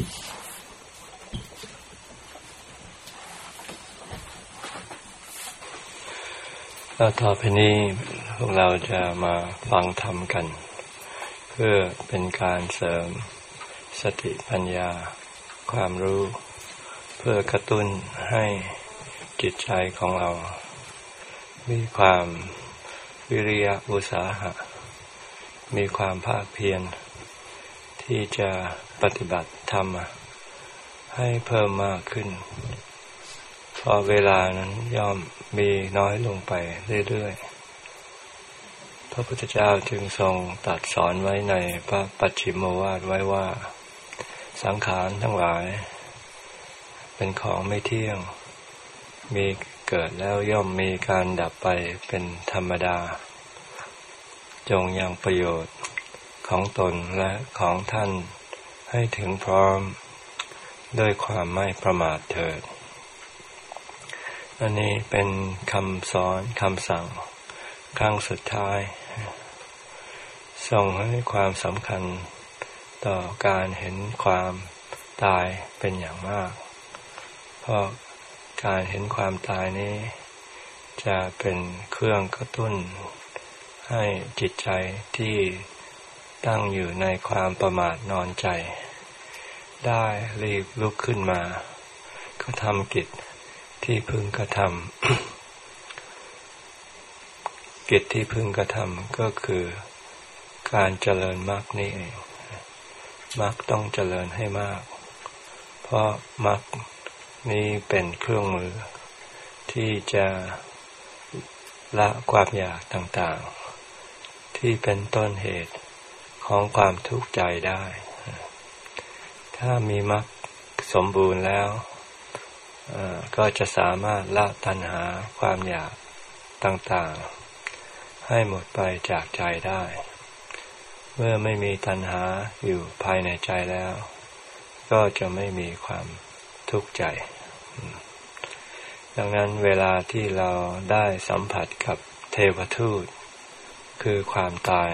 แล้วต่อไปนี้พวกเราจะมาฟังธรรมกัน เพื่อเป็นการเสริมสติปัญญา ความรู้ เพื่อกระตุ้นให้จิตใจของเรา มีความวิริยะอุตสาหะ มีความภาคเพียร ที่จะปฏิบัติธรรม ให้เพิ่มมากขึ้น พอเวลานั้นย่อมมีน้อยลงไปเรื่อยๆ พระพุทธเจ้าจึงทรงตัดสอนไว้ในพระปัจฉิมวาทไว้ว่า สังขารทั้งหลาย เป็นของไม่เที่ยง มีเกิดแล้วย่อมมีการดับไปเป็นธรรมดา จงยังประโยชน์ ของตนและของท่านให้ถึงพร้อมด้วยความไม่ประมาทเถิด อันนี้เป็นคำสอนคำสั่ง ครั้งสุดท้าย ส่งให้ความสำคัญต่อการเห็นความตายเป็นอย่างมาก เพราะการเห็นความตายนี้ จะเป็นเครื่องกระตุ้น ให้จิตใจที่ ตั้งอยู่ในความประมาทนอนใจ ได้รีบลุกขึ้นมา ก็ทำกิจที่พึงกระทำกิจที่พึงกระทำก็คือการเจริญมรรคนี่เองมรรคต้องเจริญให้มาก เพราะมรรคนี้เป็นเครื่องมือ ที่จะละความอยากต่างๆ ที่เป็นต้นเหตุ ของความทุกข์ใจได้ ถ้ามีมรรคสมบูรณ์แล้วก็จะสามารถละตัณหาความอยากต่างๆ ให้หมดไปจากใจได้ เมื่อไม่มีตัณหาอยู่ภายในใจแล้ว ก็จะไม่มีความทุกข์ใจ ดังนั้นเวลาที่เราได้สัมผัสกับเทวทูต คือความตาย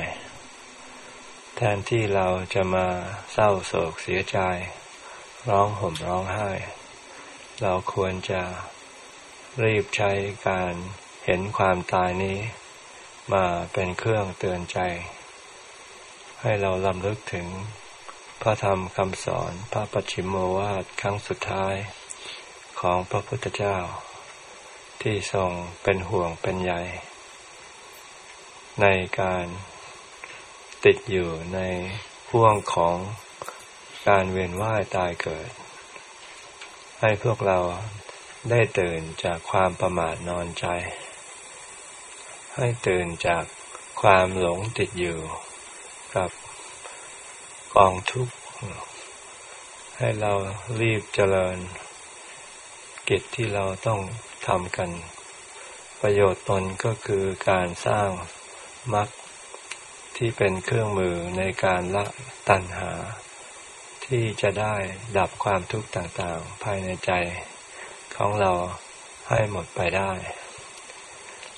แทนที่เราจะมาเศร้าโศกเสียใจ ร้องห่มร้องไห้ เราควรจะรีบใช้การเห็นความตายนี้ มาเป็นเครื่องเตือนใจ ให้เราลำลึกถึงพระธรรมคำสอนพระปัจฉิมโมวาทครั้งสุดท้ายของพระพุทธเจ้า ที่ทรงเป็นห่วงเป็นใยในการ ติดอยู่ในพ่วงของการเวียนว่ายตายเกิด ให้พวกเราได้ตื่นจากความประมาทนอนใจ ให้ตื่นจากความหลงติดอยู่กับกองทุกข์ ให้เรารีบเจริญ กิจที่เราต้องทำกัน ประโยชน์ตนก็คือการสร้างมรรค ที่เป็นเครื่องมือในการละตัณหา ที่จะได้ดับความทุกข์ต่างๆ ภายในใจของเราให้หมดไปได้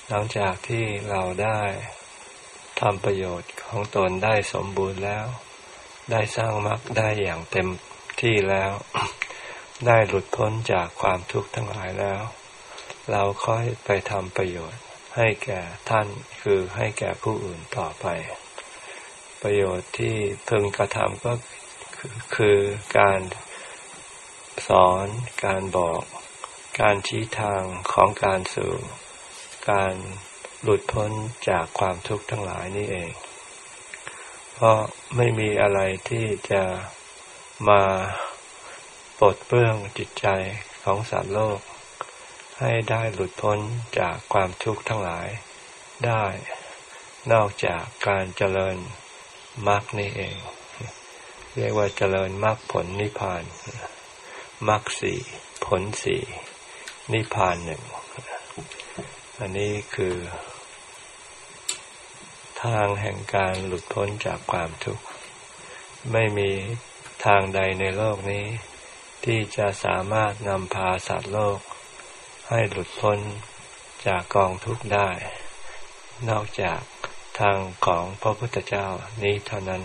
หลังจากที่เราได้ทำประโยชน์ของตนได้สมบูรณ์แล้ว ได้สร้างมรรคได้อย่างเต็มที่แล้ว ได้หลุดพ้นจากความทุกข์ทั้งหลายแล้ว เราค่อยไปทำประโยชน์ให้แก่ท่านคือให้แก่ผู้อื่นต่อไป ประโยชน์ที่พึงกระทำก็คือการสอน การบอก การชี้ทางของการสู่ การหลุดพ้นจากความทุกข์ทั้งหลายนี่เอง เพราะไม่มีอะไรที่จะมาปลดเปื้องจิตใจของสัตว์โลก ให้ได้หลุดพ้นจากความทุกข์ทั้งหลายได้ นอกจากการเจริญ มรรคนี่เอง เรียกว่าเจริญมรรคผลนิพพานมรรคสี่ผลสี่นิพพานหนึ่งอันนี้คือ ทางแห่งการหลุดพ้นจากความทุกข์ ไม่มีทางใดในโลกนี้ ที่จะสามารถนำพาสัตว์โลก ให้หลุดพ้นจากกองทุกข์ได้ นอกจาก ทางของพระพุทธเจ้านี้เท่านั้น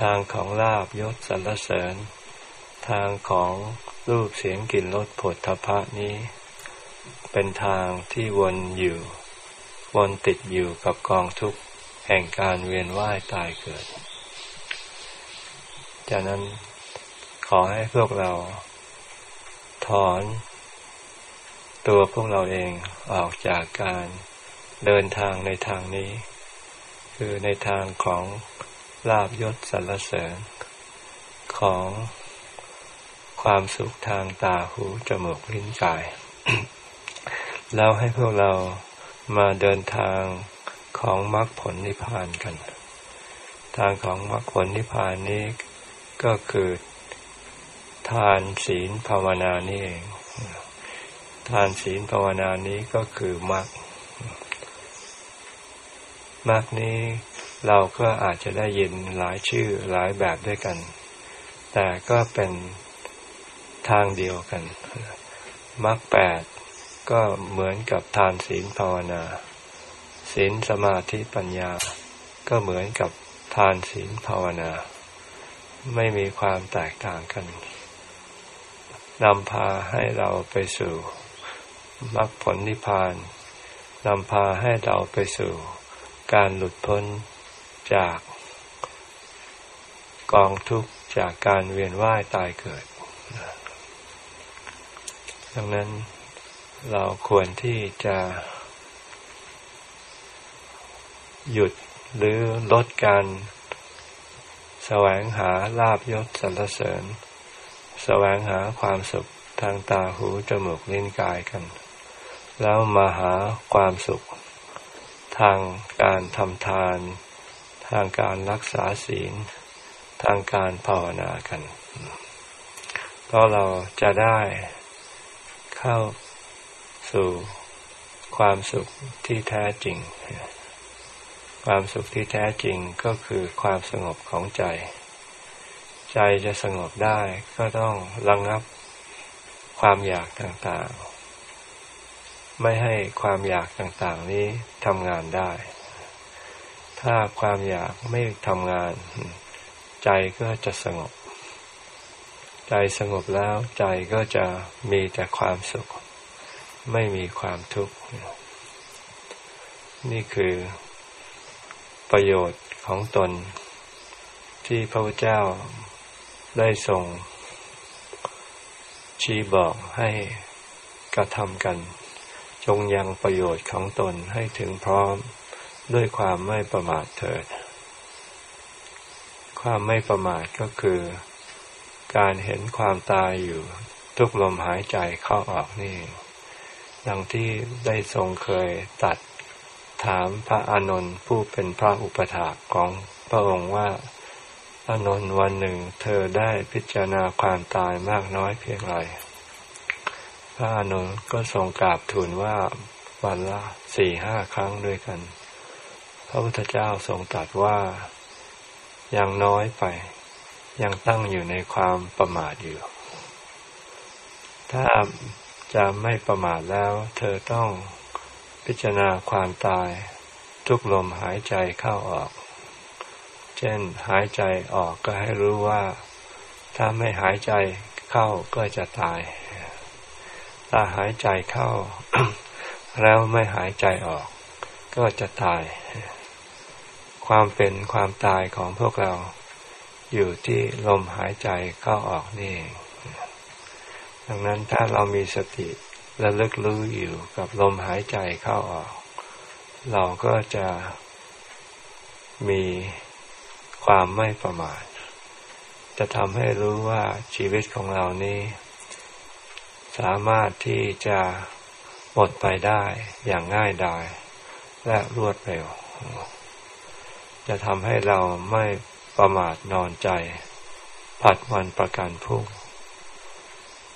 ทางของลาบยศสรรเสริญ ทางของรูปเสียงกลิ่นรสผลทพะนี้ เป็นทางที่วนอยู่ วนติดอยู่กับกองทุกข์แห่งการเวียนว่ายตายเกิด จากนั้นขอให้พวกเรา ถอน ตัวพวกเราเองออกจากการ เดินทางในทางนี้ คือในทางของลาบยศสรรเสริญ ของความสุขทางตาหูจมูกลิ้นกาย แล้วให้พวกเรามาเดินทางของมรรคผลนิพพานกัน ทางของมรรคผลนิพพานนี้ก็คือทานศีลภาวนานี่เอง ทานศีลภาวนานี้ก็คือมรรค มรรคนี้เราก็อาจจะได้ยินหลายชื่อหลายแบบด้วยกัน แต่ก็เป็นทางเดียวกันมรรคแปดก็เหมือนกับทานศีลภาวนา ศีลสมาธิปัญญา ก็เหมือนกับทานศีลภาวนา ไม่มีความแตกต่างกันนำพาให้เราไปสู่มรรคผลนิพพานนำพาให้เราไปสู่ การหลุดพ้นจากกองทุกข์จากการเวียนว่ายตายเกิด ดังนั้นเราควรที่จะ หยุดหรือลดการแสวงหาลาบยศสรรเสริญ แสวงหาความสุขทางตาหูจมูกลิ้นกายกัน แล้วมาหาความสุข ทางการทำทาน ทางการรักษาศีล ทางการภาวนากัน เพราะเราจะได้เข้าสู่ความสุขที่แท้จริง ความสุขที่แท้จริงก็คือความสงบของใจ ใจจะสงบได้ก็ต้องระงงับความอยากต่างๆ ไม่ให้ความอยากต่างๆนี้ทำงานได้ ถ้าความอยากไม่ทำงาน ใจก็จะสงบ ใจสงบแล้วใจก็จะมีแต่ความสุข ไม่มีความทุกข์ นี่คือประโยชน์ของตน ที่พระพุทธเจ้าได้ส่งชี้บอกให้กระทำกัน จงยังประโยชน์ของตนให้ถึงพร้อมด้วยความไม่ประมาทเถิด ความไม่ประมาทก็คือ การเห็นความตายอยู่ทุกลมหายใจเข้าออกนี่ดังที่ได้ทรงเคยตัดถามพระอานนท์ผู้เป็นพระอุปถาของพระองค์ว่าอานนท์วันหนึ่ง เธอได้พิจารณาความตายมากน้อยเพียงไร ระอานนท์ก็ทรงกราบทูลว่าวันละสี่ห้าครั้งด้วยกัน พระพุทธเจ้าทรงตรัสว่ายังน้อยไป ยังตั้งอยู่ในความประมาทอยู่ ถ้าจะไม่ประมาทแล้ว เธอต้องพิจารณาความตาย ทุกลมหายใจเข้าออก เช่นหายใจออกก็ให้รู้ว่า ถ้าไม่หายใจเข้าก็จะตาย ถ้าหายใจเข้า แล้วไม่หายใจออก ก็จะตาย ความเป็นความตายของพวกเรา อยู่ที่ลมหายใจเข้าออกนี่ดังนั้นถ้าเรามีสติและลึกรู้อยู่กับลมหายใจเข้าออก เราก็จะมีความไม่ประมาทจะทำให้รู้ว่าชีวิตของเรานี้ สามารถที่จะหมดไปได้อย่างง่ายดาย และรวดเร็ว จะทำให้เราไม่ประมาทนอนใจ ผัดวันประกันพรุ่ง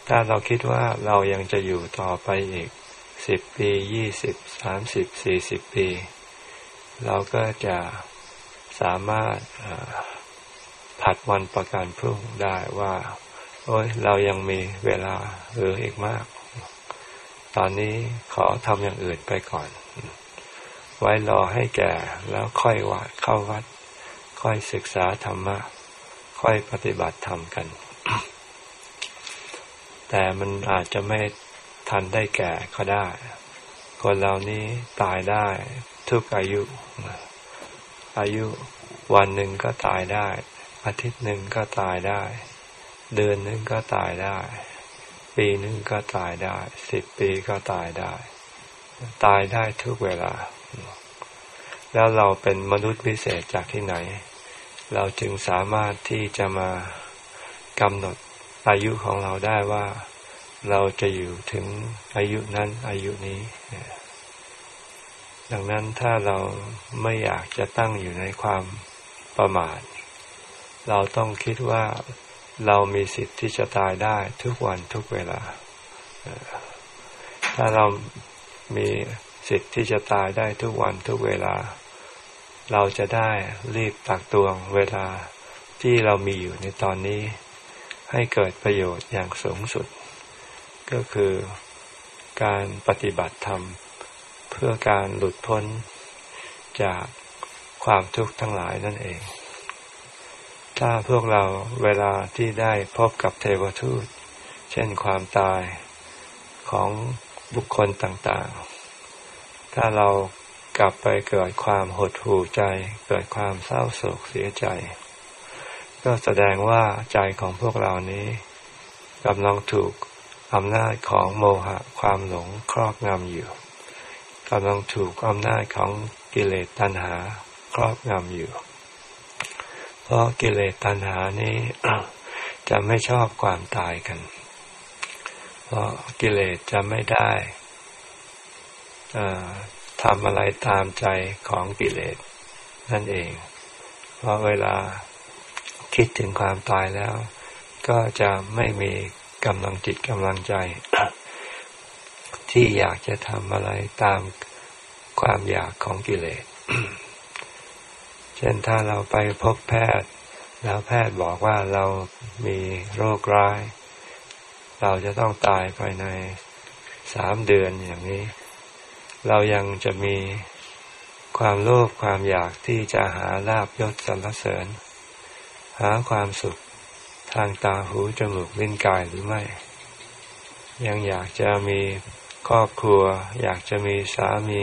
ถ้าเราคิดว่าเรายังจะอยู่ต่อไปอีกสิบปียี่สิบสามสิบสี่สิบปี เราก็จะสามารถผัดวันประกันพรุ่งได้ว่า โอ้ยเรายังมีเวลาเหลืออีกมาก ตอนนี้ขอทำอย่างอื่นไปก่อน ไว้รอให้แก่แล้วค่อยวัดเข้าวัด ค่อยศึกษาธรรมะ ค่อยปฏิบัติธรรมกัน แต่มันอาจจะไม่ทันได้แก่ก็ได้ คนเหล่านี้ตายได้ทุกอายุ อายุวันหนึ่งก็ตายได้ อาทิตย์หนึ่งก็ตายได้ เดือนหนึ่งก็ตายได้ ปีหนึ่งก็ตายได้สิบปีก็ตายได้ ตายได้ทุกเวลา แล้วเราเป็นมนุษย์พิเศษจากที่ไหน เราจึงสามารถที่จะมากำหนดอายุของเราได้ว่าเราจะอยู่ถึงอายุนั้นอายุนี้ ดังนั้นถ้าเราไม่อยากจะตั้งอยู่ในความประมาท เราต้องคิดว่า เรามีสิทธิ์ที่จะตายได้ทุกวันทุกเวลา ถ้าเรามีสิทธิ์ที่จะตายได้ทุกวันทุกเวลา เราจะได้รีบตักตวงเวลาที่เรามีอยู่ในตอนนี้ ให้เกิดประโยชน์อย่างสูงสุด ก็คือการปฏิบัติธรรม เพื่อการหลุดพ้นจากความทุกข์ทั้งหลายนั่นเอง ถ้าพวกเราเวลาที่ได้พบกับเทวทูต เช่นความตายของบุคคลต่างๆ ถ้าเรากลับไปเกิดความหดหู่ใจ เกิดความเศร้าโศกเสียใจ ก็แสดงว่าใจของพวกเรานี้กำลังถูกอำนาจของโมหะความหลงครอบงำอยู่กำลังถูกอำนาจของกิเลสตัณหาครอบงำอยู่ เพราะกิเลสตัณหานี้จะไม่ชอบความตายกัน เพราะกิเลสจะไม่ได้ทำอะไรตามใจของกิเลสนั่นเอง เพราะเวลาคิดถึงความตายแล้ว ก็จะไม่มีกำลังจิตกำลังใจ ที่อยากจะทำอะไรตามความอยากของกิเลส ช่นถ้าเราไปพบแพทย์ แล้วแพทย์บอกว่าเรามีโรคร้าย เราจะต้องตายภายในสามเดือนอย่างนี้ เรายังจะมีความโลภความอยากที่จะหาลาบยศสรรเสริญ หาความสุขทางตาหูจมูกลิ้นกายหรือไม่ ยังอยากจะมีครอบครัว อยากจะมีสามี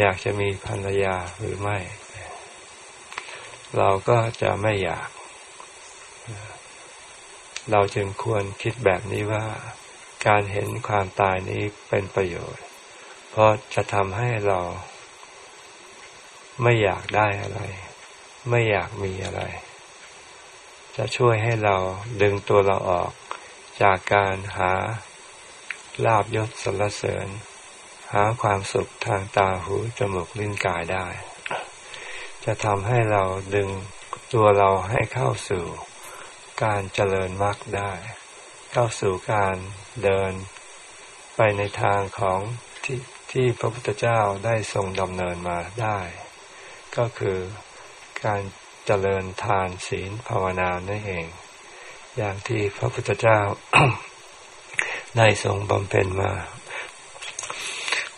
อยากจะมีภรรยาหรือไม่ เราก็จะไม่อยาก เราจึงควรคิดแบบนี้ว่า การเห็นความตายนี้เป็นประโยชน์ เพราะจะทำให้เรา ไม่อยากได้อะไร ไม่อยากมีอะไร จะช่วยให้เราดึงตัวเราออกจากการหาลาบยศสรรเสริญ หาความสุขทางตาหูจมูกลิ้นกายได้ จะทำให้เราดึงตัวเราให้เข้าสู่การเจริญมรรคได้ เข้าสู่การเดินไปในทางของที่ที่พระพุทธเจ้าได้ทรงดำเนินมาได้ ก็คือการเจริญทานศีลภาวนานั่นเอง อย่างที่พระพุทธเจ้าได้ทรงบำเพ็ญมา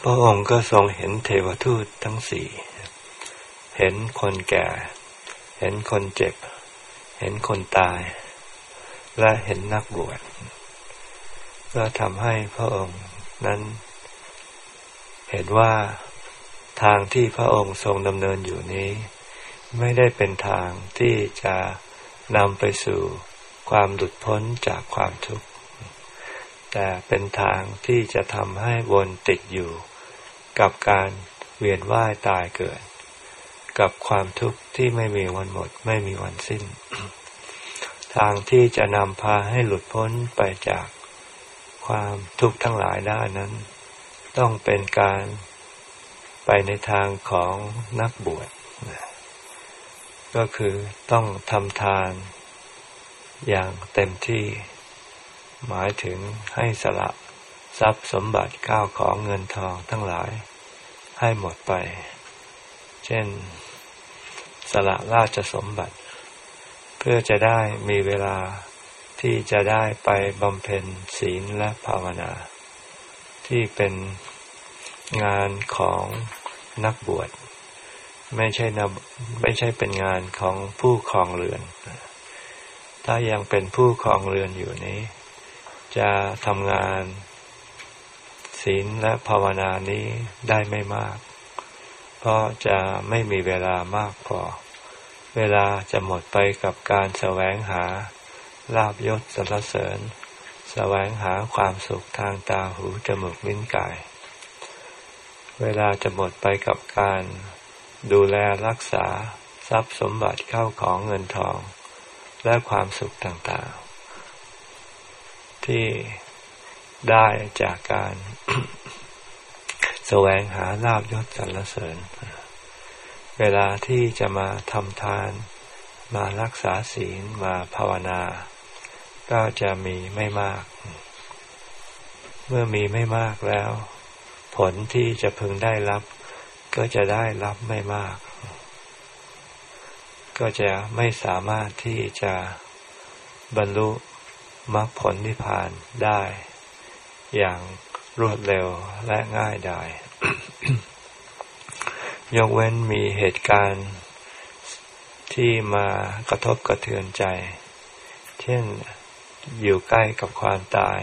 พระองค์ก็ทรงเห็นเทวทูตทั้งสี่ เห็นคนแก่ เห็นคนเจ็บ เห็นคนตาย และเห็นนักบวชเพื่อทำให้พระองค์นั้น เห็นว่าทางที่พระองค์ทรงดำเนินอยู่นี้ ไม่ได้เป็นทางที่จะนำไปสู่ความหลุดพ้นจากความทุกข์ แต่เป็นทางที่จะทำให้วนติดอยู่ กับการเวียนว่ายตายเกิด กับความทุกข์ที่ไม่มีวันหมด ไม่มีวันสิ้น ทางที่จะนำพาให้หลุดพ้นไปจากความทุกข์ทั้งหลายได้นั้น ต้องเป็นการไปในทางของนักบวชก็คือต้องทำทานอย่างเต็มที่ หมายถึงให้สละทรัพย์สมบัติก้าวของเงินทองทั้งหลายให้หมดไป เช่น สละราชสมบัติ เพื่อจะได้มีเวลาที่จะได้ไปบำเพ็ญศีลและภาวนา ที่เป็นงานของนักบวช ไม่ใช่นไม่ใช่เป็นงานของผู้ครองเรือน ถ้ายังเป็นผู้ครองเรือนอยู่นี้ จะทำงานศีลและภาวนานี้ได้ไม่มาก เพราะจะไม่มีเวลามากพอ เวลาจะหมดไปกับการแสวงหาลาบยศสรรเสริญ แสวงหาความสุขทางตาหูจมูกลิ้นกาย เวลาจะหมดไปกับการดูแลรักษาทรัพย์สมบัติเข้าของเงินทอง และความสุขต่างๆ ที่ได้จากการ สวงหาลาบยศสรรเสริญ เวลาที่จะมาทำทาน มารักษาศีลมาภาวนา ก็จะมีไม่มาก เมื่อมีไม่มากแล้ว ผลที่จะพึงได้รับ ก็จะได้รับไม่มาก ก็จะไม่สามารถที่จะบรรลุมรรคผลนิพพานได้อย่างรวดเร็วและง่ายดาย ยกเว้นมีเหตุการณ์ที่มากระทบกระเทือนใจ เช่นอยู่ใกล้กับความตาย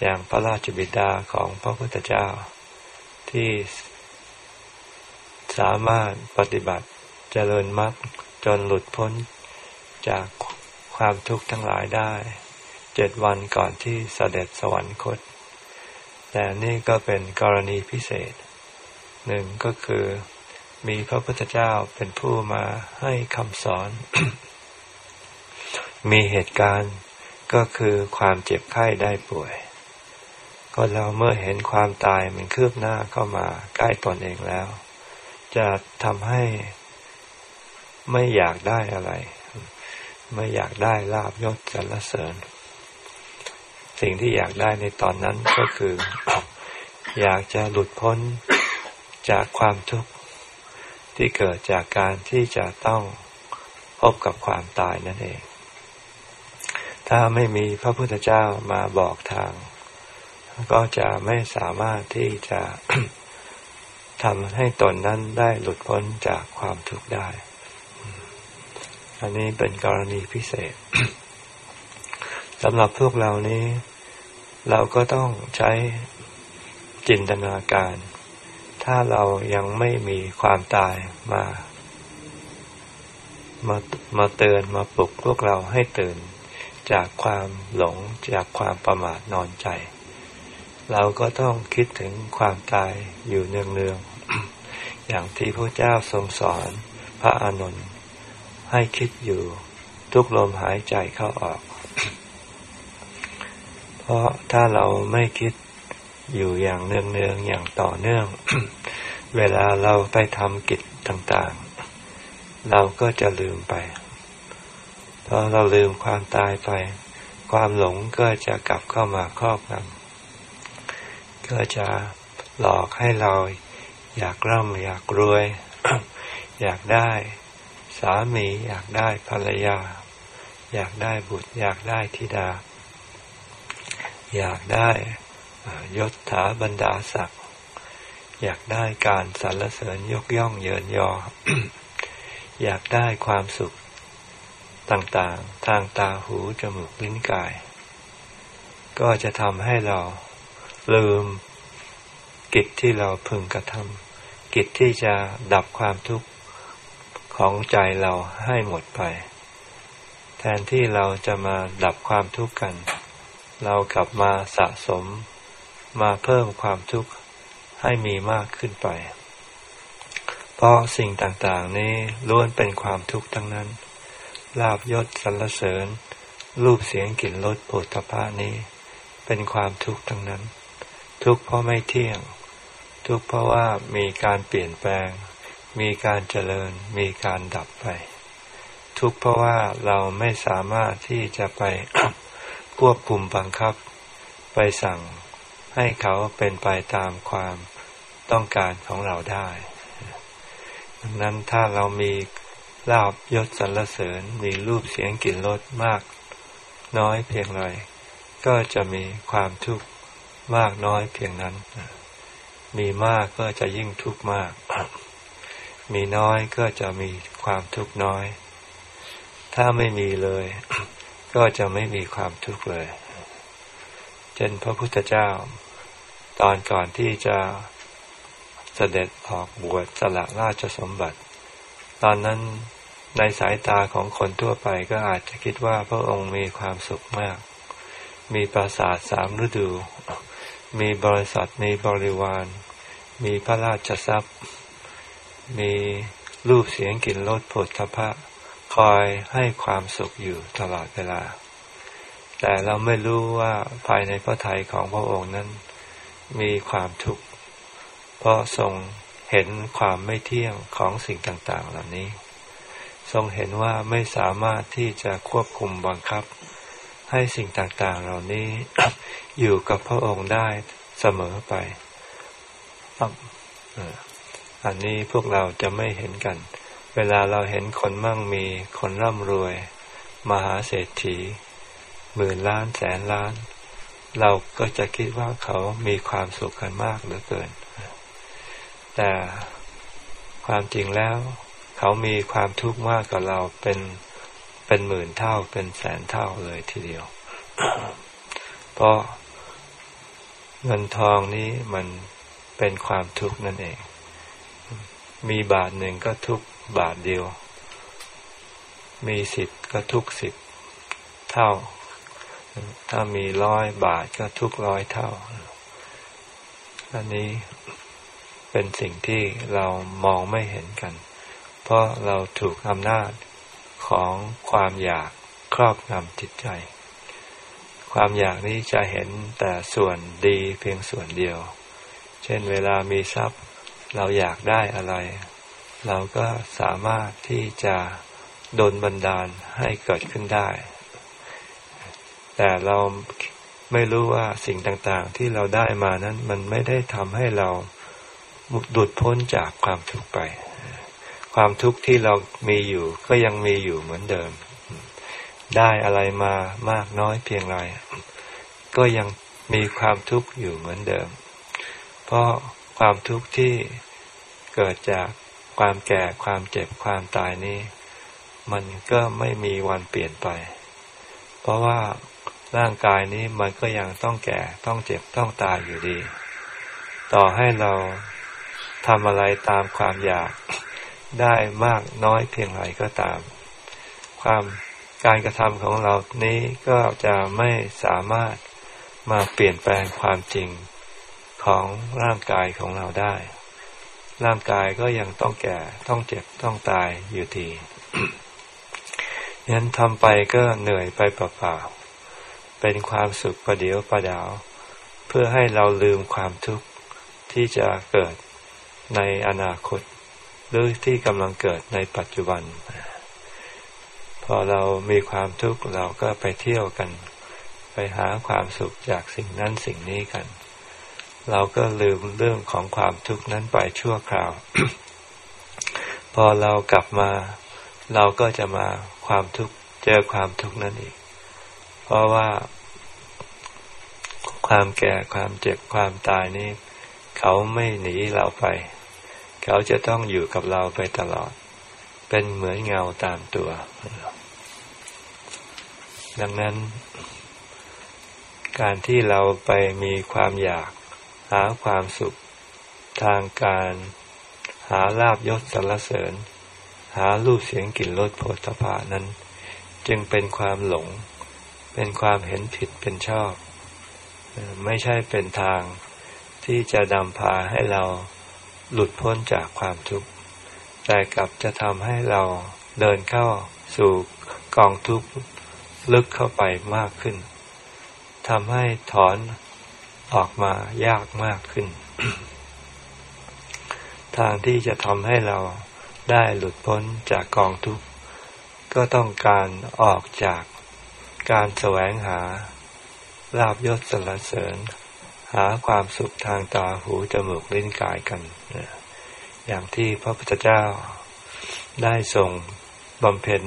อย่างพระราชบิดาของพระพุทธเจ้า ที่สามารถปฏิบัติเจริญมรรคจนหลุดพ้นจากความทุกข์ทั้งหลายได้ เจ็ดวันก่อนที่เสด็จสวรรคต แต่นี่ก็เป็นกรณีพิเศษ หนึ่งก็คือมีพระพุทธเจ้าเป็นผู้มาให้คำสอน มีเหตุการณ์ก็คือความเจ็บไข้ได้ป่วย ก็เราเมื่อเห็นความตายมันคืบหน้าเข้ามาใกล้ตนเองแล้ว จะทำให้ไม่อยากได้อะไร ไม่อยากได้ลาบยศสรรเสริญ สิ่งที่อยากได้ในตอนนั้นก็คือ อยากจะหลุดพ้นจากความทุกข์ที่เกิดจากการที่จะต้องพบกับความตายนั่นเอง ถ้าไม่มีพระพุทธเจ้ามาบอกทาง ก็จะไม่สามารถที่จะทำให้ตนนั้นได้หลุดพ้นจากความทุกข์ได้ อันนี้เป็นกรณีพิเศษ สำหรับพวกเรานี้ เราก็ต้องใช้จินตนาการ ถ้าเรายังไม่มีความตายมา มามาเตือนมาปลุกพวกเราให้ตื่น จากความหลงจากความประมาทนอนใจ เราก็ต้องคิดถึงความตายอยู่เนืองๆอย่างที่พระเจ้าทรงสอนพระอานนท์ให้คิดอยู่ทุกลมหายใจเข้าออก ราะถ้าเราไม่คิดอยู่อย่างเนืองๆอย่างต่อเนื่อง เวลาเราไปทำกิจต่างๆ เราก็จะลืมไปพอเราลืมความตายไป ความหลงก็จะกลับเข้ามาครอบงำก็จะหลอกให้เราอยากร่ำอยากรวย อยากได้สามี อยากได้ภรรยา อยากได้บุตร อยากได้ธิดา อยากได้ยศถาบรรดาศักดิ์อยากได้การสรรเสริญยกย่องเยินยอ อยากได้ความสุขต่างๆ ทางตาหูจมูกลิ้นกาย ก็จะทำให้เราลืมกิจที่เราพึงกระทำกิจที่จะดับความทุกข์ของใจเราให้หมดไป แทนที่เราจะมาดับความทุกข์กัน เรากลับมาสะสมมาเพิ่มความทุกข์ให้มีมากขึ้นไป เพราะสิ่งต่างๆนี้ล้วนเป็นความทุกข์ทั้งนั้น ลาบยศสรรเสริญ รูปเสียงกลิ่นรสปุถะพานี้ เป็นความทุกข์ทั้งนั้น ทุกข์เพราะไม่เที่ยง ทุกข์เพราะว่ามีการเปลี่ยนแปลง มีการเจริญ มีการดับไป ทุกข์เพราะว่าเราไม่สามารถที่จะไป ควบคุมบังคับ ไปสั่งให้เขาเป็นไปตามความต้องการของเราได้ ดังนั้นถ้าเรามีลาบยศสรรเสริญมีรูปเสียงกลิ่นรสมากน้อยเพียงไรก็จะมีความทุกข์มากน้อยเพียงนั้น มีมากก็จะยิ่งทุกข์มาก มีน้อยก็จะมีความทุกข์น้อย ถ้าไม่มีเลย ก็จะไม่มีความทุกข์เลย เช่นพระพุทธเจ้า ตอนก่อนที่จะเสด็จออกบวชสละราชสมบัติ ตอนนั้นในสายตาของคนทั่วไปก็อาจจะคิดว่าพระองค์มีความสุขมาก มีปราสาทสามฤดู มีบริษัทมีบริวาร มีพระราชทรัพย์ มีรูปเสียงกลิ่นรสผลทพะ คอยให้ความสุขอยู่ตลอดเวลา แต่เราไม่รู้ว่าภายในพระทัยของพระองค์นั้น มีความทุกข์ เพราะทรงเห็นความไม่เที่ยงของสิ่งต่าง ๆ เหล่านี้ ทรงเห็นว่าไม่สามารถที่จะควบคุมบังคับ ให้สิ่งต่าง ๆ เหล่านี้อยู่กับพระองค์ได้เสมอไปอันนี้พวกเราจะไม่เห็นกัน เวลาเราเห็นคนมั่งมีคนร่ำรวย มหาเศรษฐีหมื่นล้านแสนล้าน เราก็จะคิดว่าเขามีความสุขกันมากเหลือเกิน แต่ความจริงแล้ว เขามีความทุกข์มากกว่าเราเป็นเป็นหมื่นเท่าเป็นแสนเท่าเลยทีเดียว เพราะเงินทองนี้มันเป็นความทุกข์นั่นเอง มีบาทหนึ่งก็ทุก บาทเดียว มีสิบก็ทุกสิบเท่า ถ้ามีร้อยบาทก็ทุกร้อยเท่า อันนี้เป็นสิ่งที่เรามองไม่เห็นกัน เพราะเราถูกอำนาจของความอยากครอบงำจิตใจ ความอยากนี้จะเห็นแต่ส่วนดีเพียงส่วนเดียว เช่นเวลามีทรัพย์ เราอยากได้อะไร เราก็สามารถที่จะโดนบันดาลให้เกิดขึ้นได้ แต่เราไม่รู้ว่าสิ่งต่างๆ ที่เราได้มานั้น มันไม่ได้ทำให้เราดุดพ้นจากความทุกข์ไป ความทุกข์ที่เรามีอยู่ก็ยังมีอยู่เหมือนเดิม ได้อะไรมามากน้อยเพียงไร ก็ยังมีความทุกข์อยู่เหมือนเดิม เพราะความทุกข์ที่เกิดจาก ความแก่ความเจ็บความตายนี้ มันก็ไม่มีวันเปลี่ยนไป เพราะว่าร่างกายนี้มันก็ยังต้องแก่ต้องเจ็บต้องตายอยู่ดี ต่อให้เราทำอะไรตามความอยากได้มากน้อยเพียงไรก็ตาม ความการกระทำของเรานี้ก็จะไม่สามารถมาเปลี่ยนแปลงความจริงของร่างกายของเราได้ ร่างกายก็ยังต้องแก่ ต้องเจ็บ ต้องตายอยู่ดียันทำไปก็เหนื่อยไปเปล่าๆ เป็นความสุขประเดียวประดาว เพื่อให้เราลืมความทุกข์ที่จะเกิดในอนาคต หรือที่กำลังเกิดในปัจจุบัน พอเรามีความทุกข์เราก็ไปเที่ยวกัน ไปหาความสุขจากสิ่งนั้นสิ่งนี้กัน เราก็ลืมเรื่องของความทุกข์นั้นไปชั่วคราว พอเรากลับมา เราก็จะมาความทุกข์เจอความทุกข์นั้นอีก เพราะว่า ความแก่ความเจ็บความตายนี้ เขาไม่หนีเราไป เขาจะต้องอยู่กับเราไปตลอด เป็นเหมือนเงาตามตัว ดังนั้น การที่เราไปมีความอยาก หาความสุข ทางการ หาลาบยศสรรเสริญ หารูปเสียงกลิ่นรสโผฏฐพานั้น จึงเป็นความหลง เป็นความเห็นผิดเป็นชอบ ไม่ใช่เป็นทางที่จะนำพาให้เราหลุดพ้นจากความทุกข์ แต่กลับจะทำให้เราเดินเข้าสู่กองทุกข์ลึกเข้าไปมากขึ้นทำให้ถอน ออกมายากมากขึ้น ทางที่จะทำให้เราได้หลุดพ้นจากกองทุกข์ ก็ต้องการออกจากการแสวงหาลาบยศสรรเสริญ หาความสุขทางตาหูจมูกลิ้นกายกัน อย่างที่พระพุทธเจ้าได้ทรงบำเพ็ญ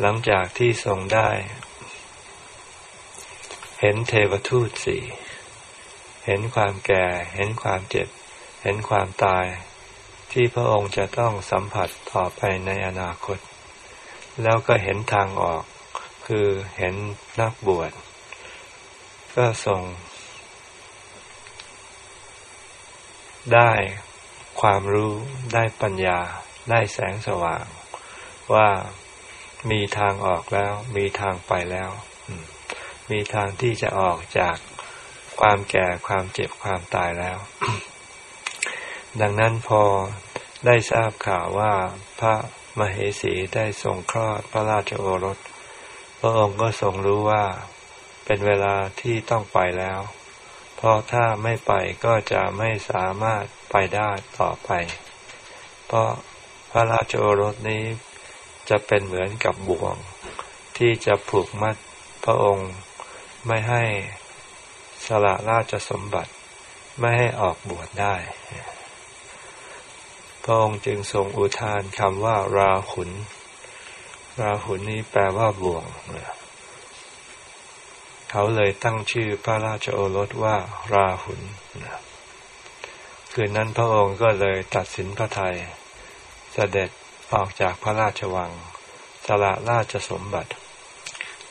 หลังจากที่ทรงได้ เห็นเทวทูตสี่ เห็นความแก่ เห็นความเจ็บ เห็นความตาย ที่พระองค์จะต้องสัมผัสต่อไปในอนาคต แล้วก็เห็นทางออก คือเห็นนักบวช ก็ส่ง ได้ความรู้ได้ปัญญาได้แสงสว่าง ว่ามีทางออกแล้ว มีทางไปแล้ว มีทางที่จะออกจาก ความแก่ความเจ็บความตายแล้ว ดังนั้นพอได้ทราบข่าวว่าพระมเหสีได้ทรงคลอดพระราชโอรส พระองค์ก็ทรงรู้ว่าเป็นเวลาที่ต้องไปแล้ว เพราะถ้าไม่ไปก็จะไม่สามารถไปได้ต่อไป เพราะพระราชโอรสนี้จะเป็นเหมือนกับบ่วง ที่จะผูกมัดพระองค์ไม่ให้ สละราชสมบัติไม่ให้ออกบวชได้ พระองค์จึงทรงอุทานคำว่า ราหุนราหุนนี้แปลว่าบ่วง เขาเลยตั้งชื่อพระราชโอรสว่า ราหุนคืนนั้นพระองค์ก็เลยตัดสินพระทยัยเสด็จออกจากพระราชวัง สละราชสมบัติ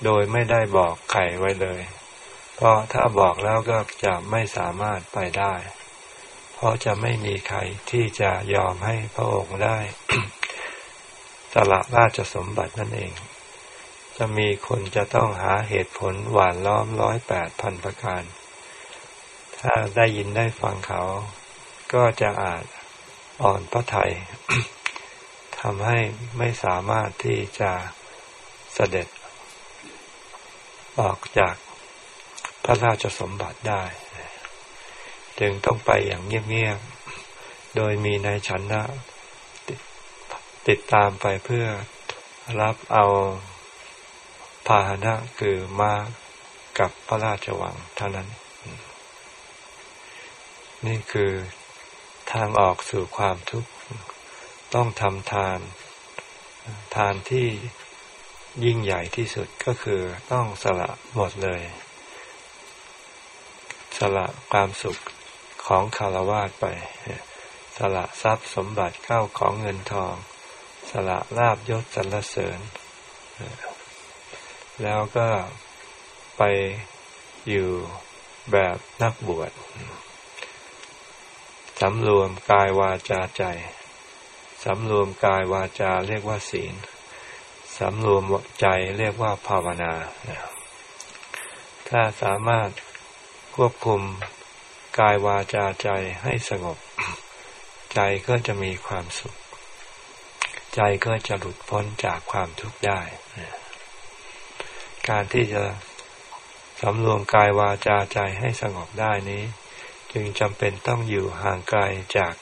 โดยไม่ได้บอกใครไว้เลย เพราะถ้าบอกแล้วก็จะไม่สามารถไปได้ เพราะจะไม่มีใครที่จะยอมให้พระองค์ได้สละราชสมบัตินั่นเอง จะมีคนจะต้องหาเหตุผลหวานล้อมร้อยแปดพันประการ ถ้าได้ยินได้ฟังเขา ก็จะอาจอ่อนพระทัยทำให้ไม่สามารถที่จะเสด็จ ออกจาก พระราชสมบัติได้ จึงต้องไปอย่างเงียบๆ โดยมีนายชันนะติดตามไปเพื่อรับเอาพาหนะคือมากับพระราชวังเท่านั้น นี่คือทางออกสู่ความทุกข์ ต้องทำทาน ทานที่ยิ่งใหญ่ที่สุดก็คือต้องสละหมดเลย สละความสุขของคารวาสไป สละทรัพย์สมบัติเข้าของเงินทอง สละลาบยศสรรเสริญ แล้วก็ไปอยู่แบบนักบวชสำรวมกายวาจาใจ สำรวมกายวาจาเรียกว่าศีล สำรวมใจเรียกว่าภาวนา ถ้าสามารถ ควบคุมกายวาจาใจให้สงบ ใจก็จะมีความสุข ใจก็จะหลุดพ้นจากความทุกข์ได้ การที่จะสำรวมกายวาจาใจให้สงบได้นี้ จึงจำเป็นต้องอยู่ห่างไกลจาก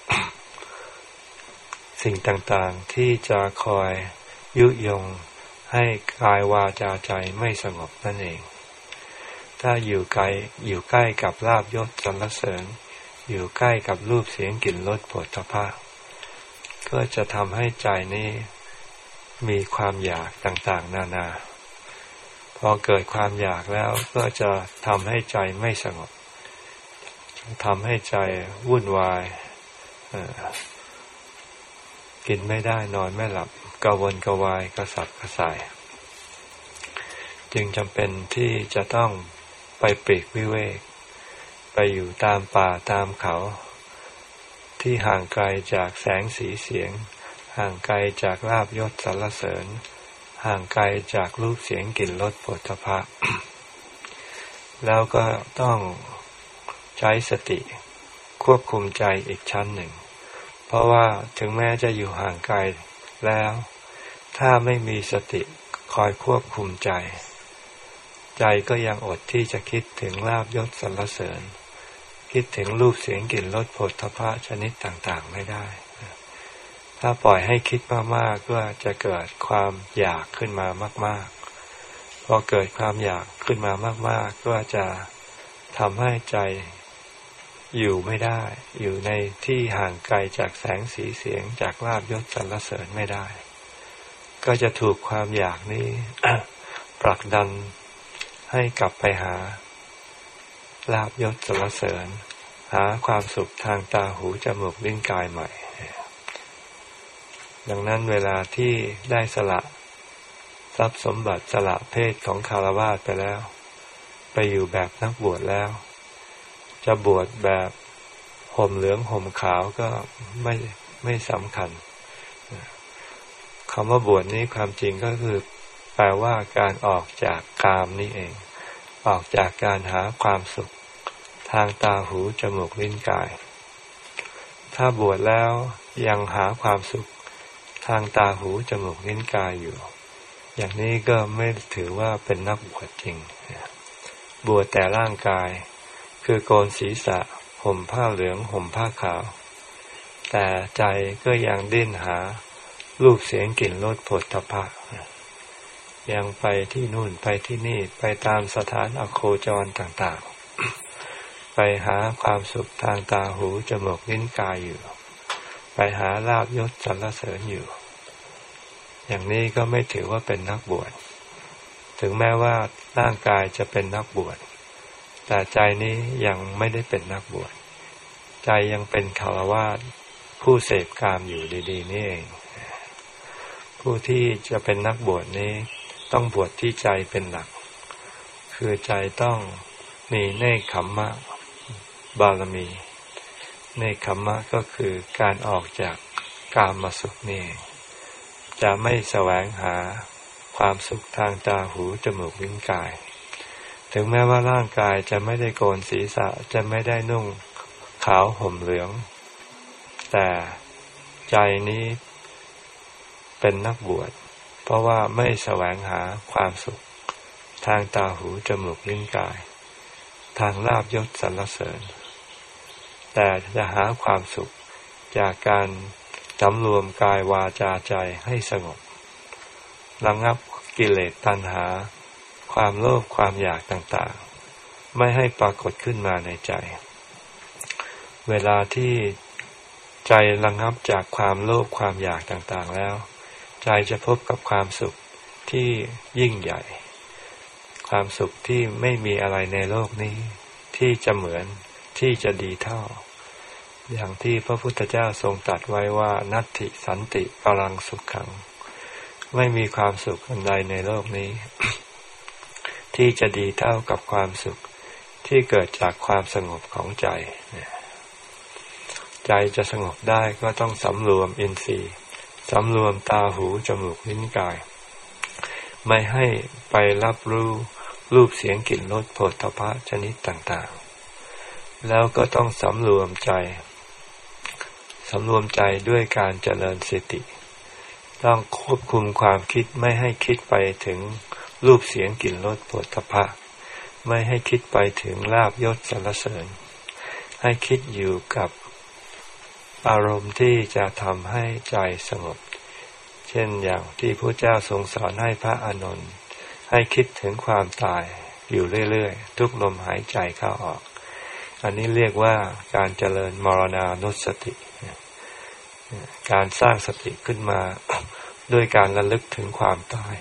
สิ่งต่างๆที่จะคอยยุยงให้กายวาจาใจไม่สงบนั่นเอง ถ้าอยู่ไกลอยู่ใกล้กับลาบยศสรรเสริญ อยู่ใกล้กับรูปเสียงกลิ่นรสปวดทพะก็จะทำให้ใจนี้มีความอยากต่างๆ นานา พอเกิดความอยากแล้วก็จะทำให้ใจไม่สงบทำให้ใจวุ่นวายกินไม่ได้นอนไม่หลับกวนกวายกระสับกระส่าย จึงจำเป็นที่จะต้อง ไปปีกวิเวก ไปอยู่ตามป่าตามเขา ที่ห่างไกลจากแสงสีเสียง ห่างไกลจากลาบยศสรรเสริญ ห่างไกลจากรูปเสียงกลิ่นรสผลพะแล้วก็ต้องใช้สติควบคุมใจอีกชั้นหนึ่ง เพราะว่าถึงแม้จะอยู่ห่างไกลแล้ว ถ้าไม่มีสติคอยควบคุมใจ ใจก็ยังอดที่จะคิดถึงลาบยศสรรเสริญ คิดถึงรูปเสียงกลิ่นรสผลทพะชนิดต่างๆ ไม่ได้ ถ้าปล่อยให้คิดมากๆก็จะเกิดความอยากขึ้นมามาก ๆ พอเกิดความอยากขึ้นมามาก ๆ ก็จะทำให้ใจอยู่ไม่ได้ อยู่ในที่ห่างไกลจากแสงสีเสียงจากลาบยศสรรเสริญไม่ได้ ก็จะถูกความอยากนี้ผลักดัน ให้กลับไปหาลาบยศสรรเสริญ หาความสุขทางตาหูจมูกลิ้นกายใหม่ ดังนั้นเวลาที่ได้สละ ทรัพย์สมบัติสละเพศของคารวาสไปแล้ว ไปอยู่แบบนักบวชแล้ว จะบวชแบบห่มเหลืองห่มขาวก็ไม่ไม่สำคัญคำว่าบวชนี้ความจริงก็คือ แปลว่าการออกจากกามนี่เอง ออกจากการหาความสุข ทางตาหูจมูกลิ้นกาย ถ้าบวชแล้วยังหาความสุข ทางตาหูจมูกลิ้นกายอยู่ อย่างนี้ก็ไม่ถือว่าเป็นนักบวชจริง บวชแต่ร่างกาย คือโกนศีรษะห่มผ้าเหลืองห่มผ้าขาว แต่ใจก็ยังดิ้นหารูปเสียงกลิ่นรสผลทพะ ยังไปที่นู่นไปที่นี่ไปตามสถานอโคจรต่างๆ ไปหาความสุขทางตาหูจมูกลิ้นกายอยู่ ไปหาลาบยศสรรเสริญอยู่ อย่างนี้ก็ไม่ถือว่าเป็นนักบวช ถึงแม้ว่าร่างกายจะเป็นนักบวช แต่ใจนี้ยังไม่ได้เป็นนักบวช ใจยังเป็นคารวาสผู้เสพกามอยู่ดี ๆ นี่เองผู้ที่จะเป็นนักบวชนี้ ต้องบวชที่ใจเป็นหลัก คือใจต้องมีเนคขมมะบารมีเนคขมมะก็คือการออกจากกามมาสุขนี่จะไม่แสวงหาความสุขทางตาหูจมูกลิ้นกาย ถึงแม้ว่าร่างกายจะไม่ได้โกนศีรษะจะไม่ได้นุ่งขาวห่มเหลือง แต่ใจนี้เป็นนักบวช เพราะว่าไม่แสวงหาความสุข ทางตาหูจมูกลิ้นกาย ทางลาบยศสรรเสริญ แต่จะหาความสุขจากการสำรวมกายวาจาใจให้สงบระงับกิเลสตัณหา ความโลภความอยากต่างๆ ไม่ให้ปรากฏขึ้นมาในใจ เวลาที่ใจระงับจากความโลภความอยากต่างๆแล้ว ใจจะพบกับความสุขที่ยิ่งใหญ่ ความสุขที่ไม่มีอะไรในโลกนี้ ที่จะเหมือนที่จะดีเท่า อย่างที่พระพุทธเจ้าทรงตรัสไว้ว่านัตติสันติพลังสุขขัง ไม่มีความสุขอันใดในโลกนี้ ที่จะดีเท่ากับความสุขที่เกิดจากความสงบของใจ ใจจะสงบได้ก็ต้องสำรวมอินทรีย์ สำรวมตาหูจมูกลิ้นกาย ไม่ให้ไปรับรู้รูปเสียงกลิ่นรสโผฏฐะชนิดต่างๆ แล้วก็ต้องสำรวมใจ สำรวมใจด้วยการเจริญสติ ต้องควบคุมความคิดไม่ให้คิดไปถึงรูปเสียงกลิ่นรสโผฏฐะไม่ให้คิดไปถึงลาบยศสรรเสริญ ให้คิดอยู่กับ อารมณ์ที่จะทำให้ใจสงบ เช่นอย่างที่พระเจ้าทรงสอนให้พระอานนท์ให้คิดถึงความตายอยู่เรื่อยๆ ทุกลมหายใจเข้าออก อันนี้เรียกว่าการเจริญมรณานุสติ การสร้างสติขึ้นมาด้วยการระลึกถึงความตาย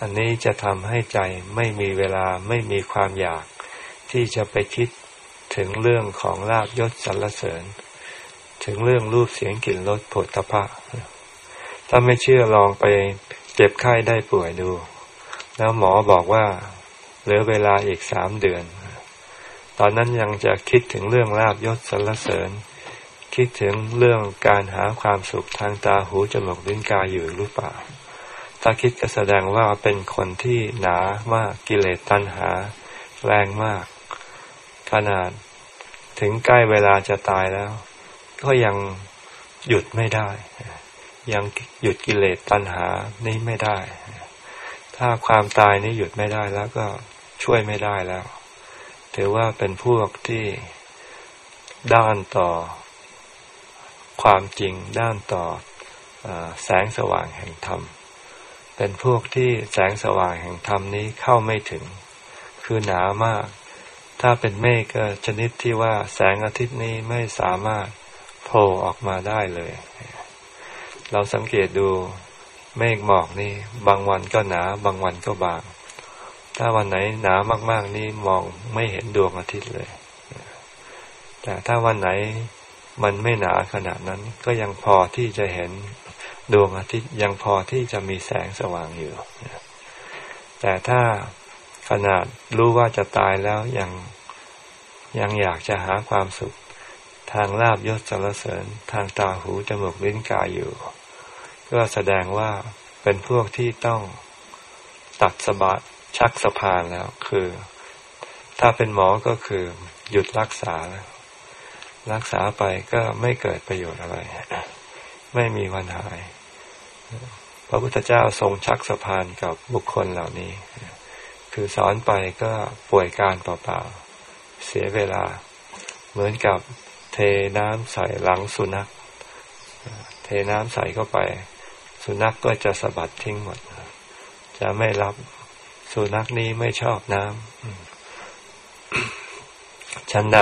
อันนี้จะทำให้ใจไม่มีเวลาไม่มีความอยากที่จะไปคิดถึงเรื่องของลาบยศสรรเสริญ ถึงเรื่องรูปเสียงกลิ่นรสผลตภะถ้าไม่เชื่อลองไปเจ็บไข้ได้ป่วยดู แล้วหมอบอกว่าเหลือเวลาอีกสามเดือน ตอนนั้นยังจะคิดถึงเรื่องลาบยศสรรเสริญ คิดถึงเรื่องการหาความสุขทางตาหูจมูกลิ้นกายอยู่หรือเปล่า ถ้าคิดก็แสดงว่าเป็นคนที่หนามากกิเลสตัณหา แรงมาก ขนาดถึงใกล้เวลาจะตายแล้ว ก็ยังหยุดไม่ได้ ยังหยุดกิเลสตัณหานี้ไม่ได้ ถ้าความตายนี้หยุดไม่ได้แล้วก็ช่วยไม่ได้แล้ว ถือว่าเป็นพวกที่ด้านต่อความจริงด้านต่ออแสงสว่างแห่งธรรม เป็นพวกที่แสงสว่างแห่งธรรมนี้เข้าไม่ถึง คือหนามาก ถ้าเป็นเมฆก็ชนิดที่ว่าแสงอาทิตย์นี้ไม่สามารถ โผล่ออกมาได้เลย เราสังเกตดูเมฆหมอกนี่ บางวันก็หนา บางวันก็บาง ถ้าวันไหนหนามาก ๆ นี่มองไม่เห็นดวงอาทิตย์เลย แต่ถ้าวันไหนมันไม่หนาขนาดนั้น ก็ยังพอที่จะเห็นดวงอาทิตย์ยังพอที่จะมีแสงสว่างอยู่ แต่ถ้าขนาดรู้ว่าจะตายแล้วยังยังอยากจะหาความสุข ทางลาบยศสารเสริญ ทางตาหูจมูกลิ้นกายอยู่ ก็แสดงว่าเป็นพวกที่ต้องตัดสบะชักสะพานแล้ว คือ ถ้าเป็นหมอก็คือ หยุดรักษาแล้วรักษาไปก็ไม่เกิดประโยชน์อะไร ไม่มีวันหาย พระพุทธเจ้าทรงชักสะพานกับบุคคลเหล่านี้ คือสอนไปก็ป่วยการเปล่าๆเสียเวลา เหมือนกับ เทน้ำใส่หลังสุนัข เทน้ำใส่เข้าไป สุนัขกก็จะสะบัดทิ้งหมด จะไม่รับสุนัขนี้ไม่ชอบน้ำชั้นใด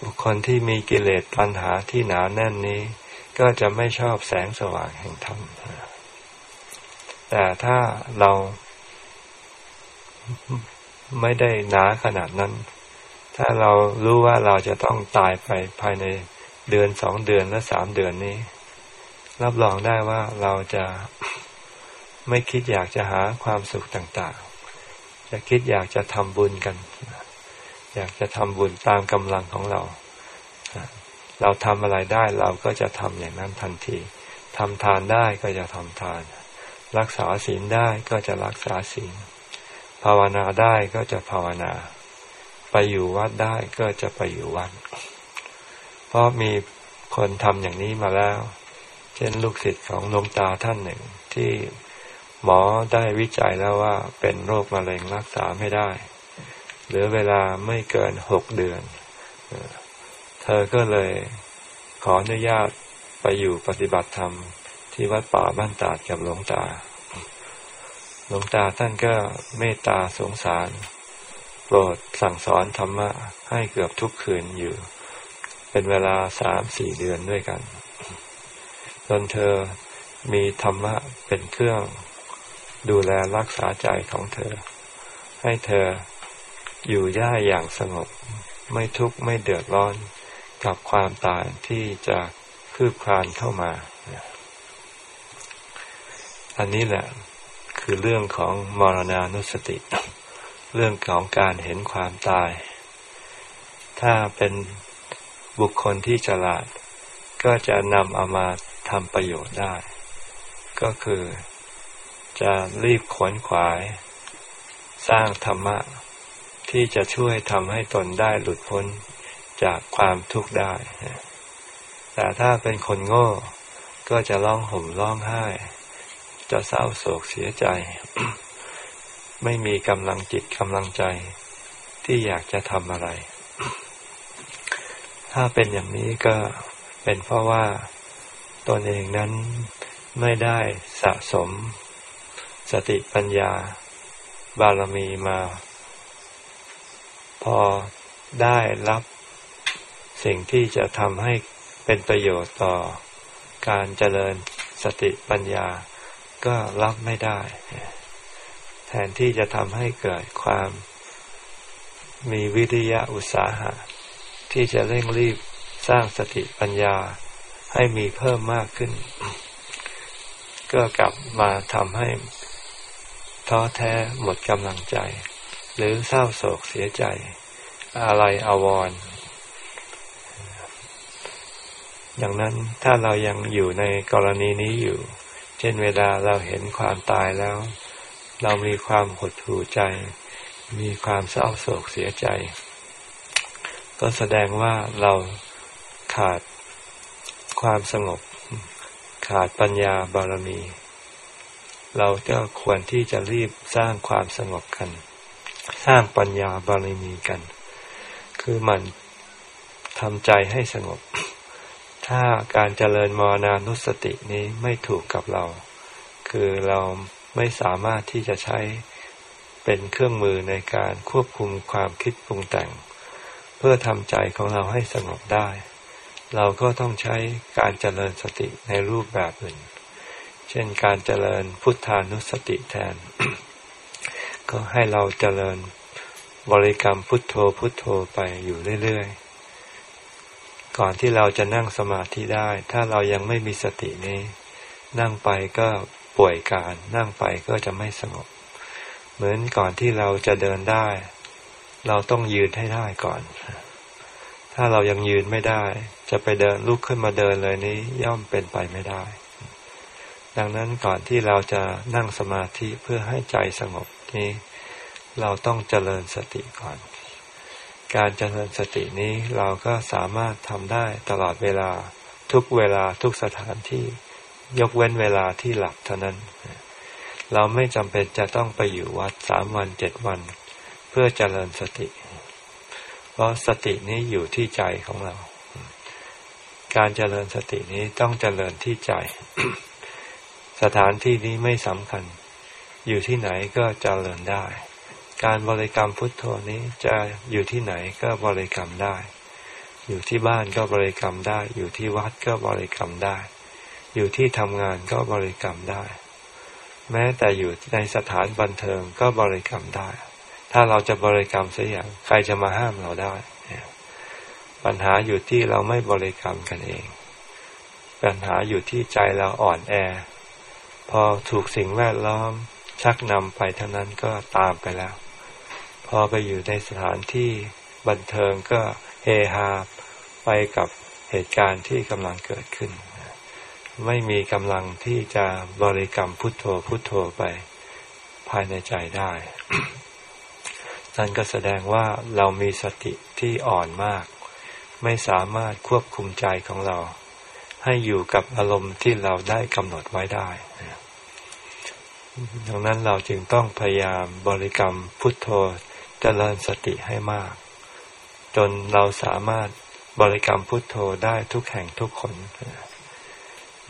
บุคคลที่มีกิเลสปัญหาที่หนาแน่นนี้ ก็จะไม่ชอบแสงสว่างแห่งธรรมแต่ถ้าเราไม่ได้หนาขนาดนั้น ถ้าเรารู้ว่าเราจะต้องตายไปภายในเดือนสองเดือนและสามเดือนนี้ รับรองได้ว่าเราจะไม่คิดอยากจะหาความสุขต่างๆ จะคิดอยากจะทำบุญกัน อยากจะทำบุญตามกำลังของเรา เราทำอะไรได้เราก็จะทำอย่างนั้นทันทีทำทานได้ก็จะทำทาน รักษาศีลได้ก็จะรักษาศีล ภาวนาได้ก็จะภาวนา ไปอยู่วัดได้ก็จะไปอยู่วัด เพราะมีคนทำอย่างนี้มาแล้ว เช่นลูกศิษย์ของหลวงตาท่านหนึ่ง ที่หมอได้วิจัยแล้วว่าเป็นโรคมะเร็งรักษาไม่ได้ เหลือเวลาไม่เกินหกเดือน เธอก็เลยขออนุญาตไปอยู่ปฏิบัติธรรมที่วัดป่าบ้านตาดกับหลวงตา หลวงตาท่านก็เมตตาสงสาร โปรดสั่งสอนธรรมะให้เกือบทุกคืนอยู่ เป็นเวลาสามสี่เดือนด้วยกัน จนเธอมีธรรมะเป็นเครื่องดูแลรักษาใจของเธอ ให้เธออยู่ได้อย่างสงบ ไม่ทุกข์ไม่เดือดร้อนกับความตายที่จะคืบคลานเข้ามา อันนี้แหละคือเรื่องของมรณานุสติ เรื่องของการเห็นความตาย ถ้าเป็นบุคคลที่ฉลาด ก็จะนำเอามาทำประโยชน์ได้ ก็คือจะรีบขวนขวาย สร้างธรรมะ ที่จะช่วยทำให้ตนได้หลุดพ้นจากความทุกข์ได้ แต่ถ้าเป็นคนโง่ ก็จะร้องห่มร้องไห้ จะเศร้าโศกเสียใจ ไม่มีกำลังจิตกำลังใจที่อยากจะทำอะไร ถ้าเป็นอย่างนี้ก็เป็นเพราะว่าตนเองนั้นไม่ได้สะสม สติปัญญา บารมีมา พอได้รับสิ่งที่จะทำให้เป็นประโยชน์ต่อการเจริญสติปัญญาก็รับไม่ได้ แทนที่จะทำให้เกิดความมีวิทยาอุตสาหะ ที่จะเร่งรีบสร้างสติปัญญาให้มีเพิ่มมากขึ้น ก็กลับมาทำให้ท้อแท้หมดกำลังใจ หรือเศร้าโศกเสียใจ อะไรอาวรณ์ดังนั้นถ้าเรายังอยู่ในกรณีนี้อยู่ เช่นเวลาเราเห็นความตายแล้ว เรามีความหดหู่ใจ มีความเศร้าโศกเสียใจ ก็แสดงว่าเราขาดความสงบ ขาดปัญญาบารมี เราก็ควรที่จะรีบสร้างความสงบกัน สร้างปัญญาบารมีกัน คือมันทำใจให้สงบ ถ้าการเจริญมรณานุสตินี้ไม่ถูกกับเรา คือเรา ไม่สามารถที่จะใช้เป็นเครื่องมือในการควบคุมความคิดปรุงแต่ง เพื่อทำใจของเราให้สงบได้ เราก็ต้องใช้การเจริญสติในรูปแบบอื่น เช่นการเจริญพุทธานุสติแทน ก็ให้เราเจริญบริกรรมพุทโธพุทโธไปอยู่เรื่อยๆ ก่อนที่เราจะนั่งสมาธิได้ ถ้าเรายังไม่มีสตินี้ นั่งไปก็ ป่วยการนั่งไปก็จะไม่สงบ เหมือนก่อนที่เราจะเดินได้ เราต้องยืนให้ได้ก่อน ถ้าเรายังยืนไม่ได้ จะไปเดินลุกขึ้นมาเดินเลยนี้ย่อมเป็นไปไม่ได้ ดังนั้นก่อนที่เราจะนั่งสมาธิเพื่อให้ใจสงบนี้ เราต้องเจริญสติก่อน การเจริญสตินี้เราก็สามารถทำได้ตลอดเวลาทุกเวลาทุกสถานที่ ยกเว้นเวลาที่หลับเท่านั้น เราไม่จำเป็นจะต้องไปอยู่วัดสามวันเจ็ดวัน เพื่อเจริญสติ เพราะสตินี้อยู่ที่ใจของเรา การเจริญสตินี้ต้องเจริญที่ใจ สถานที่นี้ไม่สำคัญ อยู่ที่ไหนก็เจริญได้ การบริกรรมพุทโธนี้จะอยู่ที่ไหนก็บริกรรมได้ อยู่ที่บ้านก็บริกรรมได้ อยู่ที่วัดก็บริกรรมได้ อยู่ที่ทำงานก็บริกรรมได้ แม้แต่อยู่ในสถานบันเทิงก็บริกรรมได้ ถ้าเราจะบริกรรมเสียอย่างใครจะมาห้ามเราได้ ปัญหาอยู่ที่เราไม่บริกรรมกันเอง ปัญหาอยู่ที่ใจเราอ่อนแอ พอถูกสิ่งแวดล้อม ชักนำไปเท่านั้นก็ตามไปแล้ว พอไปอยู่ในสถานที่บันเทิงก็เฮฮาไปกับเหตุการณ์ที่กำลังเกิดขึ้น ไม่มีกำลังที่จะบริกรรมพุทโธพุทโธไปภายในใจได้นั่นก็แสดงว่าเรามีสติที่อ่อนมาก ไม่สามารถควบคุมใจของเรา ให้อยู่กับอารมณ์ที่เราได้กำหนดไว้ได้ดังนั้นเราจึงต้องพยายามบริกรรมพุทโธจเจริญสติให้มาก จนเราสามารถบริกรรมพุทโธได้ทุกแห่งทุกคน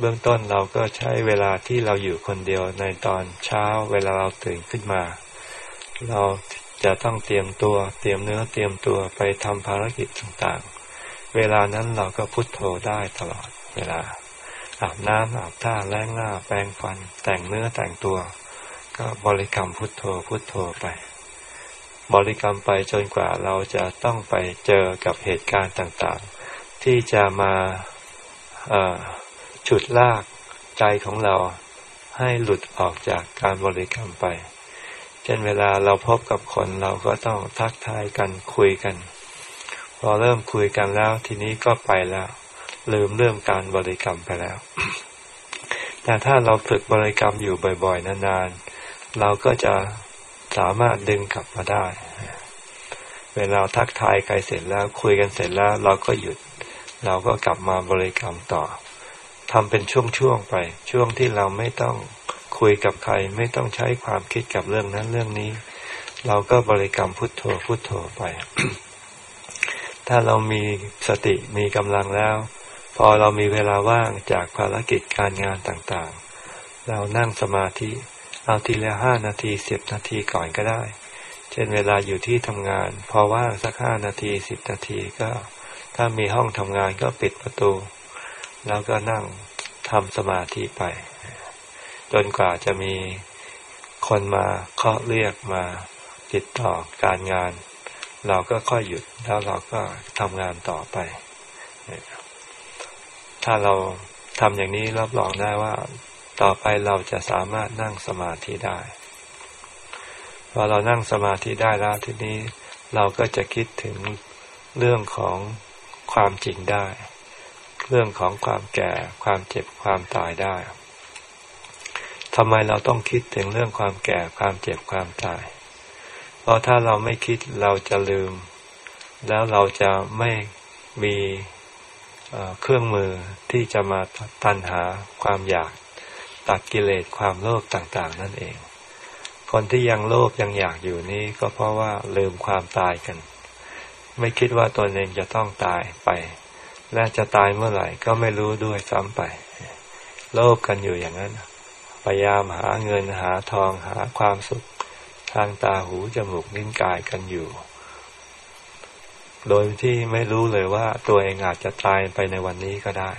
เบื้องต้นเราก็ใช้เวลาที่เราอยู่คนเดียวในตอนเช้าเวลาเราตื่นขึ้นมา เราจะต้องเตรียมตัว เตรียมเนื้อเตรียมตัวไปทำภารกิจต่างๆ เวลานั้นเราก็พุโทโธได้ตลอดเวลา อาบน้ำอาบท่าแล้งหน้า แปรงฟัน แต่งเนื้อแต่งตัว ก็บริกรรมพุทโธพุทโธไป บริกรรมไปจนกว่าเราจะต้องไปเจอกับเหตุการณ์ต่างๆ ที่จะมาเอ่อ ฉุดลากใจของเราให้หลุดออกจากการบริกรรมไป เช่นเวลาเราพบกับคนเราก็ต้องทักทายกันคุยกัน พอเริ่มคุยกันแล้วทีนี้ก็ไปแล้ว ลืมเรื่องการบริกรรมไปแล้ว แต่ถ้าเราฝึกบริกรรมอยู่บ่อยๆ นานๆ เราก็จะสามารถดึงกลับมาได้ เวลาทักทายใครเสร็จแล้วคุยกันเสร็จแล้ว เราก็หยุด เราก็กลับมาบริกรรมต่อ ทำเป็นช่วงๆไป ช่วงที่เราไม่ต้องคุยกับใคร ไม่ต้องใช้ความคิดกับเรื่องนั้นเรื่องนี้ เราก็บริกรรมพุทโธพุทโธไป ถ้าเรามีสติมีกำลังแล้ว พอเรามีเวลาว่างจากภารกิจการงานต่างๆ เรานั่งสมาธิ เอาทีละห้านาทีสิบนาทีก่อนก็ได้ เช่นเวลาอยู่ที่ทำงาน พอว่างสักห้านาทีสิบนาทีก็ ถ้ามีห้องทำงานก็ปิดประตู แล้วก็นั่งทำสมาธิไป จนกว่าจะมีคนมาเคาะเรียกมาติดต่อการงาน เราก็ค่อยหยุดแล้วเราก็ทำงานต่อไป ถ้าเราทำอย่างนี้รับรองได้ว่า ต่อไปเราจะสามารถนั่งสมาธิได้พอเรานั่งสมาธิได้แล้วทีนี้เราก็จะคิดถึงเรื่องของความจริงได้ เรื่องของความแก่ความเจ็บความตายได้ทำไมเราต้องคิดถึงเรื่องความแก่ความเจ็บความตาย เพราะถ้าเราไม่คิดเราจะลืม แล้วเราจะไม่มีเครื่องมือที่จะมาตันหาความอยากตัดกิเลสความโลภต่าง ๆ นั่นเอง คนที่ยังโลภยังอยากอยู่นี้ก็เพราะว่าลืมความตายกัน ไม่คิดว่าตนเองจะต้องตายไป และจะตายเมื่อไหร่ก็ไม่รู้ด้วยซ้ำไป โลภกันอยู่อย่างนั้น พยายามหาเงินหาทองหาความสุข ทางตาหูจมูกนิ้นกายกันอยู่ โดยที่ไม่รู้เลยว่าตัวเองอาจจะตายไปในวันนี้ก็ได้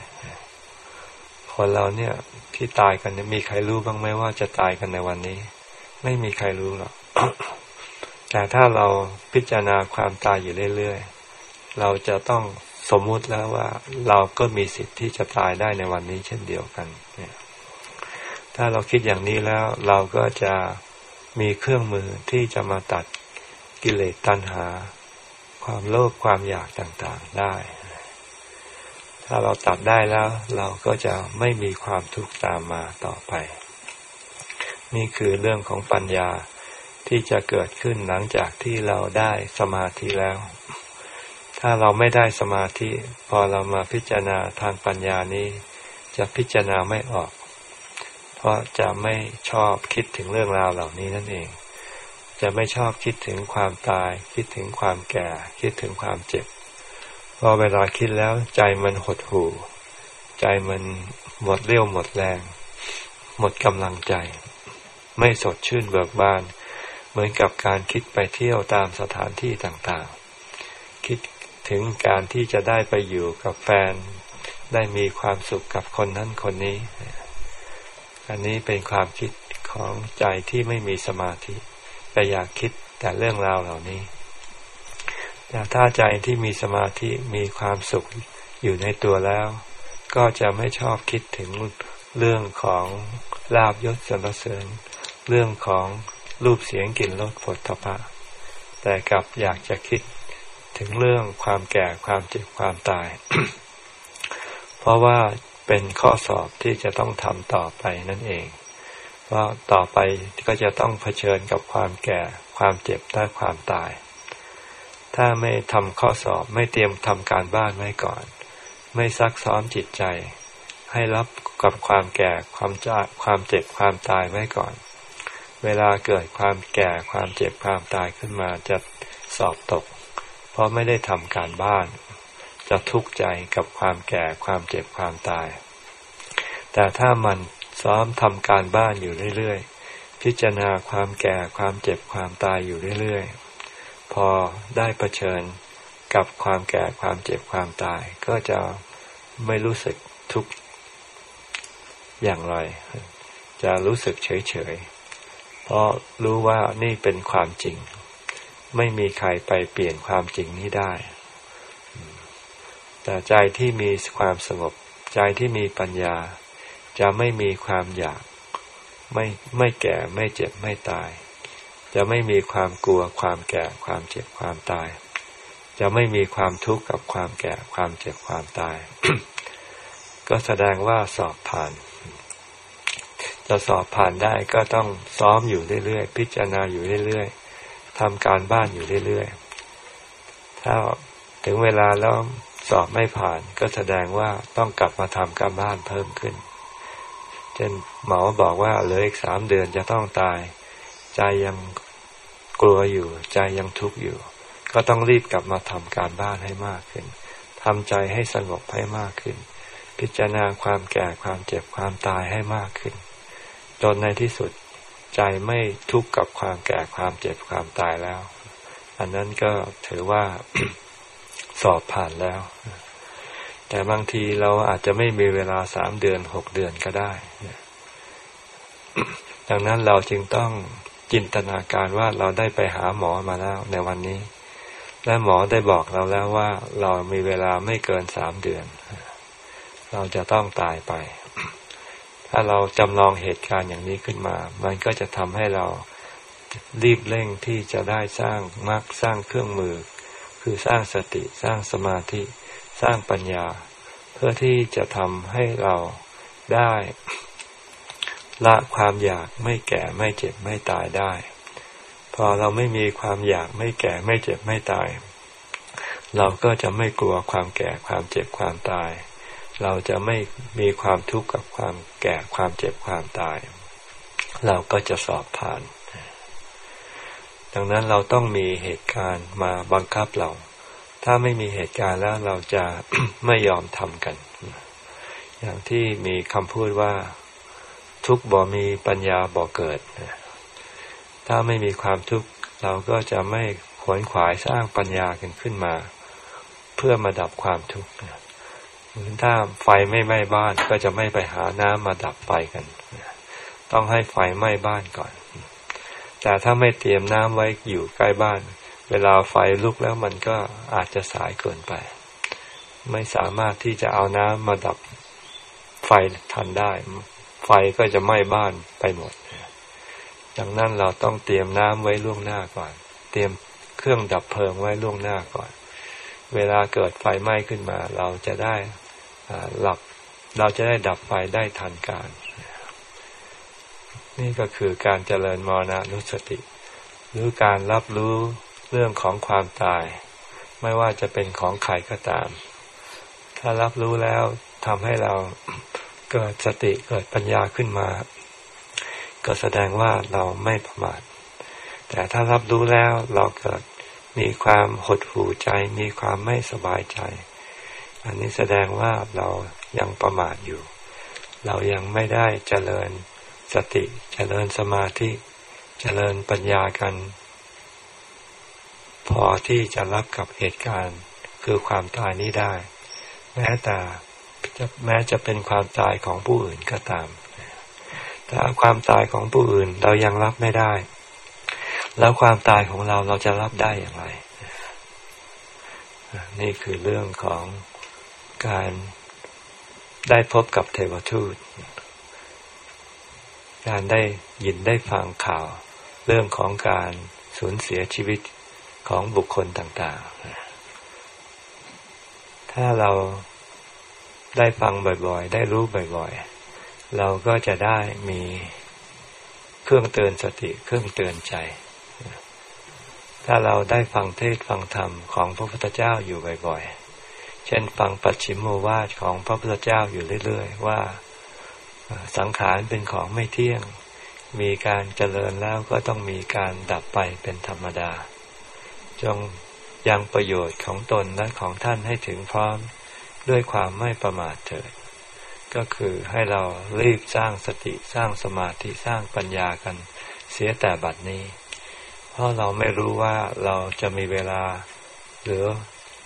คนเราเนี่ยที่ตายกันเนี่ยมีใครรู้บ้างไหมว่าจะตายกันในวันนี้ ไม่มีใครรู้หรอกแต่ถ้าเราพิจารณาความตายอยู่เรื่อยๆ เราจะต้อง สมมุติแล้วว่าเราก็มีสิทธิ์ที่จะตายได้ในวันนี้เช่นเดียวกันเนี่ยถ้าเราคิดอย่างนี้แล้วเราก็จะมีเครื่องมือที่จะมาตัดกิเลสตัณหา ความโลภความอยากต่างๆได้ ถ้าเราตัดได้แล้ว เราก็จะไม่มีความทุกข์ตามมาต่อไป นี่คือเรื่องของปัญญาที่จะเกิดขึ้นหลังจากที่เราได้สมาธิแล้ว ถ้าเราไม่ได้สมาธิ พอเรามาพิจารณาทางปัญญานี้ จะพิจารณาไม่ออก เพราะจะไม่ชอบคิดถึงเรื่องราวเหล่านี้นั่นเอง จะไม่ชอบคิดถึงความตาย คิดถึงความแก่ คิดถึงความเจ็บ พอเวลาคิดแล้วใจมันหดหู่ ใจมันหมดเรี่ยวหมดแรง หมดกำลังใจ ไม่สดชื่นเบิกบาน เหมือนกับการคิดไปเที่ยวตามสถานที่ต่างๆ คิด ถึงการที่จะได้ไปอยู่กับแฟน ได้มีความสุขกับคนนั้นคนนี้ อันนี้เป็นความคิดของใจที่ไม่มีสมาธิแต่อยากคิดแต่เรื่องราวเหล่านี้แต่ถ้าใจที่มีสมาธิมีความสุขอยู่ในตัวแล้ว ก็จะไม่ชอบคิดถึงเรื่องของลาบยศสรรเสริญ เรื่องของรูปเสียงกลิ่นรสผลทพะแต่กลับอยากจะคิด ถึงเรื่องความแก่ความเจ็บความตาย เพราะว่าเป็นข้อสอบที่จะต้องทำต่อไปนั่นเองเพราะต่อไปก็จะต้องเผชิญกับความแก่ความเจ็บและความตาย ถ้าไม่ทำข้อสอบไม่เตรียมทำการบ้านไว้ก่อน ไม่ซักซ้อมจิตใจ ให้รับกับความแก่ความจ้าความเจ็บความตายไว้ก่อน เวลาเกิดความแก่ความเจ็บความตายขึ้นมาจะสอบตก ราะไม่ได้ทำการบ้าน จะทุกข์ใจกับความแก่ความเจ็บความตาย แต่ถ้ามันซ้อมทำการบ้านอยู่เรื่อยๆ พิจารณาความแก่ความเจ็บความตายอยู่เรื่อยๆ พอได้เผชิญกับความแก่ความเจ็บความตาย ก็จะไม่รู้สึกทุกข์อย่างไร จะรู้สึกเฉยๆ เพราะรู้ว่านี่เป็นความจริง ไม่มีใครไปเปลี่ยนความจริงนี้ได้ แต่ใจที่มีความสงบ ใจที่มีปัญญา จะไม่มีความอยาก ไม่ไม่แก่ไม่เจ็บไม่ตาย จะไม่มีความกลัวความแก่ความเจ็บความตาย จะไม่มีความทุกข์กับความแก่ความเจ็บความตาย ก็แสดงว่าสอบผ่านจะสอบผ่านได้ก็ต้องซ้อมอยู่เรื่อยๆ พิจารณาอยู่เรื่อยๆ ทำการบ้านอยู่เรื่อยๆ ถ้าถึงเวลาแล้วสอบไม่ผ่านก็แสดงว่าต้องกลับมาทำการบ้านเพิ่มขึ้น เช่นหมอบอกว่าเหลืออีกสามเดือนจะต้องตาย ใจยังกลัวอยู่ ใจยังทุกข์อยู่ ก็ต้องรีบกลับมาทำการบ้านให้มากขึ้นทำใจให้สงบให้มากขึ้น พิจารณาความแก่ความเจ็บความตายให้มากขึ้น จนในที่สุด ใจไม่ทุกข์กับความแก่ความเจ็บความตายแล้ว อันนั้นก็ถือว่าสอบผ่านแล้ว แต่บางทีเราอาจจะไม่มีเวลาสามเดือนหกเดือนก็ได้ดังนั้นเราจึงต้องจินตนาการว่าเราได้ไปหาหมอมาแล้วในวันนี้ และหมอได้บอกเราแล้วว่า เรามีเวลาไม่เกินสามเดือน เราจะต้องตายไป ถ้าเราจำลองเหตุการณ์อย่างนี้ขึ้นมา มันก็จะทำให้เรารีบเร่งที่จะได้สร้างมรรคสร้างเครื่องมือ คือสร้างสติสร้างสมาธิ สร้างปัญญา เพื่อที่จะทำให้เราได้ละความอยากไม่แก่ไม่เจ็บไม่ตายได้ พอเราไม่มีความอยากไม่แก่ไม่เจ็บไม่ตาย เราก็จะไม่กลัวความแก่ความเจ็บความตาย เราจะไม่มีความทุกข์กับความ แก่ความเจ็บความตาย เราก็จะสอบผ่าน ดังนั้นเราต้องมีเหตุการณ์มาบังคับเรา ถ้าไม่มีเหตุการณ์แล้วเราจะไม่ยอมทำกัน อย่างที่มีคำพูดว่าทุกบ่มีปัญญาบ่เกิด ถ้าไม่มีความทุกข์เราก็จะไม่ขวนขวายสร้างปัญญากันขึ้นมา เพื่อมาดับความทุกข์ ถ้าไฟไม่ไหม้บ้านก็จะไม่ไปหาน้ำมาดับไฟกัน ต้องให้ไฟไหม้บ้านก่อน แต่ถ้าไม่เตรียมน้ำไว้อยู่ใกล้บ้าน เวลาไฟลุกแล้วมันก็อาจจะสายเกินไป ไม่สามารถที่จะเอาน้ำมาดับไฟทันได้ ไฟก็จะไหม้บ้านไปหมดดังนั้นเราต้องเตรียมน้ำไว้ล่วงหน้าก่อน เตรียมเครื่องดับเพลิงไว้ล่วงหน้าก่อน เวลาเกิดไฟไหม้ขึ้นมา เราจะได้ หลับเราจะได้ดับไฟได้ทันการ นี่ก็คือการเจริญมรณานุสติ หรือการรับรู้เรื่องของความตาย ไม่ว่าจะเป็นของใครก็ตาม ถ้ารับรู้แล้วทำให้เราเกิดสติเกิดปัญญาขึ้นมา ก็แสดงว่าเราไม่ประมาทแต่ถ้ารับรู้แล้วเราเกิดมีความหดหู่ใจ มีความไม่สบายใจ อันนี้แสดงว่าเรายังประมาทอยู่ เรายังไม่ได้เจริญสติเจริญสมาธิเจริญปัญญากัน พอที่จะรับกับเหตุการณ์คือความตายนี้ได้ แม้แต่แม้จะเป็นความตายของผู้อื่นก็ตาม แต่ความตายของผู้อื่นเรายังรับไม่ได้ แล้วความตายของเราเราจะรับได้อย่างไร นี่คือเรื่องของ การได้พบกับเทวทูต การได้ยินได้ฟังข่าว เรื่องของการสูญเสียชีวิตของบุคคลต่างๆ ถ้าเราได้ฟังบ่อยๆ ได้รู้บ่อยๆ เราก็จะได้มีเครื่องเตือนสติ เครื่องเตือนใจ ถ้าเราได้ฟังเทศฟังธรรมของพระพุทธเจ้าอยู่บ่อยๆ เช่นฟังปัจฉิมโมวาทของพระพุทธเจ้าอยู่เรื่อย ๆ ว่าสังขารเป็นของไม่เที่ยง มีการเจริญแล้วก็ต้องมีการดับไปเป็นธรรมดา จงยังประโยชน์ของตนและของท่านให้ถึงพร้อมด้วยความไม่ประมาทเถิด ก็คือให้เรารีบสร้างสติสร้างสมาธิสร้างปัญญากันเสียแต่บัดนี้ เพราะเราไม่รู้ว่าเราจะมีเวลาหลือ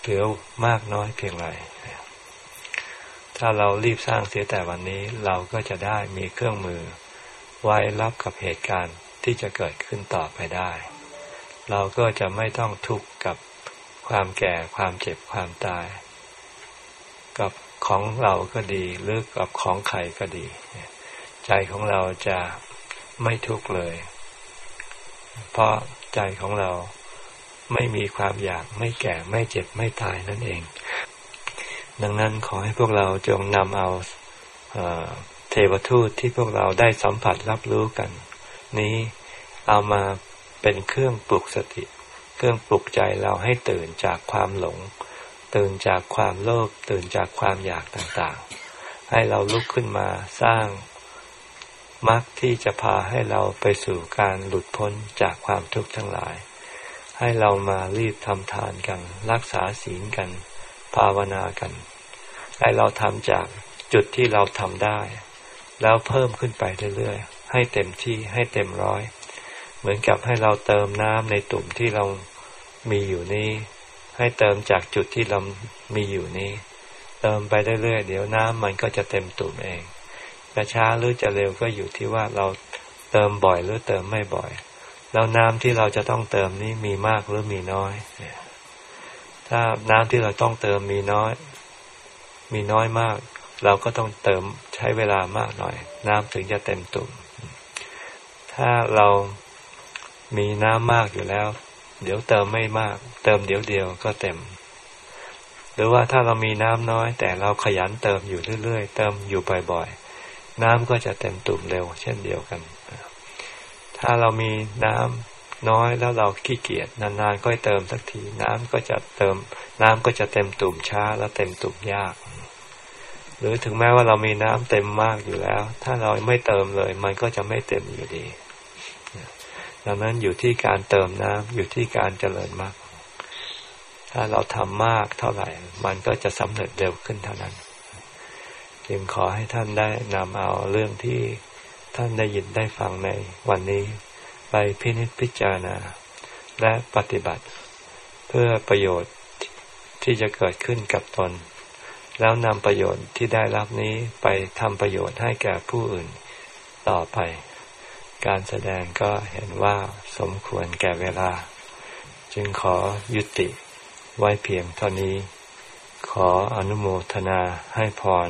เหลือมากน้อยเพียงไรถ้าเรารีบสร้างเสียแต่วันนี้เราก็จะได้มีเครื่องมือ ไว้รับกับเหตุการณ์ที่จะเกิดขึ้นต่อไปได้ เราก็จะไม่ต้องทุกข์กับความแก่ความเจ็บความตาย กับของเราก็ดีหรือกับของใครก็ดี ใจของเราจะไม่ทุกข์เลย เพราะใจของเรา ไม่มีความอยากไม่แก่ไม่เจ็บไม่ตายนั่นเอง ดังนั้นขอให้พวกเราจงนำเอาเทวทูตที่พวกเราได้สัมผัสรับรู้กัน นี้เอามาเป็นเครื่องปลุกสติ เครื่องปลุกใจเราให้ตื่นจากความหลง ตื่นจากความโลภตื่นจากความอยากต่างๆ ให้เราลุกขึ้นมาสร้างมรรคที่จะพาให้เราไปสู่การหลุดพ้นจากความทุกข์ทั้งหลาย ให้เรามารีบทำทานกัน รักษาศีลกัน ภาวนากัน ให้เราทำจากจุดที่เราทำได้ แล้วเพิ่มขึ้นไปเรื่อยๆ ให้เต็มที่ให้เต็มร้อย เหมือนกับให้เราเติมน้ำในตุ่มที่เรามีอยู่นี้ ให้เติมจากจุดที่เรามีอยู่นี้ เติมไปเรื่อยๆ เดี๋ยวน้ำมันก็จะเต็มตุ่มเองจะช้าหรือจะเร็วก็อยู่ที่ว่าเราเติมบ่อยหรือเติมไม่บ่อย แล้วน้ำที่เราจะต้องเติมนี้มีมากหรือมีน้อย ถ้าน้ำที่เราต้องเติมมีน้อย มีน้อยมาก เราก็ต้องเติมใช้เวลามากหน่อย น้ำถึงจะเต็มตุ่ม ถ้าเรามีน้ำมากอยู่แล้ว เดี๋ยวเติมไม่มาก เติมเดี๋ยวเดียวก็เต็ม หรือว่าถ้าเรามีน้ำน้อย แต่เราขยันเติมอยู่เรื่อยๆ เติมอยู่บ่อยๆ น้ำก็จะเต็มตุ่มเร็ว เช่นเดียวกัน ถ้าเรามีน้ำน้อยแล้วเราขี้เกียจนานๆก็เติมสักที น้ำก็จะเติม น้ำก็จะเต็มตุ่มช้า แล้วเต็มตุ่มยาก หรือถึงแม้ว่าเรามีน้ำเต็มมากอยู่แล้ว ถ้าเราไม่เติมเลย มันก็จะไม่เต็มอยู่ดีดังนั้นอยู่ที่การเติมน้ำอยู่ที่การเจริญมาก ถ้าเราทำมากเท่าไหร่ มันก็จะสำเร็จเร็วขึ้นเท่านั้น จึงขอให้ท่านได้นำเอาเรื่องที่ ท่านได้ยินได้ฟังในวันนี้ ไปพินิจพิจารณา และปฏิบัติ เพื่อประโยชน์ที่จะเกิดขึ้นกับตน แล้วนำประโยชน์ที่ได้รับนี้ไปทำประโยชน์ให้แก่ผู้อื่นต่อไป การแสดงก็เห็นว่าสมควรแก่เวลา จึงขอยุติไว้เพียงเท่านี้ ขออนุโมทนาให้พร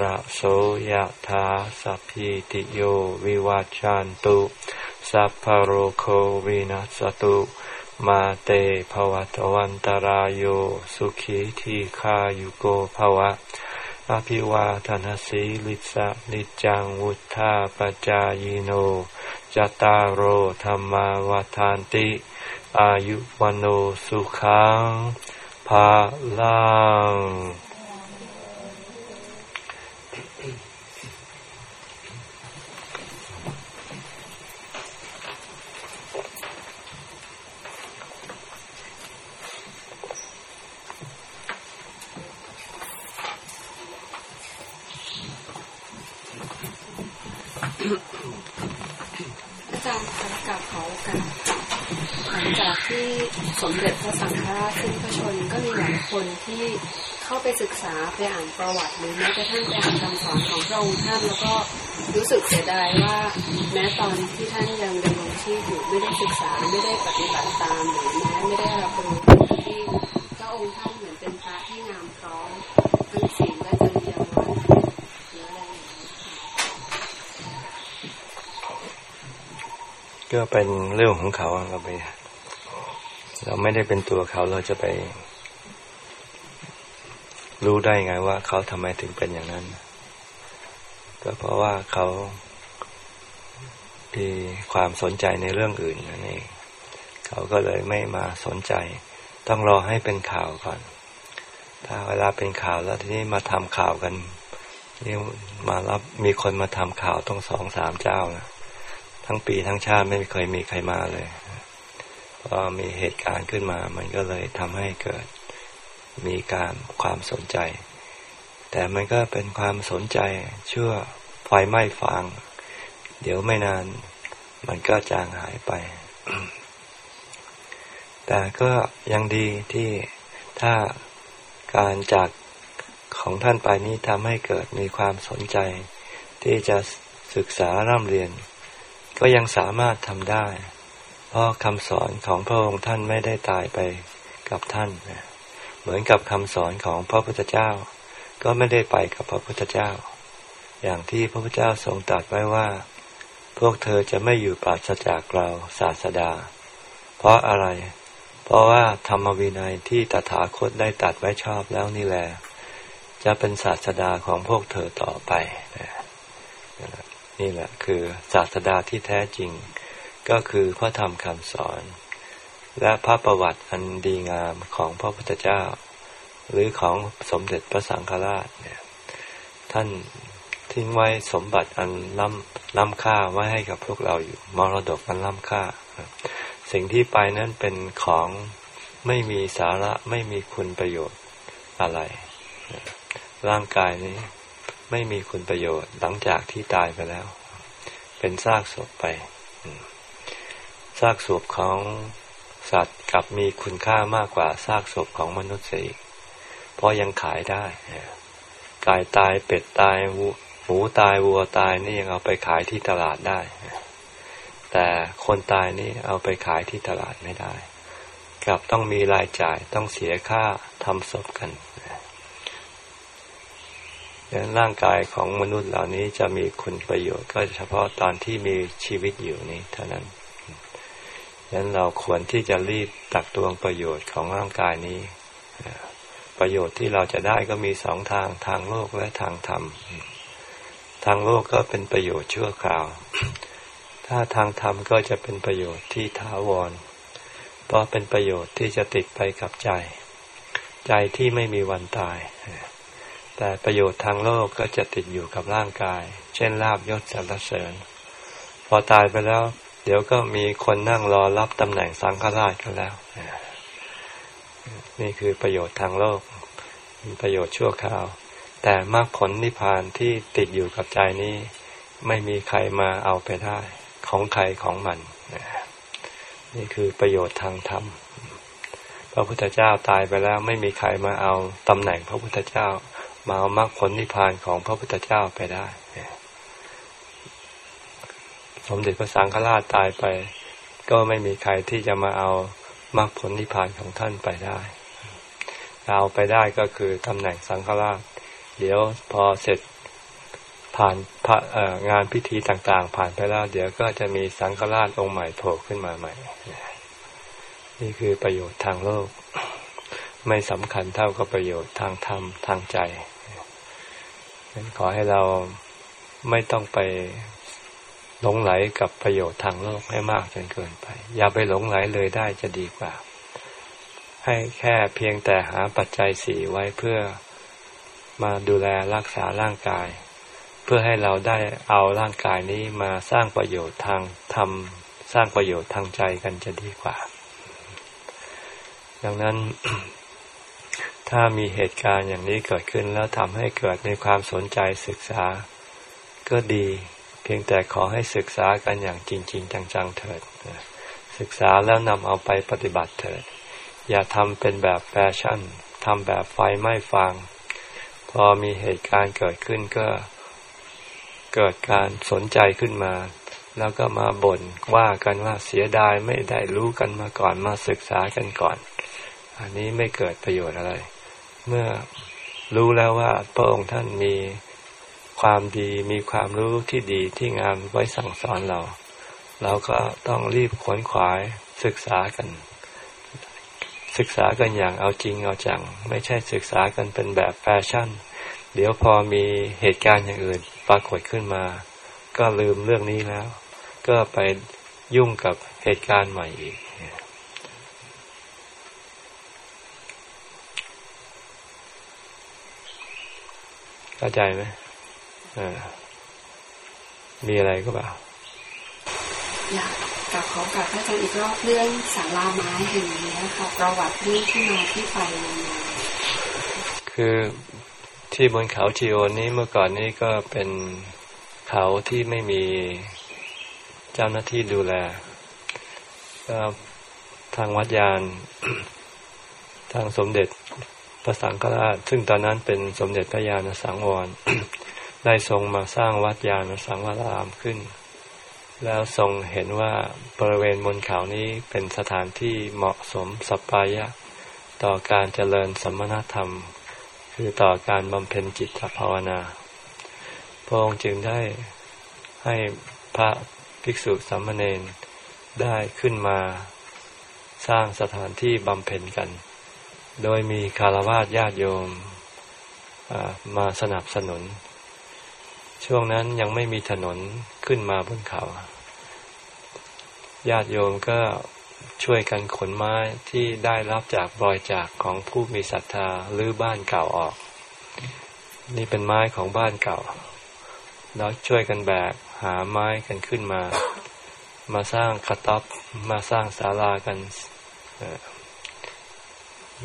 ระโสยธาสัพพิติโยวิวัจจันตุ สัพพโรโควินัสตุ มาเตภวัตวันตารโยสุขีทีขายุโกภวะ อภิวาทนสีลิสะนิจังวุธาปจายโนจตารโหธรรมาวาทานติ อายุวันโอสุขังภาลัง สมเด็จพระสังฆราชสิ้นพระชนก็มีหลายคนที่เข้าไปศึกษาไปอ่านประวัติหรือแม้กระทั่งไปอ่านคำสอนของพระองค์ท่านแล้วก็รู้สึกเสียดายว่า แม้ตอนที่ท่านยังดำรงชีพอยู่ไม่ได้ศึกษาไม่ได้ปฏิบัติตามหรือแม้ไม่ได้รับรู้ที่พระองค์ท่านเหมือนเป็นพระที่งามพร้อมทั้งศีลและจริยธรรมหรืออะไรก็เป็นเรื่องของเขาเราไป เราไม่ได้เป็นตัวเขาเราจะไป รู้ได้ไงว่าเขาทำไมถึงเป็นอย่างนั้น ก็เพราะว่าเขามีความสนใจในเรื่องอื่นนั่นเองเขาก็เลยไม่มาสนใจ ต้องรอให้เป็นข่าวก่อน ถ้าเวลาเป็นข่าวแล้วทีนี้มาทำข่าวกันนี่มารับมีคนมาทำข่าวต้องสองสามเจ้านะทั้งปีทั้งชาติไม่เคยมีใครมาเลย พอมีเหตุการณ์ขึ้นมา มันก็เลยทำให้เกิดมีการความสนใจ แต่มันก็เป็นความสนใจเชื่อไฟไหม้ฟาง เดี๋ยวไม่นาน มันก็จางหายไป แต่ก็ยังดีที่ถ้าการจากของท่านไปนี้ทำให้เกิดมีความสนใจ ที่จะศึกษาร่ำเรียน ก็ยังสามารถทำได้ เพราะคำสอนของพระองค์ท่านไม่ได้ตายไปกับท่าน เหมือนกับคำสอนของพระพุทธเจ้า ก็ไม่ได้ไปกับพระพุทธเจ้า อย่างที่พระพุทธเจ้าทรงตรัสไว้ว่า พวกเธอจะไม่อยู่ปราศจากเราศาสดา เพราะอะไร เพราะว่าธรรมวินัยที่ตถาคตได้ตัดไว้ชอบแล้วนี่แหละจะเป็นศาสดาของพวกเธอต่อไป นี่แหละคือศาสดาที่แท้จริง ก็คือพระธรรมคำสอน และพระประวัติอันดีงามของพระพุทธเจ้า หรือของสมเด็จพระสังฆราชเนี่ยท่านทิ้งไว้สมบัติอันล้ำล้ำค่าไว้ให้กับพวกเราอยู่มรดกอันล้ำค่า สิ่งที่ไปนั้นเป็นของไม่มีสาระไม่มีคุณประโยชน์อะไร ร่างกายนี้ไม่มีคุณประโยชน์หลังจากที่ตายไปแล้ว เป็นซากศพไป ซากศพของสัตว์กลับมีคุณค่ามากกว่าซากศพของมนุษย์เอีกเพราะยังขายได้ไก่ตายเป็ดตายหมูตายวัวตายนี่ยังเอาไปขายที่ตลาดได้ แต่คนตายนี่เอาไปขายที่ตลาดไม่ได้ กลับต้องมีรายจ่ายต้องเสียค่าทำศพกันดังนั้นร่างกายของมนุษย์เหล่านี้จะมีคุณประโยชน์ก็เฉพาะตอนที่มีชีวิตอยู่นี้เท่านั้น ฉะนั้นเราควรที่จะรีบตักตวงประโยชน์ของร่างกายนี้ ประโยชน์ที่เราจะได้ก็มีสองทางทางโลกและทางธรรม ทางโลกก็เป็นประโยชน์ชั่วคราว ถ้าทางธรรมก็จะเป็นประโยชน์ที่ถาวร เพราะเป็นประโยชน์ที่จะติดไปกับใจ ใจที่ไม่มีวันตาย แต่ประโยชน์ทางโลกก็จะติดอยู่กับร่างกาย เช่นลาบยศสรรเสริญ พอตายไปแล้ว เดี๋ยวก็มีคนนั่งรอรับตำแหน่งสังฆราชกันแล้ว นี่คือประโยชน์ทางโลกมีประโยชน์ชั่วคราว แต่มรรคผลนิพพานที่ติดอยู่กับใจนี้ ไม่มีใครมาเอาไปได้ ของใครของมัน นี่คือประโยชน์ทางธรรม พระพุทธเจ้าตายไปแล้วไม่มีใครมาเอาตำแหน่งพระพุทธเจ้า มาเอามรรคผลนิพพานของพระพุทธเจ้าไปได้ สมเด็จพระสังฆราชตายไป ก็ไม่มีใครที่จะมาเอามรรคผลนิพพานของท่านไปได้เอาไปได้ก็คือตำแหน่งสังฆราช เดี๋ยวพอเสร็จผ่านงานพิธีต่างๆ ผ่านไปแล้วเดี๋ยวก็จะมีสังฆราชองค์ใหม่โผล่ขึ้นมาใหม่ นี่คือประโยชน์ทางโลก ไม่สำคัญเท่ากับประโยชน์ทางธรรมทางใจนั้นขอให้เราไม่ต้องไป หลงไหลกับประโยชน์ทางโลกให้มากจนเกินไป อย่าไปหลงไหลเลยได้จะดีกว่า ให้แค่เพียงแต่หาปัจจัยสี่ไว้เพื่อมาดูแลรักษาร่างกาย เพื่อให้เราได้เอาร่างกายนี้มาสร้างประโยชน์ทางธรรมสร้างประโยชน์ทางใจกันจะดีกว่า ดังนั้นถ้ามีเหตุการณ์อย่างนี้เกิดขึ้นแล้วทำให้เกิดในความสนใจศึกษา ก็ดี เพียงแต่ขอให้ศึกษากันอย่างจริงๆจังๆเถิดศึกษาแล้วนำเอาไปปฏิบัติเถิด อย่าทำเป็นแบบแฟชั่นทำแบบไฟไหม้ฟางพอมีเหตุการณ์เกิดขึ้นก็เกิดการสนใจขึ้นมา แล้วก็มาบ่นว่ากันว่าเสียดายไม่ได้รู้กันมาก่อนมาศึกษากันก่อน อันนี้ไม่เกิดประโยชน์อะไร เมื่อรู้แล้วว่าพระองค์ท่านมี ความดีมีความรู้ที่ดีที่งามไว้สั่งสอนเรา เราก็ต้องรีบขวนขวายศึกษากัน ศึกษากันอย่างเอาจริงเอาจัง ไม่ใช่ศึกษากันเป็นแบบแฟชั่น เดี๋ยวพอมีเหตุการณ์อย่างอื่นปรากฏขึ้นมา ก็ลืมเรื่องนี้แล้ว ก็ไปยุ่งกับเหตุการณ์ใหม่อีกเข้าใจไหม มีอะไรก็บ่าอยากกลับขอกลับพระอาจารย์อีกรอบเรื่องสาราไม้แห่งนี้ค่ะประวัติเรื่องที่มาที่ไปยังไงคือที่บนเขาชีโอนนี้เมื่อก่อนนี้ก็เป็นเขาที่ไม่มีเจ้าหน้าที่ดูแลก็ทางวัดยาน ทางสมเด็จพระสังฆราช ซึ่งตอนนั้นเป็นสมเด็จพระญาณสังวร ได้ทรงมาสร้างวัดยานสังวรามขึ้น แล้วทรงเห็นว่าบริเวณบนเขานี้เป็นสถานที่เหมาะสมสัปปายะ ต่อการเจริญสมณธรรม คือต่อการบำเพ็ญจิตภาวนา พระองค์จึงได้ให้พระภิกษุสามเณรได้ขึ้นมาสร้างสถานที่บำเพ็ญกัน โดยมีคารวะญาติโยมมาสนับสนุน ช่วงนั้นยังไม่มีถนนขึ้นมาบนเขา ญาติโยมก็ช่วยกันขนไม้ที่ได้รับจากบอยจากของผู้มีศรัทธาหรือบ้านเก่าออก นี่เป็นไม้ของบ้านเก่า แล้วช่วยกันแบกหาไม้กันขึ้นมา มาสร้างกระต๊อบมาสร้างศาลากัน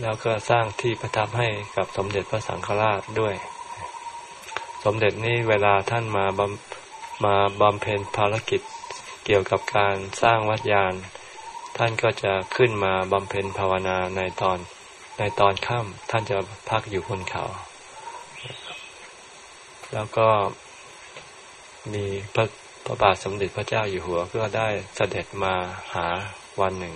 แล้วก็สร้างที่ประทับให้กับสมเด็จพระสังฆราชด้วย มเด็จนี่เวลาท่านมาบำมาบำเพ็ญภารกิจเกี่ยวกับการสร้างวัดยาน ท่านก็จะขึ้นมาบำเพ็ญภาวนาในตอนในตอนค่ำท่านจะพักอยู่บนเขา แล้วก็มีพระพระบาทสมเด็จพระเจ้าอยู่หัวก็ได้เสด็จมาหาวันหนึ่ง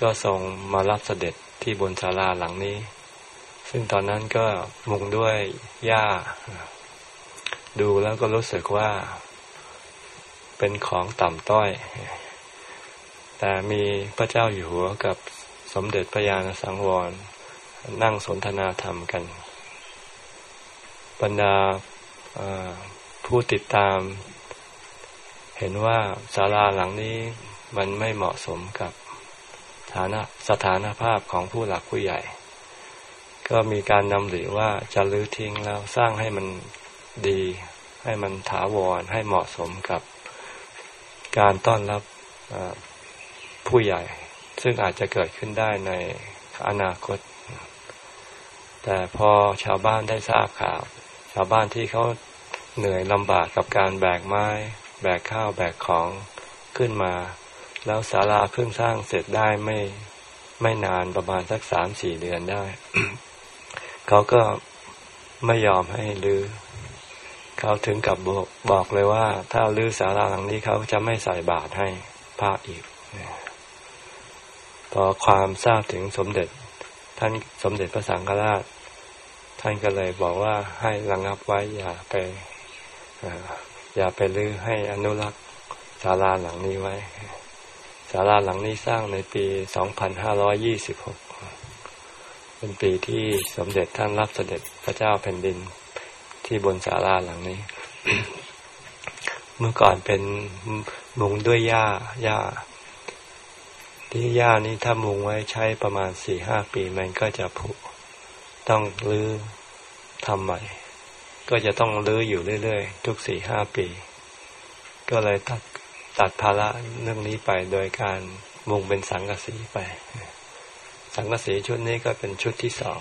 ก็ทรงมารับเสด็จที่บนศาลาหลังนี้ ซึ่งตอนนั้นก็มุงด้วยหญ้า ดูแล้วก็รู้สึกว่าเป็นของต่ำต้อย แต่มีพระเจ้าอยู่หัวกับสมเด็จพระญาณสังวร นั่งสนทนาธรรมกัน บรรดาผู้ติดตาม เห็นว่าศาลาหลังนี้มันไม่เหมาะสมกับฐานะสถานภาพของผู้หลักผู้ใหญ่ ก็มีการนำหรือว่าจะลื้อทิ้งแล้วสร้างให้มันดี ให้มันถาวรให้เหมาะสมกับการต้อนรับผู้ใหญ่ ซึ่งอาจจะเกิดขึ้นได้ในอนาคต แต่พอชาวบ้านได้ทราบข่าว ชาวบ้านที่เขาเหนื่อยลำบากกับการแบกไม้ แบกข้าวแบกของขึ้นมา แล้วศาลาเพิ่งสร้างเสร็จได้ไม่ไม่นานประมาณสักสามสี่เดือนได้ เขาก็ไม่ยอมให้ลือเขาถึงกับบอกบอกเลยว่า ถ้าลื้อศาลาหลังนี้เขาจะไม่ใส่บาตรให้พระอีกพอความทราบถึงสมเด็จ ท่านสมเด็จพระสังฆราช ท่านก็เลยบอกว่าให้ระงับไว้อย่าไปอย่าไปลื้อให้อนุรักษ์ศาลาหลังนี้ไว้ศาลาหลังนี้สร้างในปี 2526 เป็นปีที่สมเด็จท่านรับเสด็จพระเจ้าแผ่นดินที่บนศาลาหลังนี้ เมื่อก่อนเป็นมุงด้วยหญ้าหญ้า ที่หญ้านี้ถ้ามุงไว้ใช้ประมาณสี่ห้าปีมันก็จะผุต้องรื้อทำใหม่ ก็จะต้องรื้ออยู่เรื่อยๆ ทุกสี่ห้าปี ก็เลยตัดตัดภาระเรื่องนี้ไปโดยการมุงเป็นสังกะสีไป สังกสีชุดนี้ก็เป็นชุดที่สอง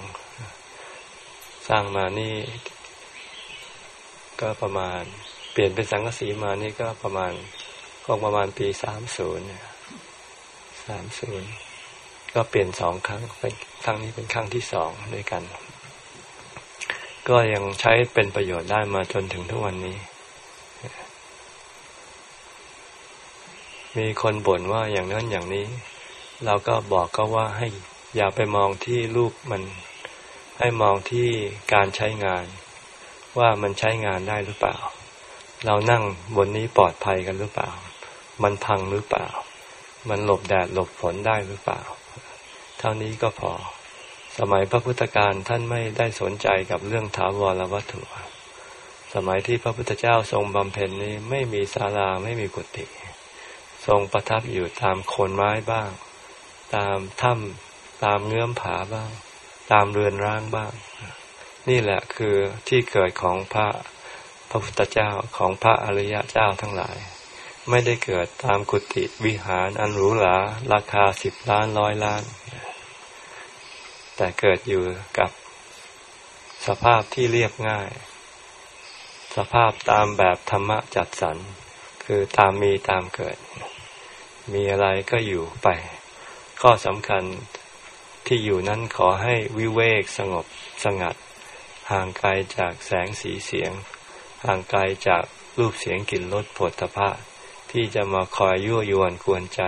สร้างมานี่ ก็ประมาณ เปลี่ยนเป็นสังกสีมานี่ก็ประมาณก็ประมาณปีสามศูนย์สามศูนย์ก็เปลี่ยนสองครั้งเป็นครั้งนี้เป็นครั้งที่สองด้วยกัน ก็ยังใช้เป็นประโยชน์ได้มาจนถึงทุกวันนี้ มีคนบ่นว่าอย่างนั้นอย่างนี้ เราก็บอกก็ว่าให้ อย่าไปมองที่รูปมัน ให้มองที่การใช้งาน ว่ามันใช้งานได้หรือเปล่า เรานั่งบนนี้ปลอดภัยกันหรือเปล่า มันพังหรือเปล่า มันหลบแดดหลบฝนได้หรือเปล่า เท่านี้ก็พอ สมัยพระพุทธการท่านไม่ได้สนใจกับเรื่องถาวรวัตถุ สมัยที่พระพุทธเจ้าทรงบำเพ็ญนี้ไม่มีศาลาไม่มีกุฏิทรงประทับอยู่ตามโคนไม้บ้าง ตามถ้ำ ตามเงื้อมผาบ้าง ตามเรือนร่างบ้าง นี่แหละคือที่เกิดของพระพระพุทธเจ้าของพระอริยเจ้าทั้งหลาย ไม่ได้เกิดตามกุฏิวิหารอันหรูหราราคาสิบล้านร้อยล้าน แต่เกิดอยู่กับสภาพที่เรียบง่าย สภาพตามแบบธรรมะจัดสรรคือตามมีตามเกิด มีอะไรก็อยู่ไป ข้อสำคัญ ที่อยู่นั้นขอให้วิเวกสงบสงัด ห่างไกลจากแสงสีเสียง ห่างไกลจากรูปเสียงกลิ่นรสผลตภะที่จะมาคอยยั่วยวนกวนใจ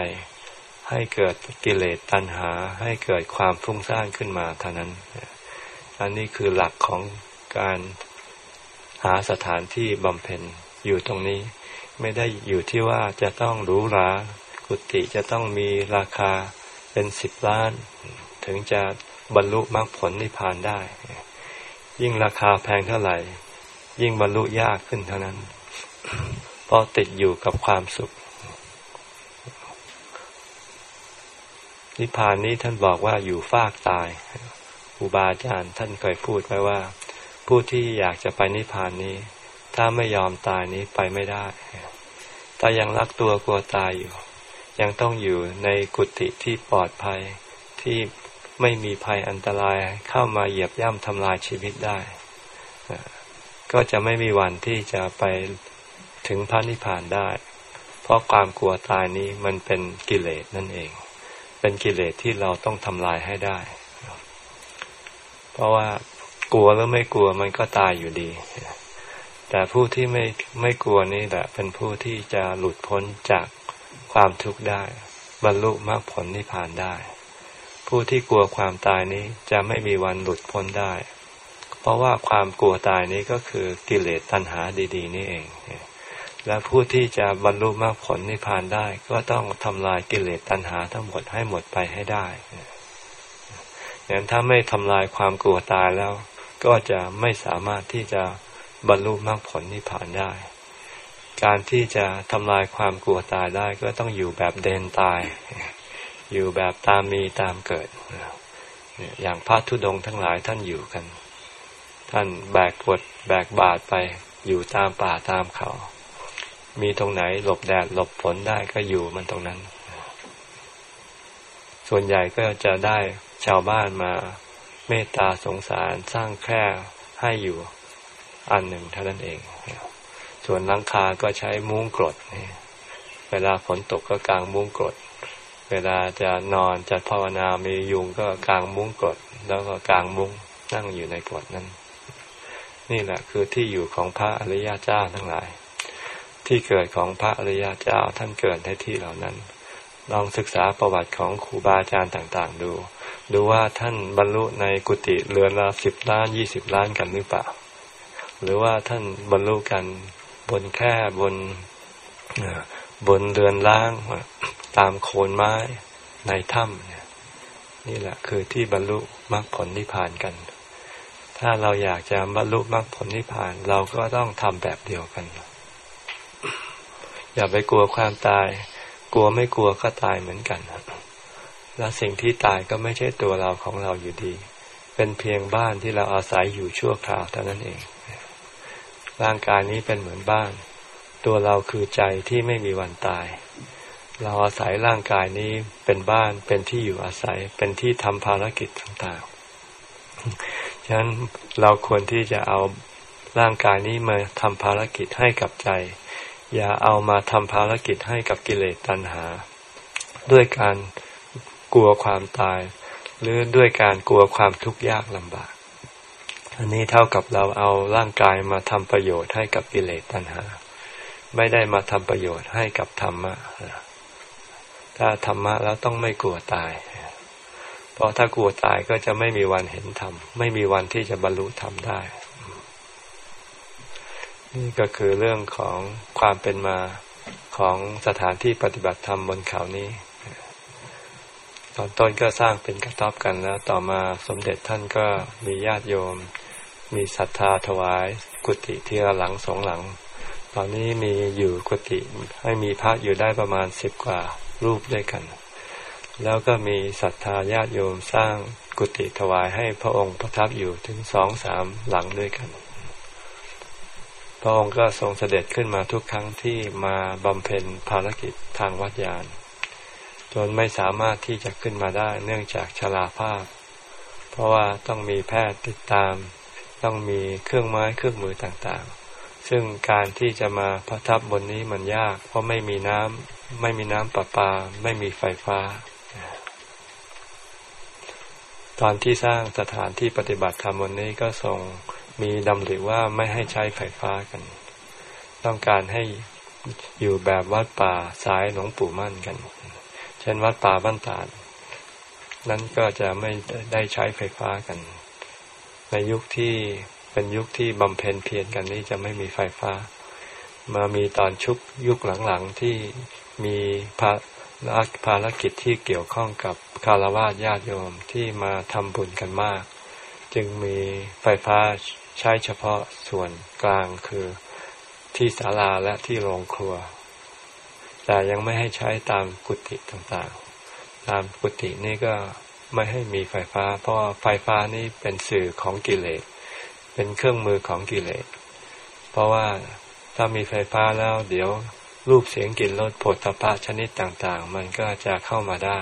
ให้เกิดกิเลสตัณหา ให้เกิดความฟุ้งซ่านขึ้นมาเท่านั้น อันนี้คือหลักของการหาสถานที่บำเพ็ญอยู่ตรงนี้ ไม่ได้อยู่ที่ว่าจะต้องหรูหรากุฏิจะต้องมีราคาเป็นสิบล้าน ถึงจะบรรลุมรรคผลนิพพานได้ ยิ่งราคาแพงเท่าไหร่ ยิ่งบรรลุยากขึ้นเท่านั้น เพราะติดอยู่กับความสุข นิพพานนี้ท่านบอกว่าอยู่ฟากตายอุบาอาจารย์ท่านเคยพูดไว้ว่า ผู้ที่อยากจะไปนิพพานนี้ ถ้าไม่ยอมตายนี้ไปไม่ได้ถ้ายังรักตัวกลัวตายอยู่ ยังต้องอยู่ในกุฏิที่ปลอดภัยที่ ไม่มีภัยอันตรายเข้ามาเหยียบย่ำทำลายชีวิตได้ ก็จะไม่มีวันที่จะไปถึงพระนิพพานได้ เพราะความกลัวตายนี้มันเป็นกิเลสนั่นเอง เป็นกิเลสที่เราต้องทำลายให้ได้ เพราะว่ากลัวหรือไม่กลัวมันก็ตายอยู่ดี แต่ผู้ที่ไม่ไม่กลัวนี่แหละเป็นผู้ที่จะหลุดพ้นจากความทุกข์ได้ บรรลุมรรคผลนิพพานได้ ผู้ที่กลัวความตายนี้จะไม่มีวันหลุดพ้นได้ เพราะว่าความกลัวตายนี้ก็คือกิเลสตัณหาดี ๆ นี่เอง และผู้ที่จะบรรลุมรรคผลนิพพานได้ ก็ต้องทำลายกิเลสตัณหาทั้งหมดให้หมดไปให้ได้อย่างถ้าไม่ทำลายความกลัวตายแล้ว ก็จะไม่สามารถที่จะบรรลุมรรคผลนิพพานได้ การที่จะทำลายความกลัวตายได้ก็ต้องอยู่แบบเดนตาย อยู่แบบตามมีตามเกิด อย่างพระธุดงทั้งหลายท่านอยู่กัน ท่านแบกปวดแบกบาดไปอยู่ตามป่าตามเขา มีตรงไหนหลบแดดหลบฝนได้ก็อยู่มันตรงนั้น ส่วนใหญ่ก็จะได้ชาวบ้านมาเมตตาสงสารสร้างแค่ให้อยู่อันหนึ่งเท่านั้นเอง ส่วนลังคาก็ใช้มุ้งกรด เวลาฝนตกก็กางมุ้งกรด เวลาจะนอนจะภาวนามียุงก็กางมุ้งกด แล้วก็กางมุ้งนั่งอยู่ในกดนั้น นี่แหละคือที่อยู่ของพระอริยเจ้าทั้งหลาย ที่เกิดของพระอริยเจ้าท่านเกิดในที่เหล่านั้น ลองศึกษาประวัติของครูบาอาจารย์ต่างๆ ดู ดูว่าท่านบรรลุในกุฏิเรือนละสิบล้านยี่สิบล้านกันหรือเปล่า หรือว่าท่านบรรลุกันบนแค่บนบนเรือนล่าง ตามโคนไม้ในถ้ำเนี่ยนี่แหละคือที่บรรลุมรรคผลนิพพานกัน ถ้าเราอยากจะบรรลุมรรคผลนิพพาน เราก็ต้องทำแบบเดียวกัน อย่าไปกลัวความตาย กลัวไม่กลัวก็ตายเหมือนกันแล้วสิ่งที่ตายก็ไม่ใช่ตัวเราของเราอยู่ดี เป็นเพียงบ้านที่เราอาศัยอยู่ชั่วคราวเท่านั้นเอง ร่างกายนี้เป็นเหมือนบ้าน ตัวเราคือใจที่ไม่มีวันตาย เราอาศัยร่างกายนี้เป็นบ้านเป็นที่อยู่อาศัยเป็นที่ทำภารกิจต่างๆ ฉะนั้นเราควรที่จะเอาร่างกายนี้มาทำภารกิจให้กับใจ อย่าเอามาทำภารกิจให้กับกิเลสตัณหา ด้วยการกลัวความตาย หรือด้วยการกลัวความทุกข์ยากลำบาก อันนี้เท่ากับเราเอาร่างกายมาทำประโยชน์ให้กับกิเลสตัณหา ไม่ได้มาทำประโยชน์ให้กับธรรมะ ถ้าธรรมะแล้วต้องไม่กลัวตาย เพราะถ้ากลัวตายก็จะไม่มีวันเห็นธรรม ไม่มีวันที่จะบรรลุธรรมได้ นี่ก็คือเรื่องของความเป็นมาของสถานที่ปฏิบัติธรรมบนเขานี้ ตอนต้นก็สร้างเป็นกระต๊อบกันแล้ว ต่อมาสมเด็จท่านก็มีญาติโยม มีศรัทธาถวาย กุฏิทีละหลังสองหลัง ตอนนี้มีอยู่กุฏิให้มีพระอยู่ได้ประมาณสิบกว่า รูปด้วยกัน แล้วก็มีศรัทธาญาติโยมสร้างกุฏิถวายให้พระองค์ประทับอยู่ถึงสองสามหลังด้วยกัน พระองค์ก็ทรงเสด็จขึ้นมาทุกครั้งที่มาบำเพ็ญภารกิจทางวัดยาน จนไม่สามารถที่จะขึ้นมาได้เนื่องจากชราภาพ เพราะว่าต้องมีแพทย์ติดตาม ต้องมีเครื่องไม้เครื่องมือต่างๆ ซึ่งการที่จะมาประทับบนนี้มันยาก เพราะไม่มีน้ำไม่มีน้ำประปา ไม่มีไฟฟ้า ตอนที่สร้างสถานที่ปฏิบัติธรรมวันนี้ก็ทรงมีดำริว่าไม่ให้ใช้ไฟฟ้ากัน ต้องการให้อยู่แบบวัดป่าสายหลวงปู่มั่นกัน เช่นวัดป่าบ้านตาดนั้นก็จะไม่ได้ใช้ไฟฟ้ากัน ในยุคที่ เป็นยุคที่บำเพ็ญเพียรกันนี้จะไม่มีไฟฟ้า มามีตอนชุกยุคหลังๆที่มีภาภารกิจที่เกี่ยวข้องกับคารวะญาติโยมที่มาทำบุญกันมาก จึงมีไฟฟ้าใช้เฉพาะส่วนกลางคือที่ศาลาและที่โรงครัว แต่ยังไม่ให้ใช้ตามกุฏิต่างๆ ตามกุฏินี่ก็ไม่ให้มีไฟฟ้า เพราะไฟฟ้านี่เป็นสื่อของกิเลส เป็นเครื่องมือของกิเลส เพราะว่าถ้ามีไฟฟ้าแล้ว เดี๋ยวรูปเสียงกลิ่นรสผลตภะชนิดต่างๆ มันก็จะเข้ามาได้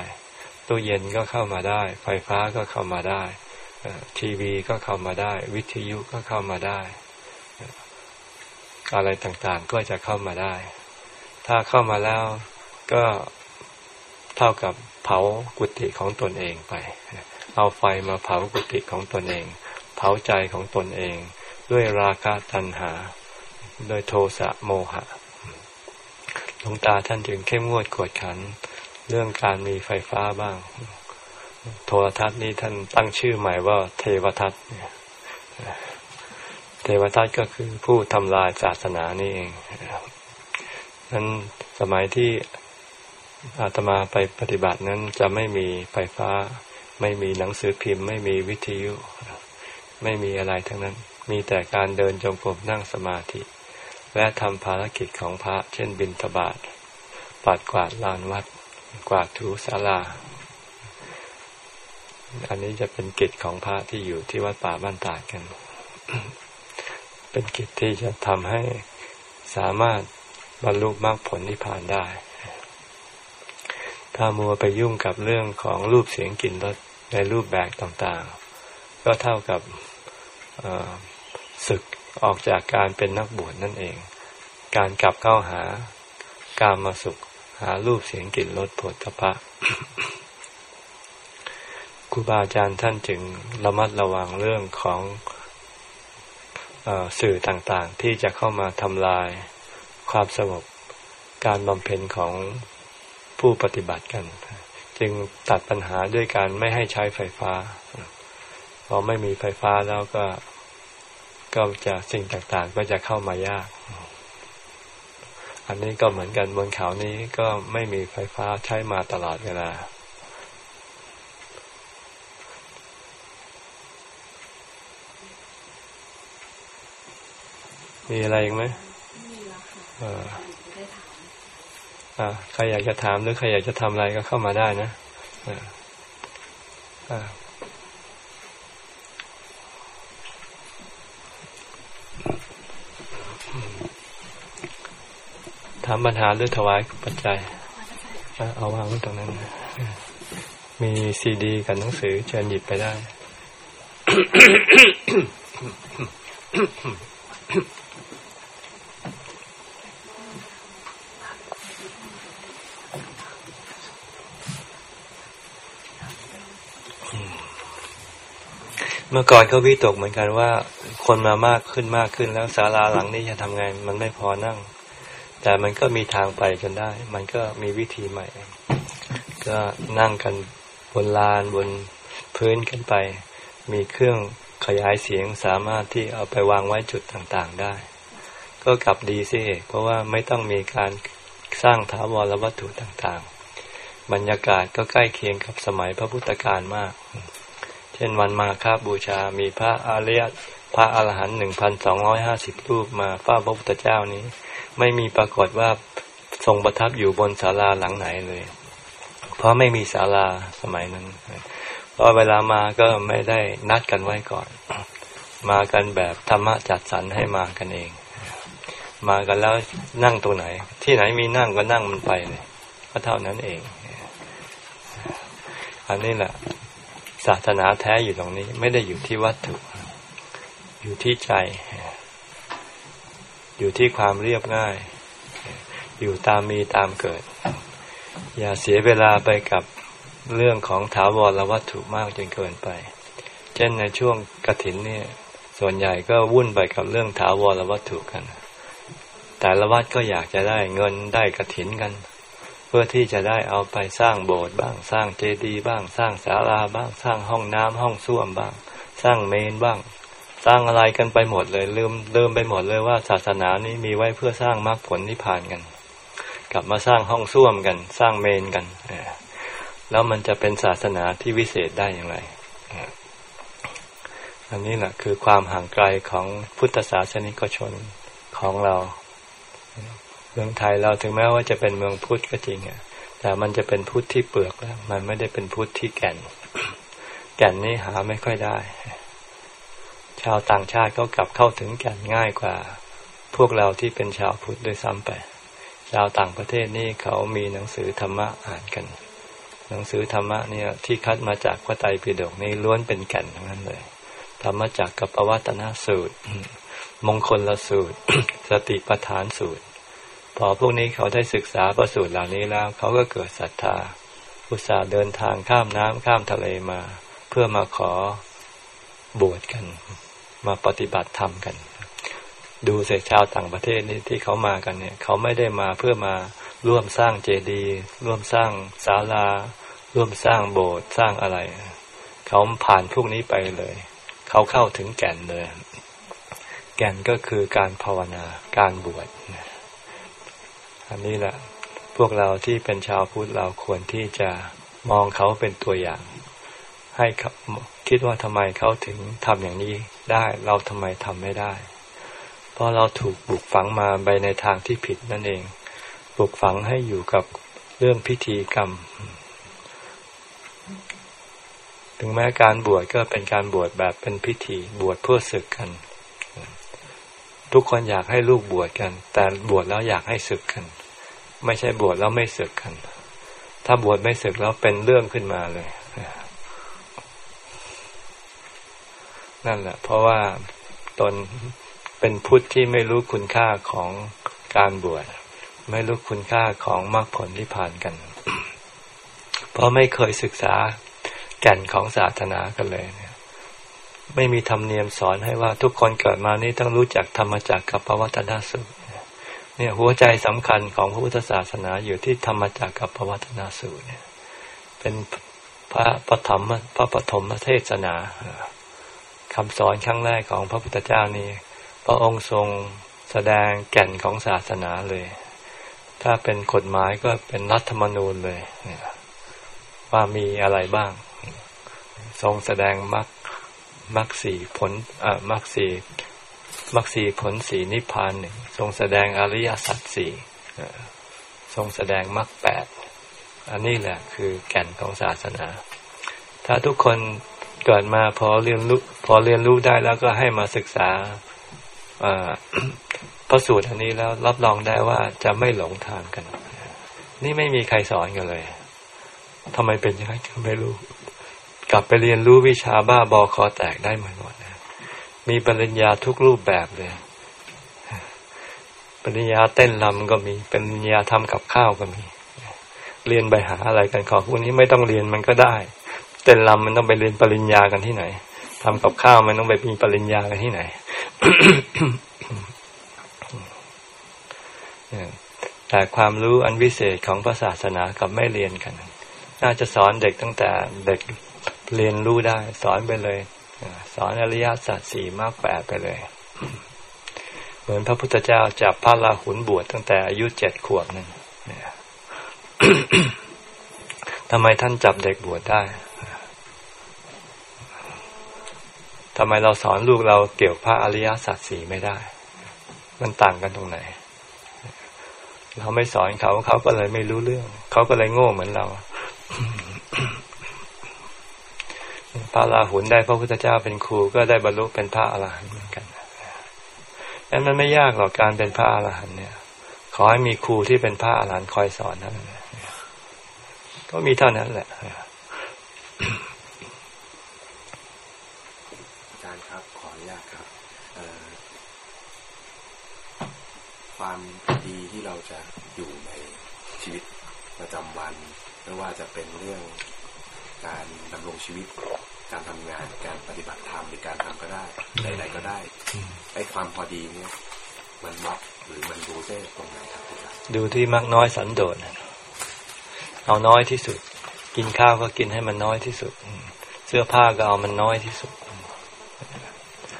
ตู้เย็นก็เข้ามาได้ ไฟฟ้าก็เข้ามาได้ทีวีก็เข้ามาได้ วิทยุก็เข้ามาได้ อะไรต่างๆก็จะเข้ามาได้ ถ้าเข้ามาแล้วก็เท่ากับเผากุฏิของตนเองไป เอาไฟมาเผากุฏิของตนเอง เผาใจของตนเอง ด้วยราคะตัณหา โดยโทสะโมหะหลวงตาท่านจึงเข้มงวดกวดขัน เรื่องการมีไฟฟ้าบ้าง โทรทัศน์นี้ท่านตั้งชื่อใหม่ว่าเทวทัศน์เทวทัศน์ก็คือผู้ทำลายศาสนานี่เองนั้นสมัยที่อาตมาไปปฏิบัตินั้นจะไม่มีไฟฟ้า ไม่มีหนังสือพิมพ์ ไม่มีวิทยุ ไม่มีอะไรทั้งนั้น มีแต่การเดินจงกรมนั่งสมาธิ และทำภารกิจของพระ เช่นบิณฑบาตปัดกวาดลานวัด กวาดถูศาลา อันนี้จะเป็นกิจของพระที่อยู่ที่วัดป่าบ้านตาดกัน เป็นกิจที่จะทำให้สามารถบรรลุมรรคผลนิพพานได้ ถ้ามัวไปยุ่งกับเรื่องของรูปเสียงกลิ่นรสในรูปแบบต่างๆ ก็เท่ากับ ศึกออกจากการเป็นนักบวชนั่นเอง การกลับเข้าหาการมาสุข หารูปเสียงกลิ่นรสผลทพะครูบาอาจารย์ท่านจึงระมัดระวังเรื่องของอสื่อต่างๆ ที่จะเข้ามาทำลายความสงบการบำเพ็ญของผู้ปฏิบัติกัน จึงตัดปัญหาด้วยการไม่ให้ใช้ไฟฟ้า พอไม่มีไฟฟ้าแล้วก็ก็จะสิ่งต่างๆ ก็จะเข้ามายาก อันนี้ก็เหมือนกันบนเขานี้ก็ไม่มีไฟฟ้าใช้มาตลอดเวลา มีอะไรอีกไหมมีแล้วค่ะใครอยากจะถามหรือใครอยากจะทำอะไรก็เข้ามาได้นะอ่า ถามปัญหาหรือถวายปัจจัย เอาวางไว้ตรงนั้น มีซีดี กับหนังสือเชิญหยิบไปได้ เมื่อก่อนก็วิตกเหมือนกันว่า คนมามากขึ้นมากขึ้นแล้วศาลาหลังนี้จะทำไง มันไม่พอนั่ง แต่มันก็มีทางไปจนได้ มันก็มีวิธีใหม่ ก็นั่งกันบนลานบนพื้นกันไป มีเครื่องขยายเสียงสามารถที่เอาไปวางไว้จุดต่างๆได้ ก็กลับดีสิเพราะว่าไม่ต้องมีการสร้างถาวรวัตถุต่างๆ บรรยากาศก็ใกล้เคียงกับสมัยพระพุทธการมาก เช่นวันมาคาบูชา มีพระอาริยพระอรหันต์หนึ่งพันสองร้อยห้าสิบรูปมาเฝ้าพระพุทธเจ้านี้ ไม่มีปรากฏว่าทรงประทับอยู่บนศาลาหลังไหนเลย เพราะไม่มีศาลาสมัยนั้นเพราะเวลามาก็ไม่ได้นัดกันไว้ก่อน มากันแบบธรรมะจัดสรรให้มากันเอง มากันแล้วนั่งตรงไหน ที่ไหนมีนั่งก็นั่งมันไปเลยก็เท่านั้นเอง อันนี้แหละศาสนาแท้อยู่ตรงนี้ ไม่ได้อยู่ที่วัตถุ อยู่ที่ใจ อยู่ที่ความเรียบง่าย อยู่ตามมีตามเกิด อย่าเสียเวลาไปกับเรื่องของถาวรวัตถุมากจนเกินไป เช่นในช่วงกระถินเนี่ย ส่วนใหญ่ก็วุ่นไปกับเรื่องถาวรวัตถุกัน แต่ละวัดก็อยากจะได้เงินได้กระถินกัน เพื่อที่จะได้เอาไปสร้างโบสถ์บ้างสร้างเจดีย์บ้างสร้างศาลาบ้างสร้างห้องน้ำห้องส้วมบ้าง สร้างเมนบ้าง สร้างอะไรกันไปหมดเลย ลืมลืมไปหมดเลยว่าศาสนานี้มีไว้เพื่อสร้างมรรคผลนิพพานกัน กลับมาสร้างห้องส้วมกัน สร้างเมนกันแล้วมันจะเป็นศาสนาที่วิเศษได้อย่างไรอันนี้แหละคือความห่างไกลของพุทธศาสนิกชนของเรา เมืองไทยเราถึงแม้ว่าจะเป็นเมืองพุทธก็จริงอะแต่มันจะเป็นพุทธที่เปลือกแล้ว มันไม่ได้เป็นพุทธที่แก่น แก่นนี้หาไม่ค่อยได้ ชาวต่างชาติก็กลับเข้าถึงแก่นง่ายกว่า พวกเราที่เป็นชาวพุทธด้วยซ้ำไป ชาวต่างประเทศนี่เขามีหนังสือธรรมะอ่านกัน หนังสือธรรมะเนี่ยที่คัดมาจากพระไตรปิฎกนี่ล้วนเป็นแก่นทั้งนั้นเลยธรรมะจากกัปวัตนสูตร มงคลละสูตร สติปัฏฐานสูตร พอพวกนี้เขาได้ศึกษาประสูตรเหล่านี้แล้ว เขาก็เกิดศรัทธา อุตส่าห์เดินทางข้ามน้ำข้ามทะเลมา เพื่อมาขอบวชกัน มาปฏิบัติธรรมกัน ดูเสกชาวต่างประเทศนี่ที่เขามากันเนี่ย เขาไม่ได้มาเพื่อมาร่วมสร้างเจดีย์ร่วมสร้างศาลา ร่วมสร้างโบสถ์สร้างอะไร เขาผ่านพวกนี้ไปเลย เขาเข้าถึงแก่นเลย แก่นก็คือการภาวนาการบวชอันนี้แหละ พวกเราที่เป็นชาวพุทธเราควรที่จะมองเขาเป็นตัวอย่าง ให้ครับคิดว่าทำไมเขาถึงทำอย่างนี้ได้ เราทำไมทำไม่ได้ เพราะเราถูกปลูกฝังมาไปในทางที่ผิดนั่นเองปลูกฝังให้อยู่กับเรื่องพิธีกรรม ถึงแม้การบวชก็เป็นการบวชแบบเป็นพิธีบวชเพื่อศึกกัน ทุกคนอยากให้ลูกบวชกัน แต่บวชแล้วอยากให้ศึกกัน ไม่ใช่บวชแล้วไม่ศึกกัน ถ้าบวชไม่ศึกแล้วเป็นเรื่องขึ้นมาเลย นั่นแหละ เพราะว่าตนเป็นพุทธที่ไม่รู้คุณค่าของการบวชไม่รู้คุณค่าของมรรคผลที่ผ่านกัน เพราะไม่เคยศึกษาแก่นของศาสนากันเลยเนี่ยไม่มีธรรมเนียมสอนให้ว่าทุกคนเกิดมานี่ต้องรู้จักธรรมจักกับพระวัตนสูตรเนี่ยหัวใจสำคัญของพระพุทธศาสนาอยู่ที่ธรรมจักกับพระวัตนสูตรเนี่ย เป็นพระปฐมพระปฐมเทศนา คำสอนครั้งแรกของพระพุทธเจ้านี้พระองค์ทรงแสดงแก่นของศาสนาเลย ถ้าเป็นกฎหมายก็เป็นรัฐธรรมนูญเลยว่ามีอะไรบ้าง ทรงแสดงมรรคมรรคสี่ผลอ่ามรรคสี่มรรคสี่ผลสี่นิพพานหนึ่งทรงแสดงอริยสัจสี่ทรงแสดงมรรคแปดอันนี้แหละคือแก่นของศาสนา ถ้าทุกคน เกิดมาพอเรียนรู้พอเรียนรู้ได้แล้วก็ให้มาศึกษาพระสูตรอันนี้แล้วรับรองได้ว่าจะไม่หลงทางกัน นี่ไม่มีใครสอนกันเลยทำไมเป็นอย่างนั้นก็ไม่รู้ กลับไปเรียนรู้วิชาบ้าบอคอแตกได้เหมือนหมดนะมีปริญญาทุกรูปแบบเลยปริญญาเต้นลำก็มีปริญญาทำกับข้าวก็มี เรียนไปหาอะไรกันของพวกนี้ไม่ต้องเรียนมันก็ได้ เต้นลำมันต้องไปเรียนปริญญากันที่ไหนทำกับข้าวมันต้องไปมีปริญญากันที่ไหนแต่ความรู้อันวิเศษของพระศาสนากับไม่เรียนกัน น่าจะสอนเด็กตั้งแต่เด็กเรียนรู้ได้ สอนไปเลย สอนอริยสัจสี่มากแปดไปเลย เหมือนพระพุทธเจ้าจับพระราหุลบวชตั้งแต่อายุเจ็ดขวบหนึ่งทำไมท่านจับเด็กบวชได้ ทำไมเราสอนลูกเราเกี่ยวพระอริยสัจสี่ไม่ได้ มันต่างกันตรงไหน เราไม่สอนเขาเขาก็เลยไม่รู้เรื่อง เขาก็เลยโง่เหมือนเราพระราหุลได้พระพุทธเจ้าเป็นครูก็ได้บรรลุเป็นพระอรหันต์เหมือนกันนั้นมันไม่ยากหรอกการเป็นพระอรหันต์เนี่ย ขอให้มีครูที่เป็นพระอรหันต์คอยสอนนั่นก็มีเท่านั้นแหละ ความดีที่เราจะอยู่ในชีวิตประจำวัน ไม่ว่าจะเป็นเรื่องการดำรงชีวิต การทำงาน การปฏิบัติธรรมหรือการทำก็ได้ใดๆก็ได้ไอ้ความพอดีเนี่ย มันมักหรือมันดูได้ตรงไหนครับดูที่มักน้อยสันโดษเอาน้อยที่สุด กินข้าวก็กินให้มันน้อยที่สุด เสื้อผ้าก็เอามันน้อยที่สุด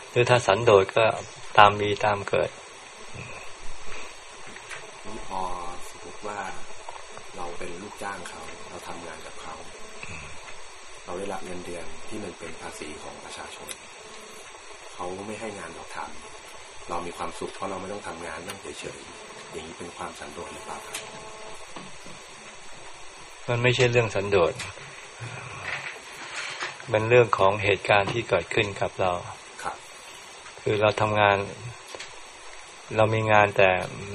หรือถ้าสันโดษก็ตามมีตามเกิดว่าเราเป็นลูกจ้างเขา เราทำงานกับเขา เราได้รับเงินเดือนที่มันเป็น ภาษีของประชาชนเขาไม่ให้งานเราทำเรามีความสุขเพราะเราไม่ต้องทำงานนั่งเฉยๆอย่างนี้เป็นความสันโดษหรือเปล่าครับมันไม่ใช่เรื่องสันโดษมันเรื่องของเหตุการณ์ที่เกิดขึ้นกับเราครับ คือเราทำงาน เรามีงานแต่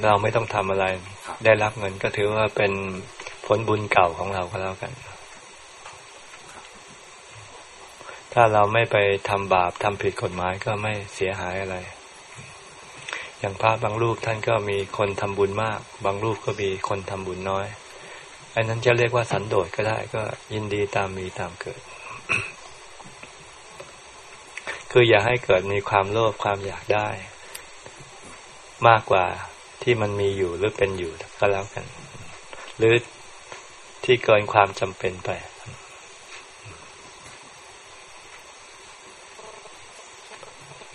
เราไม่ต้องทำอะไร ได้รับเงินก็ถือว่าเป็นผลบุญเก่าของเราก็แล้วกัน ถ้าเราไม่ไปทำบาปทำผิดกฎหมายก็ไม่เสียหายอะไร อย่างพระบางรูปท่านก็มีคนทำบุญมาก บางรูปก็มีคนทำบุญน้อยอันนั้นจะเรียกว่าสันโดษก็ได้ก็ยินดีตามมีตามเกิด คืออย่าให้เกิดมีความโลภความอยากได้ มากกว่าที่มันมีอยู่หรือเป็นอยู่ก็แล้วกัน หรือที่เกินความจำเป็นไป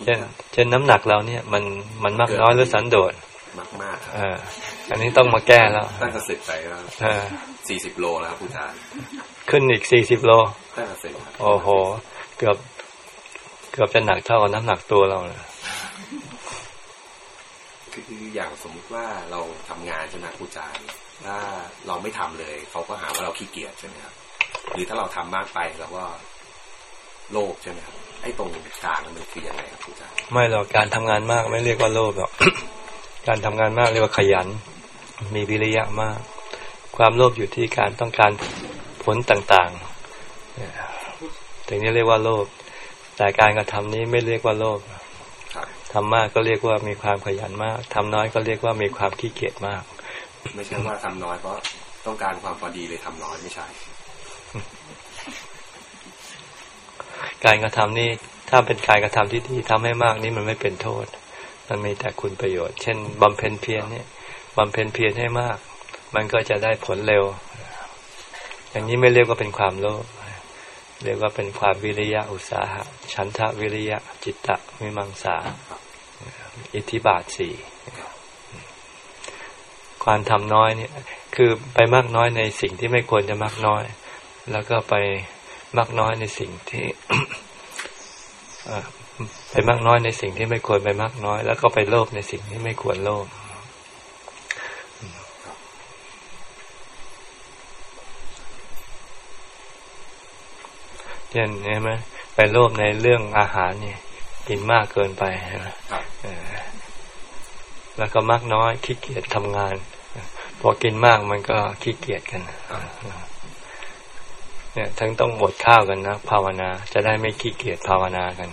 เช่น เช่นน้ำหนักเราเนี่ย มันมันมากน้อยหรือสันโดษมากมากอ่าอันนี้ต้องมาแก้แล้ว ตั้งแต่สิบไปแล้วสี่สิบโลแล้วครับคุณอาจารย์ขึ้นอีกสี่สิบโล ตั้งแต่สิบโอ้โห เกือบ เกือบจะหนักเท่ากับน้ำหนักตัวเราเลยคืออย่างสมมุติว่าเราทำงานใช่ไหมครูจารย์ถ้าเราไม่ทำเลย เขาก็หาว่าเราขี้เกียจใช่ไหมครับ หรือถ้าเราทำมากไปเราก็โลภใช่ไหมครับ ไอ้ตรงกลางมันคือยังไงครับครูจารย์ไม่หรอกการทำงานมากไม่เรียกว่าโลภหรอกการทำงานมากเรียกว่าขยัน มีวิริยะมาก ความโลภอยู่ที่การต้องการผลต่างๆถึงนี้เรียกว่าโลภแต่การกระทำนี้ไม่เรียกว่าโลภทำมากก็เรียกว่ามีความขยันมากทำน้อยก็เรียกว่ามีความขี้เกียจมาก ไม่ใช่ว่าทำน้อยเพราะต้องการความพอดีเลยทำน้อยไม่ใช่ การกระทำนี่ถ้าเป็นการกระทำที่ดีทำให้มากนี่มันไม่เป็นโทษ มันมีแต่คุณประโยชน์ เช่นบำเพ็ญเพียรเนี่ยบำเพ็ญเพียรให้มาก มันก็จะได้ผลเร็ว อย่างนี้ไม่เรียกว่าเป็นความโลภเรียกว่าเป็นความวิริยะอุตสาหะฉันทะวิริยะจิตตะมิมังสา อิทธิบาทสี่ความทำน้อยเนี่ย คือไปมากน้อยในสิ่งที่ไม่ควรจะมากน้อย แล้วก็ไป มากน้อยในสิ่งที่ไปมากน้อยในสิ่งที่ไม่ควรไปมากน้อย แล้วก็ไปโลภในสิ่งที่ไม่ควรโลภเช่นเห็นไหมไปโลภในเรื่องอาหารนี่กินมากเกินไปใช่ไหมแล้วก็มากน้อยขี้เกียจทำงาน พอกินมากมันก็ขี้เกียจกัน เนี่ยทั้งต้องอดข้าวกันนะภาวนา จะได้ไม่ขี้เกียจภาวนากัน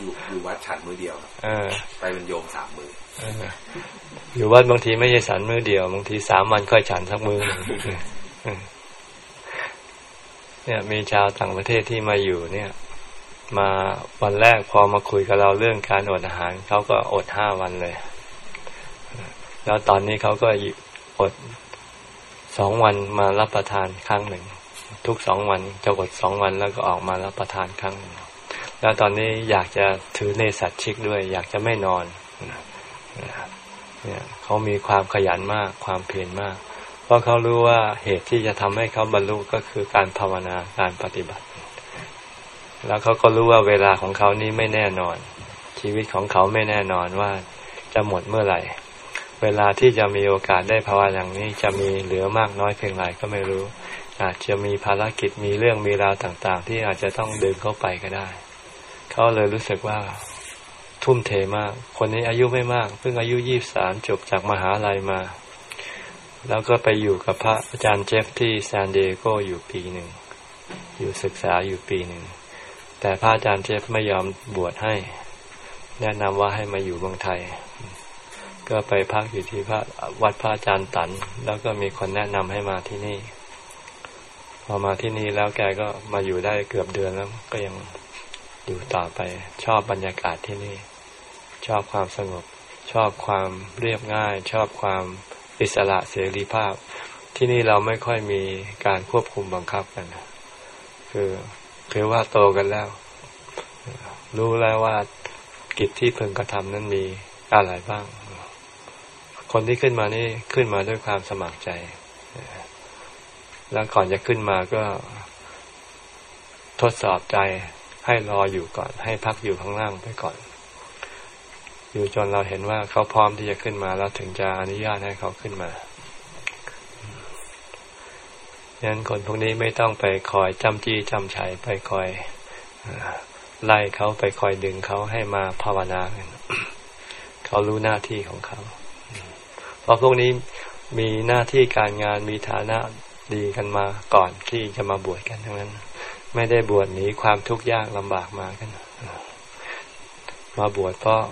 อยู่อยู่วัดฉันมือเดียวเออ ไปเป็นโยมสามมืออยู่วัดบางทีไม่ใช่ฉันมือเดียวบางทีสามวันค่อยฉันสักมือเนี่ยมีชาวต่างประเทศที่มาอยู่เนี่ย มาวันแรกพอมาคุยกับเราเรื่องการอดอาหารเขาก็อดห้าวันเลย แล้วตอนนี้เขาก็อดสองวันมารับประทานครั้งหนึ่ง ทุกสองวันจะอดสองวันแล้วก็ออกมารับประทานครั้งหนึ่งแล้วตอนนี้อยากจะถือในสัตชิกด้วย อยากจะไม่นอนเนี่ยเขามีความขยันมากความเพียรมาก เพราะเขารู้ว่าเหตุที่จะทำให้เขาบรรลุก็คือการภาวนาการปฏิบัติ แล้วเขาก็รู้ว่าเวลาของเขานี้ไม่แน่นอน ชีวิตของเขาไม่แน่นอนว่าจะหมดเมื่อไหร่ เวลาที่จะมีโอกาสได้ภาวนาอย่างนี้จะมีเหลือมากน้อยเพียงไรก็ไม่รู้ อาจจะมีภารกิจมีเรื่องมีราวต่าง ๆ ที่อาจจะต้องเดินเข้าไปก็ได้ เขาเลยรู้สึกว่าทุ่มเทมาก คนนี้อายุไม่มาก เพิ่งอายุยี่สามจบจากมหาลัยมา แล้วก็ไปอยู่กับพระอาจารย์เจฟที่ซานเดโกอยู่ปีหนึ่ง อยู่ศึกษาอยู่ปีหนึ่ง แต่พระอาจารย์เจฟไม่ยอมบวชให้ แนะนำว่าให้มาอยู่เมืองไทย ก็ไปพักอยู่ที่พระวัดพระอาจารย์ตัน แล้วก็มีคนแนะนำให้มาที่นี่ พอมาที่นี่แล้วแกก็มาอยู่ได้เกือบเดือนแล้ว ก็ยังอยู่ต่อไป ชอบบรรยากาศที่นี่ ชอบความสงบ ชอบความเรียบง่าย ชอบความอิสระเสรีภาพ ที่นี่เราไม่ค่อยมีการควบคุมบังคับกันคือคือว่าโตกันแล้ว รู้แล้วว่ากิจที่พึงกระทำนั้นมีอะไรบ้าง คนที่ขึ้นมานี่ขึ้นมาด้วยความสมัครใจ แล้วก่อนจะขึ้นมาก็ทดสอบใจให้รออยู่ก่อน ให้พักอยู่ข้างล่างไปก่อน อยู่จนเราเห็นว่าเขาพร้อมที่จะขึ้นมาแล้วถึงจะอนุญาตให้เขาขึ้นมาฉะนั้นคนพวกนี้ไม่ต้องไปคอยจำจี้จำชัยไปคอยไล่เขาไปคอยดึงเขาให้มาภาวนากันเขารู้หน้าที่ของเขา เพราะพวกนี้มีหน้าที่การงานมีฐานะ ดีกันมาก่อนที่จะมาบวชกันทั้งนั้น ไม่ได้บวชหนีความทุกข์ยากลำบากมากัน มาบวชเพราะ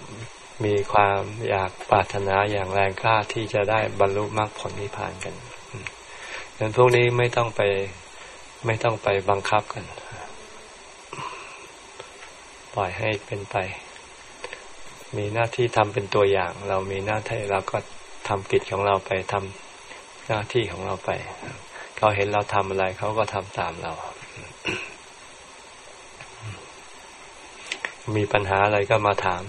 มีความอยากปรารถนาอย่างแรงกล้าที่จะได้บรรลุมรรคผลนิพพานกันดังนั้นพวกนี้ไม่ต้องไปไม่ต้องไปบังคับกัน ปล่อยให้เป็นไป มีหน้าที่ทำเป็นตัวอย่าง เรามีหน้าที่เราก็ทำกิจของเราไปทำหน้าที่ของเราไป เขาเห็นเราทำอะไรเขาก็ทำตามเรา มีปัญหาอะไรก็มาถาม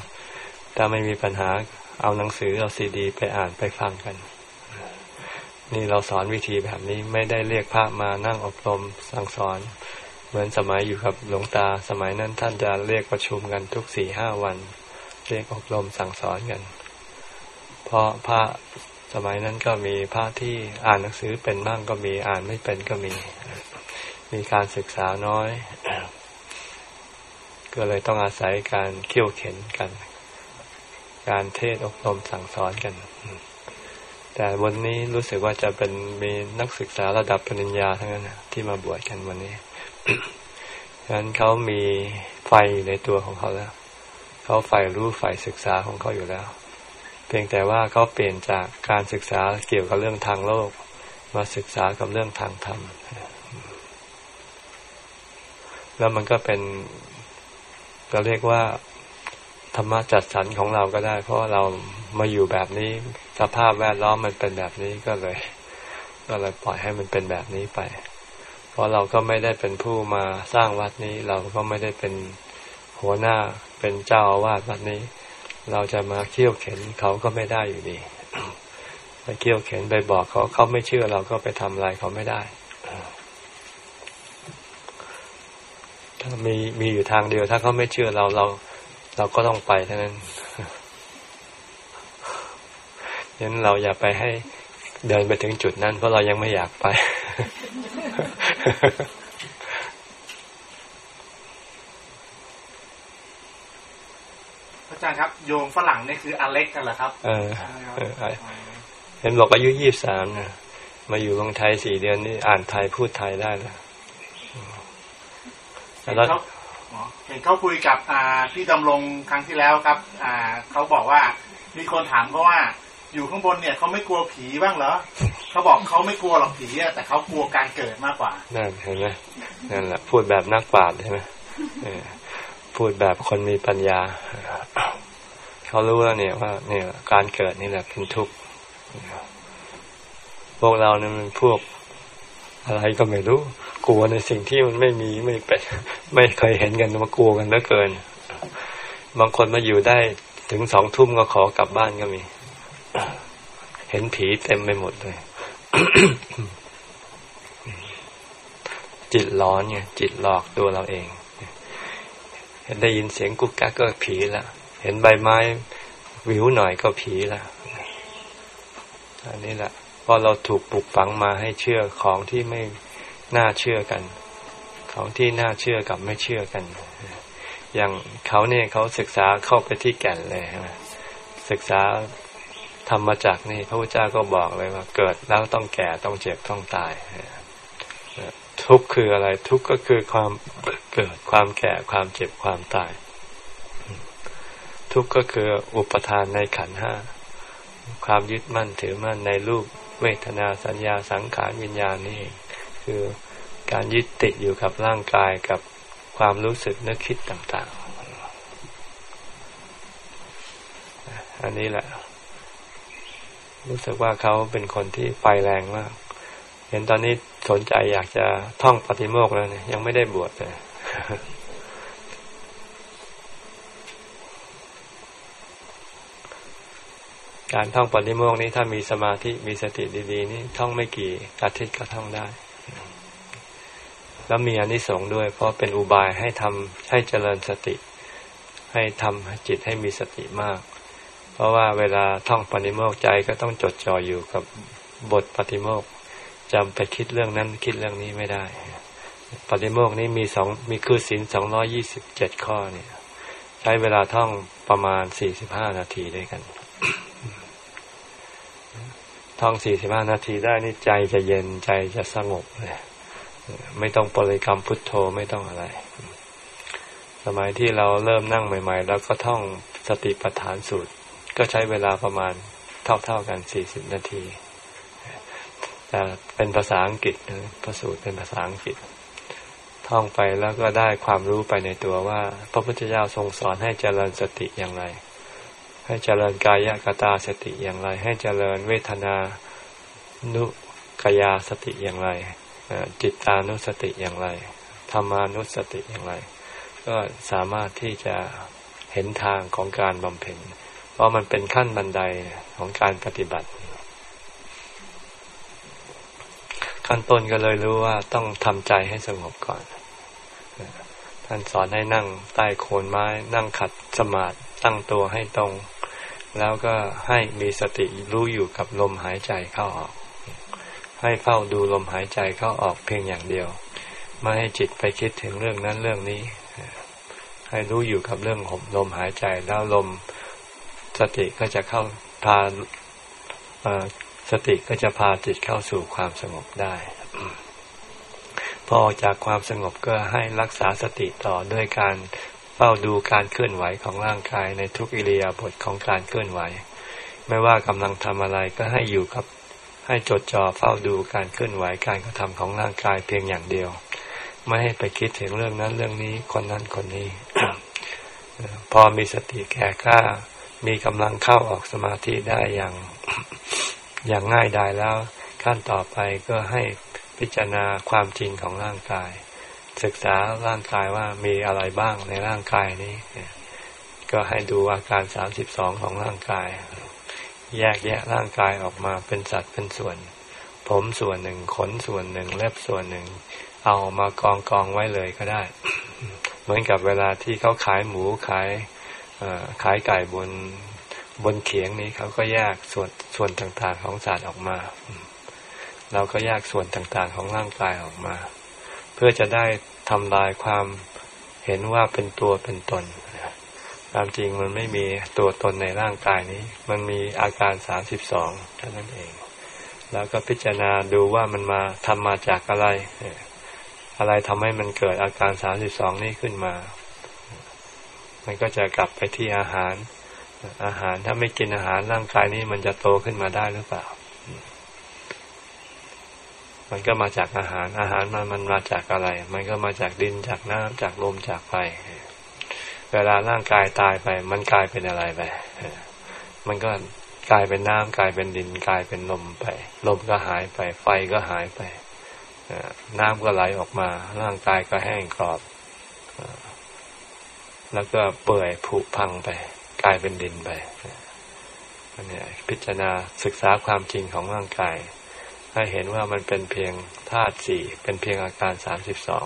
ถ้าไม่มีปัญหาเอาหนังสือเอาซีดี ไปอ่านไปฟังกัน นี่เราสอนวิธีแบบนี้ไม่ได้เรียกพระมานั่งอบรมสั่งสอน เหมือนสมัยอยู่กับหลวงตา สมัยนั้นท่านจะเรียกประชุมกันทุกสี่ห้าวัน เรียกอบรมสั่งสอนกัน เพราะพระ สมัยนั้นก็มีพระที่อ่านหนังสือเป็นบ้างก็มีอ่านไม่เป็นก็มี มีการศึกษาน้อย ก็เลยต้องอาศัยการเขี่ยวเข็นกัน การเทศอบรมสั่งสอนกัน แต่วันนี้รู้สึกว่าจะเป็นมีนักศึกษาระดับปริญญาทั้งนั้นที่มาบวชกันวันนี้ฉะนั้นเขามีไฟในตัวของเขาแล้ว เขาใฝ่รู้ใฝ่ศึกษาของเขาอยู่แล้ว เพียงแต่ว่าเขาเปลี่ยนจากการศึกษาเกี่ยวกับเรื่องทางโลก มาศึกษากับเรื่องทางธรรม แล้วมันก็เป็นก็เรียกว่าธรรมะจัดสรรของเราก็ได้ เพราะเรามาอยู่แบบนี้สภาพแวดล้อมมันเป็นแบบนี้ก็เลย ก็เลยปล่อยให้มันเป็นแบบนี้ไป เพราะเราก็ไม่ได้เป็นผู้มาสร้างวัดนี้ เราก็ไม่ได้เป็นหัวหน้าเป็นเจ้าอาวาสวัดนี้ เราจะมาเขี่ยวเข็นเขาก็ไม่ได้อยู่ดีไปเขี่ยวเข็นไปบอกเขาเขาไม่เชื่อเราก็ไปทำอะไรเขาไม่ได้ถ้ามีมีอยู่ทางเดียว ถ้าเขาไม่เชื่อเราเรา เราก็ต้องไปเท่านั้นฉะนั้นเราอย่าไปให้เดินไปถึงจุดนั้น เพราะเรายังไม่อยากไป อาจารย์ครับโยมฝรั่งนี่คืออเล็กกันเหรอครับ เออเห็นบอกอายุยี่สามนะมาอยู่เมืองไทยสี่เดือนนี่อ่านไทยพูดไทยได้แล้วแล้วเห็นเขาคุยกับอ่าพี่ดำรงครั้งที่แล้วครับอ่าเขาบอกว่ามีคนถามเขาว่า อยู่ข้างบนเนี่ยเขาไม่กลัวผีบ้างเหรอเขาบอกเขาไม่กลัวหรอกผีแต่เขากลัวการเกิดมากกว่านั่นเห็นไหมนั่นแหละพูดแบบนักปราชญ์ใช่ไหม พูดแบบคนมีปัญญา เขารู้แล้วเนี่ยว่า เนี่ย การเกิดนี่แหละเป็นทุกข์พวกเราเนี่ยมันพวกอะไรก็ไม่รู้ กลัวในสิ่งที่มันไม่มีไม่เป็นไม่เคยเห็นกันมากลัวกันเหลือเกิน บางคนมาอยู่ได้ถึงสองทุ่มก็ขอกลับบ้านก็มี เห็นผีเต็มไปหมดเลย จิตร้อนเนี่ยจิตหลอกตัวเราเอง ได้ยินเสียงกุ๊กกักก็ผีละเห็นใบไม้วิวหน่อยก็ผีละอันนี้แหละเพราะเราถูกปลุกฝังมาให้เชื่อของที่ไม่น่าเชื่อกัน ของที่น่าเชื่อกับไม่เชื่อกัน อย่างเขาเนี่ยเขาศึกษาเข้าไปที่แก่นเลยศึกษาทำมาจากนี่พระพุทธเจ้าก็บอกเลยว่า เกิดแล้วต้องแก่ต้องเจ็บต้องตาย ทุกข์คืออะไร ทุกข์ก็คือความเกิดความแก่ความเจ็บความตาย ทุกข์ก็คืออุปทานในขันห้าความยึดมั่นถือมั่นในรูปเวทนาสัญญาสังขารวิญญาณนี่คือการยึดติดอยู่กับร่างกายกับความรู้สึกนึกคิดต่างๆ อันนี้แหละ รู้สึกว่าเขาเป็นคนที่ไฟแรงมาก เห็นตอนนี้สนใจอยากจะท่องปฏิโมกข์แล้วเนี่ยยังไม่ได้บวชเลยการท่องปฏิโมกนี้ถ้ามีสมาธิมีสติดีๆนี่ท่องไม่กี่อาทิตย์ก็ท่องได้ แล้วมีอนิสงส์ด้วย เพราะเป็นอุบายให้ทำให้เจริญสติ ให้ทำจิตให้มีสติมาก เพราะว่าเวลาท่องปฏิโมกใจก็ต้องจดจ่ออยู่กับบทปฏิโมกข จำไปคิดเรื่องนั้นคิดเรื่องนี้ไม่ได้ปฏิโมกนี้มีสองมีคือศีลสองร้อยี่สิบเจ็ดข้อเนี่ย ใช้เวลาท่องประมาณสี่สิบห้านาทีด้วยกัน ท่องสี่สิบห้านาทีได้นี่ใจจะเย็นใจจะสงบเลยไม่ต้องบริกรรมพุทโธไม่ต้องอะไร สมัยที่เราเริ่มนั่งใหม่ ๆ แล้วก็ท่องสติปัฏฐานสูตร ก็ใช้เวลาประมาณเท่าๆกันสี่สิบนาที แต่เป็นภาษาอังกฤษพระสูตรเป็นภาษาอังกฤษ ท่องไปแล้วก็ได้ความรู้ไปในตัวว่า พระพุทธเจ้าทรงสอนให้เจริญสติอย่างไร ให้เจริญกายกตาสติอย่างไร ให้เจริญเวทนานุกายาสติอย่างไรจิตานุสติอย่างไรธรรมานุสติอย่างไร ก็สามารถที่จะเห็นทางของการบำเพ็ญ เพราะมันเป็นขั้นบันไดของการปฏิบัติ ขั้นต้นก็เลยรู้ว่าต้องทำใจให้สงบก่อน ท่านสอนให้นั่งใต้โคนไม้ นั่งขัดสมาธิตั้งตัวให้ตรง แล้วก็ให้มีสติรู้อยู่กับลมหายใจเข้าออก ให้เฝ้าดูลมหายใจเข้าออกเพียงอย่างเดียว ไม่ให้จิตไปคิดถึงเรื่องนั้นเรื่องนี้ ให้รู้อยู่กับเรื่องลมหายใจแล้วลมสติก็จะเข้าพา สติก็จะพาจิตเข้าสู่ความสงบได้ พอออกจากความสงบก็ให้รักษาสติต่อด้วยการเฝ้าดูการเคลื่อนไหวของร่างกายในทุกอิริยาบถของการเคลื่อนไหว ไม่ว่ากำลังทำอะไรก็ให้อยู่กับให้จดจ่อเฝ้าดูการเคลื่อนไหวการกระทำของร่างกายเพียงอย่างเดียว ไม่ให้ไปคิดถึงเรื่องนั้นเรื่องนี้คนนั้นคนนี้พอมีสติแก่กล้ามีกำลังเข้าออกสมาธิได้อย่าง อย่างง่ายดายแล้ว ขั้นต่อไปก็ให้พิจารณาความจริงของร่างกาย ศึกษาร่างกายว่ามีอะไรบ้างในร่างกายนี้ ก็ให้ดูอาการสามสิบสองของร่างกาย แยกแยะร่างกายออกมาเป็นสัดเป็นส่วน ผมส่วนหนึ่งขนส่วนหนึ่งเล็บส่วนหนึ่ง เอามากองกองไว้เลยก็ได้ เหมือนกับเวลาที่เขาขายหมูขายขายไก่บน บนเขียงนี้เขาก็แยกส่วนส่วนต่างๆของสัตว์ออกมา เราก็แยกส่วนต่างๆของร่างกายออกมา เพื่อจะได้ทำลายความเห็นว่าเป็นตัวเป็นตนความจริงมันไม่มีตัวตนในร่างกายนี้ มันมีอาการสามสิบสองเท่านั้นเอง แล้วก็พิจารณาดูว่ามันมาทำมาจากอะไร อะไรทำให้มันเกิดอาการสามสิบสองนี้ขึ้นมา มันก็จะกลับไปที่อาหาร อาหารถ้าไม่กินอาหารร่างกายนี้มันจะโตขึ้นมาได้หรือเปล่า มันก็มาจากอาหาร อาหารมันมันมาจากอะไร มันก็มาจากดินจากน้ำจากลมจากไฟ เวลาร่างกายตายไป มันกลายเป็นอะไรไป มันก็กลายเป็นน้ำกลายเป็นดินกลายเป็นลมไป ลมก็หายไป ไฟก็หายไป น้ำก็ไหลออกมา ร่างกายก็แห้งกรอบ แล้วก็เปื่อยผุพังไป กลายเป็นดินไปอันนี้พิจารณาศึกษาความจริงของร่างกาย ให้เห็นว่ามันเป็นเพียงธาตุสี่เป็นเพียงอาการสามสิบสอง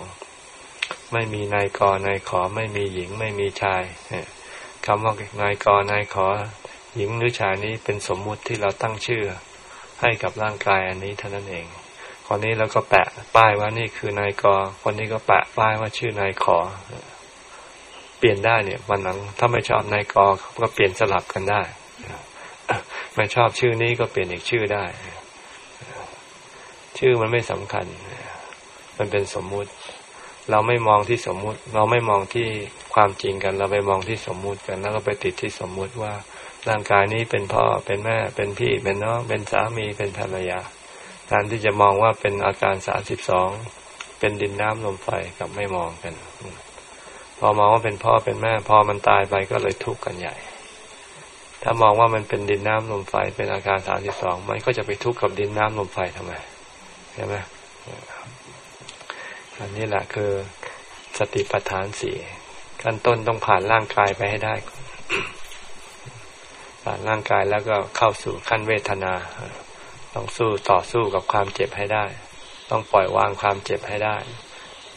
ไม่มีนายกนายขอไม่มีหญิงไม่มีชายคำว่านายกนายขอ หญิงหรือชายนี้เป็นสมมุติที่เราตั้งชื่อ ให้กับร่างกายอันนี้เท่านั้นเองคนนี้เราก็แปะป้ายว่านี่คือนายกคนนี้ก็แปะป้ายว่าชื่อนายขอ ปลี่ยนได้เนี่ยวันหลังถ้าไม่ชอบนายกก็เปลี่ยนสลับกันได้ไม่ชอบชื่อนี้ก็เปลี่ยนอีกชื่อได้ ชื่อมันไม่สำคัญ มันเป็นสมมุติ เราไม่มองที่สมมุติ เราไม่มองที่ความจริงกัน เราไปมองที่สมมุติกัน แล้วก็ไปติดที่สมมุติว่าร่างกายนี้เป็นพ่อเป็นแม่ เป็นพี่เป็นน้องเป็นสามีเป็นภรรยาการที่จะมองว่าเป็นอาการสามสิบสองเป็นดินน้ำลมไฟกับไม่มองกัน พอมองว่าเป็นพ่อเป็นแม่ พอมันตายไปก็เลยทุกข์กันใหญ่ ถ้ามองว่ามันเป็นดินน้ำลมไฟเป็นอาการสามสิบสองมันก็จะไปทุกข์กับดินน้ำลมไฟทำไมใช่ไหมอันนี้แหละคือสติปัฏฐานสี่ขั้นต้นต้องผ่านร่างกายไปให้ได้ ผ่านร่างกายแล้วก็เข้าสู่ขั้นเวทนา ต้องสู้ต่อสู้กับความเจ็บให้ได้ ต้องปล่อยวางความเจ็บให้ได้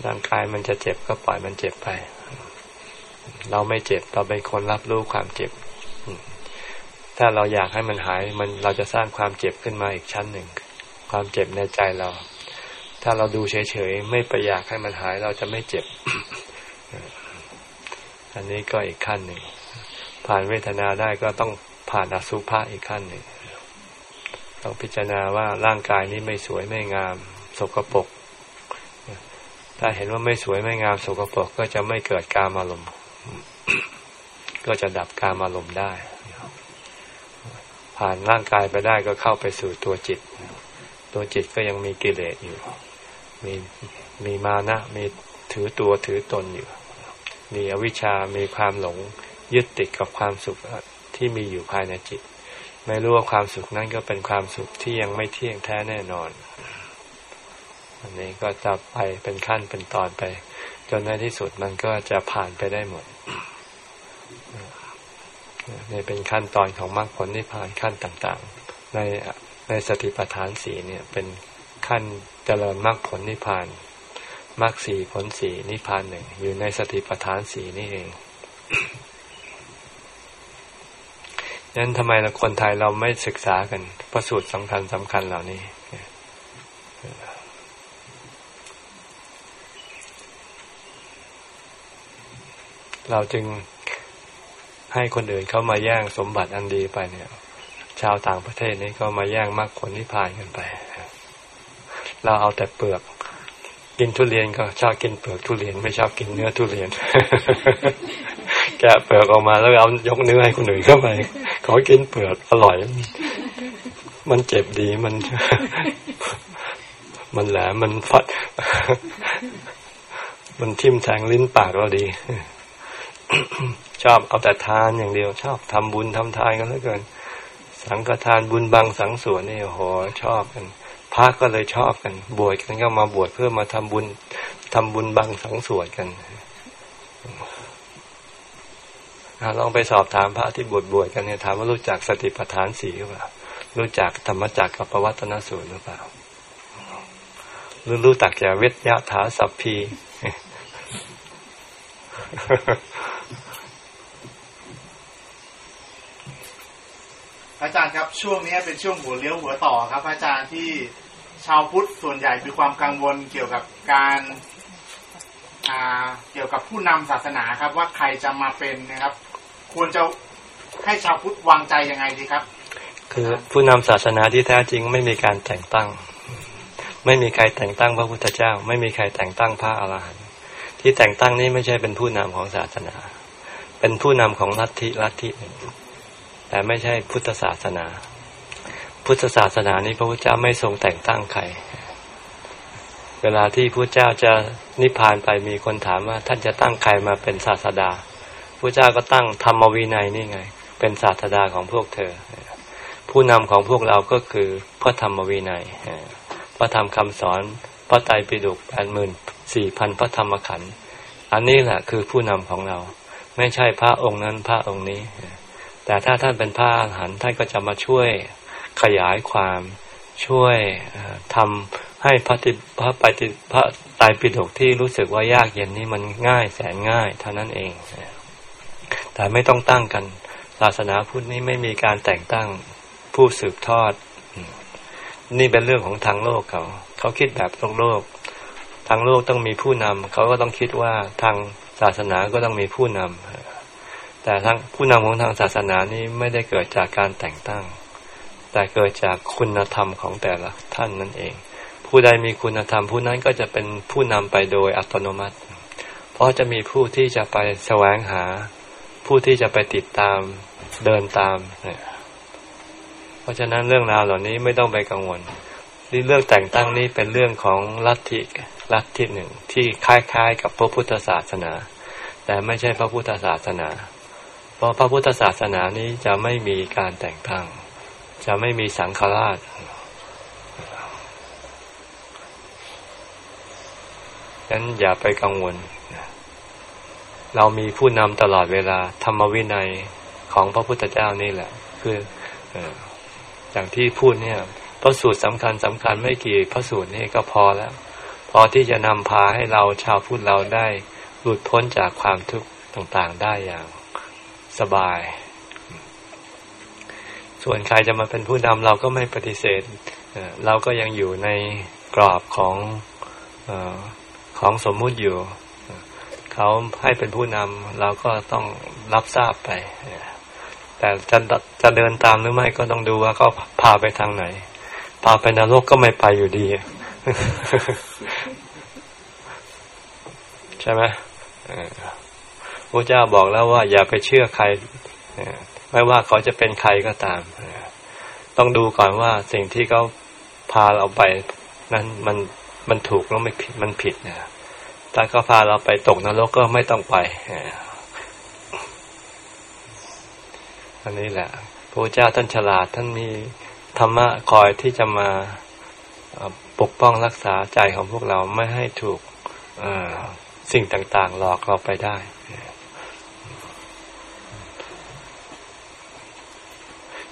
ร่างกายมันจะเจ็บก็ปล่อยมันเจ็บไป เราไม่เจ็บเราเป็นคนรับรู้ความเจ็บ ถ้าเราอยากให้มันหาย มันเราจะสร้างความเจ็บขึ้นมาอีกชั้นหนึ่ง ความเจ็บในใจเรา ถ้าเราดูเฉยๆไม่ไปอยากให้มันหายเราจะไม่เจ็บ อันนี้ก็อีกขั้นหนึ่ง ผ่านเวทนาได้ก็ต้องผ่านอสุภะอีกขั้นหนึ่งต้องพิจารณาว่าร่างกายนี้ไม่สวยไม่งาม สกปรกถ้าเห็นว่าไม่สวยไม่งามสกปรกก็จะไม่เกิดการอารมณ์ ก็จะดับการอารมณ์ได้ ผ่านร่างกายไปได้ก็เข้าไปสู่ตัวจิต ตัวจิตก็ยังมีกิเลสอยู่ มีมีมานะมีถือตัวถือตนอยู่ มีอวิชชามีความหลงยึดติดกับความสุขที่มีอยู่ภายในจิต ไม่รู้ว่าความสุขนั้นก็เป็นความสุขที่ยังไม่เที่ยงแท้แน่นอน อันนี้ก็จะไปเป็นขั้นเป็นตอนไป จนในที่สุดมันก็จะผ่านไปได้หมด นี่เป็นขั้นตอนของมรรคผลนิพพานขั้นต่างๆ ในในสติปัฏฐานสีเนี่ยเป็นขั้นเจริญมรรคผลนิพพานมรรคสีผลสีนิพพานหนึ่งอยู่ในสติปัฏฐานสีนี่เองนั้นทำไมเราคนไทยเราไม่ศึกษากันประสูตรสำคัญสำคัญเหล่านี้เราจึง ให้คนอื่นเข้ามาแย่งสมบัติอันดีไปเนี่ย ชาวต่างประเทศนี้ก็มาแย่งมรรคผลนิพพานกันไป เราเอาแต่เปลือก กินทุเรียนก็ชอบกินเปลือกทุเรียน ไม่ชอบกินเนื้อทุเรียน แกะเปลือกออกมาแล้วเอายกเนื้อให้คนอื่นเข้าไปขอกินเปลือกอร่อย มันเจ็บดีมัน มันแหลมมันฟัด มันทิ่มแทงลิ้นปากเราดี ชอบเอาแต่ทานอย่างเดียว ชอบทำบุญทำทานกันเหลือเกิน สังฆทานบุญบางสังส่วนนี่โหชอบกันพระก็เลยชอบกัน บวชกันก็มาบวชเพื่อมาทำบุญทำบุญบางสังส่วนกันลองไปสอบถามพระที่บวชบวชกันเนี่ยถามว่ารู้จักสติปัฏฐานสี่หรือเปล่ารู้จักธรรมจักรกับปวัตนสูตรหรือเปล่าหรือรู้จักแก่เวทยะถาสัพพี อาจารย์ครับช่วงนี้เป็นช่วงหัวเลี้ยวหัวต่อครับ อาจารย์ที่ชาวพุทธส่วนใหญ่มีความกังวลเกี่ยวกับการเกี่ยวกับผู้นำศาสนาครับ ว่าใครจะมาเป็นนะครับ ควรจะให้ชาวพุทธวางใจยังไงดีครับ คือผู้นำศาสนาที่แท้จริงไม่มีการแต่งตั้ง ไม่มีใครแต่งตั้งพระพุทธเจ้า ไม่มีใครแต่งตั้งพระอรหันต์ที่แต่งตั้งนี้ไม่ใช่เป็นผู้นำของศาสนา เป็นผู้นำของลัทธิลัทธิหนึ่ง แต่ไม่ใช่พุทธศาสนา พุทธศาสนานี้พระพุทธเจ้าไม่ทรงแต่งตั้งใคร เวลาที่พระเจ้าจะนิพพานไปมีคนถามว่า ท่านจะตั้งใครมาเป็นศาสดาพระเจ้าก็ตั้งธรรมวินัยนี่ไง เป็นศาสดาของพวกเธอ ผู้นำของพวกเราก็คือพระธรรมวินัยพระธรรมคำสอนพระไตรปิฎกแปดหมื่นสี่พันพระธรรมขันธ์อันนี้แหละคือผู้นำของเรา ไม่ใช่พระองค์นั้นพระองค์นี้ แต่ถ้าท่านเป็นพระอรหันต์ท่านก็จะมาช่วยขยายความช่วยทำให้พระติพระปฏิพระไตรปิฎกที่รู้สึกว่ายากเย็นนี้มันง่ายแสนง่ายเท่านั้นเอง แต่ไม่ต้องตั้งกัน ศาสนาพุทธนี้ไม่มีการแต่งตั้งผู้สืบทอด นี่เป็นเรื่องของทางโลกเขาเขาคิดแบบโลกโลก ทางโลกต้องมีผู้นำเขาก็ต้องคิดว่าทางศาสนาก็ต้องมีผู้นำ แต่ทั้งผู้นำของทางศาสนานี้ไม่ได้เกิดจากการแต่งตั้ง แต่เกิดจากคุณธรรมของแต่ละท่านนั่นเอง ผู้ใดมีคุณธรรมผู้นั้นก็จะเป็นผู้นำไปโดยอัตโนมัติ เพราะจะมีผู้ที่จะไปแสวงหา ผู้ที่จะไปติดตามเดินตามเนี่ยเพราะฉะนั้นเรื่องราวเหล่านี้ไม่ต้องไปกังวลนี่เรื่องแต่งตั้งนี้เป็นเรื่องของลัทธิลัทธิหนึ่งที่คล้ายๆ กับพระพุทธศาสนา แต่ไม่ใช่พระพุทธศาสนา เพราะพระพุทธศาสนานี้จะไม่มีการแต่งตั้ง จะไม่มีสังฆราชฉะนั้นอย่าไปกังวล เรามีผู้นำตลอดเวลา ธรรมวินัยของพระพุทธเจ้านี่แหละ คืออย่างที่พูดเนี่ยพระสูตรสำคัญสำคัญไม่กี่พระสูตรนี่ก็พอแล้ว พอที่จะนำพาให้เราชาวพุทธเราได้หลุดพ้นจากความทุกข์ต่างๆได้อย่าง สบาย ส่วนใครจะมาเป็นผู้นำเราก็ไม่ปฏิเสธเราก็ยังอยู่ในกรอบของอของสมมุติอยู่ เขาให้เป็นผู้นำเราก็ต้องรับทราบไป แต่จะจะเดินตามหรือไม่ก็ต้องดูว่าเขาพาไปทางไหน พาไปนรกก็ไม่ไปอยู่ดี ใช่ไหม ระเจ้าบอกแล้วว่าอย่าไปเชื่อใครไม่ว่าเขาจะเป็นใครก็ตาม ต้องดูก่อนว่าสิ่งที่เขาพาเราไปนั้นมันมันถูกแล้วไม่ผิดมันผิดนะถ้าเขาพาเราไปตกนรกก็ไม่ต้องไปอันนี้แหละพระเจ้าท่านฉลาดท่านมีธรรมะคอยที่จะมาปกป้องรักษาใจของพวกเราไม่ให้ถูกสิ่งต่างๆ หลอกเราไปได้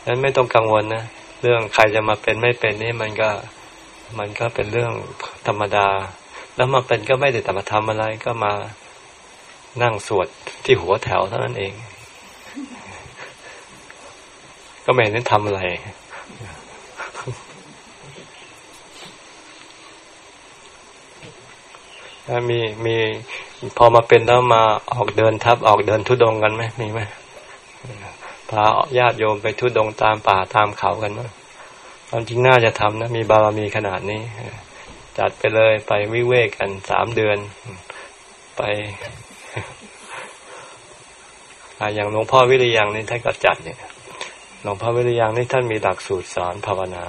นั้นไม่ต้องกังวลนะเรื่องใครจะมาเป็นไม่เป็นนี่มันก็มันก็เป็นเรื่องธรรมดา แล้วมาเป็นก็ไม่ได้แต่มาทำอะไรก็มานั่งสวดที่หัวแถวเท่านั้นเอง ก็ไม่ได้ทำอะไรถ้ามีมีพอมาเป็นแล้วมาออกเดินทับออกเดินทุดงกันไหมมีไหม พาญาติโยมไปทุดงตามป่าตามเขากันมั้งความจริงน่าจะทำนะ มีบารมีขนาดนี้ จัดไปเลยไปวิเวกกันสามเดือน ไปออย่างหลวงพ่อวิริยังนี่ท่านก็จัดเนี่ยหลวงพ่อวิริยังนี่ท่านมีหลักสูตรสอนภาวนา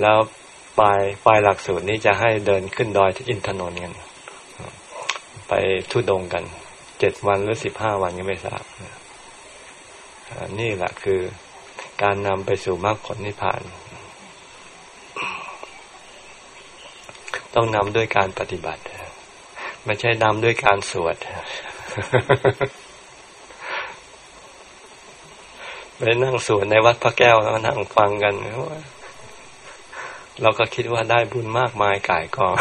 แล้วปลายปลายหลักสูตรนี้จะให้เดินขึ้นดอยที่อินทนนท์กันไปทุดงกันเจ็ดวันหรือสิบห้าวันก็ไม่ทราบ นี่แหละคือการนำไปสู่มรรคผลนิพพาน ต้องนำด้วยการปฏิบัติ ไม่ใช่นำด้วยการสวดไปนั่งสวดในวัดพระแก้วแล้วนั่งฟังกันเราก็คิดว่าได้บุญมากมายก่ายกอง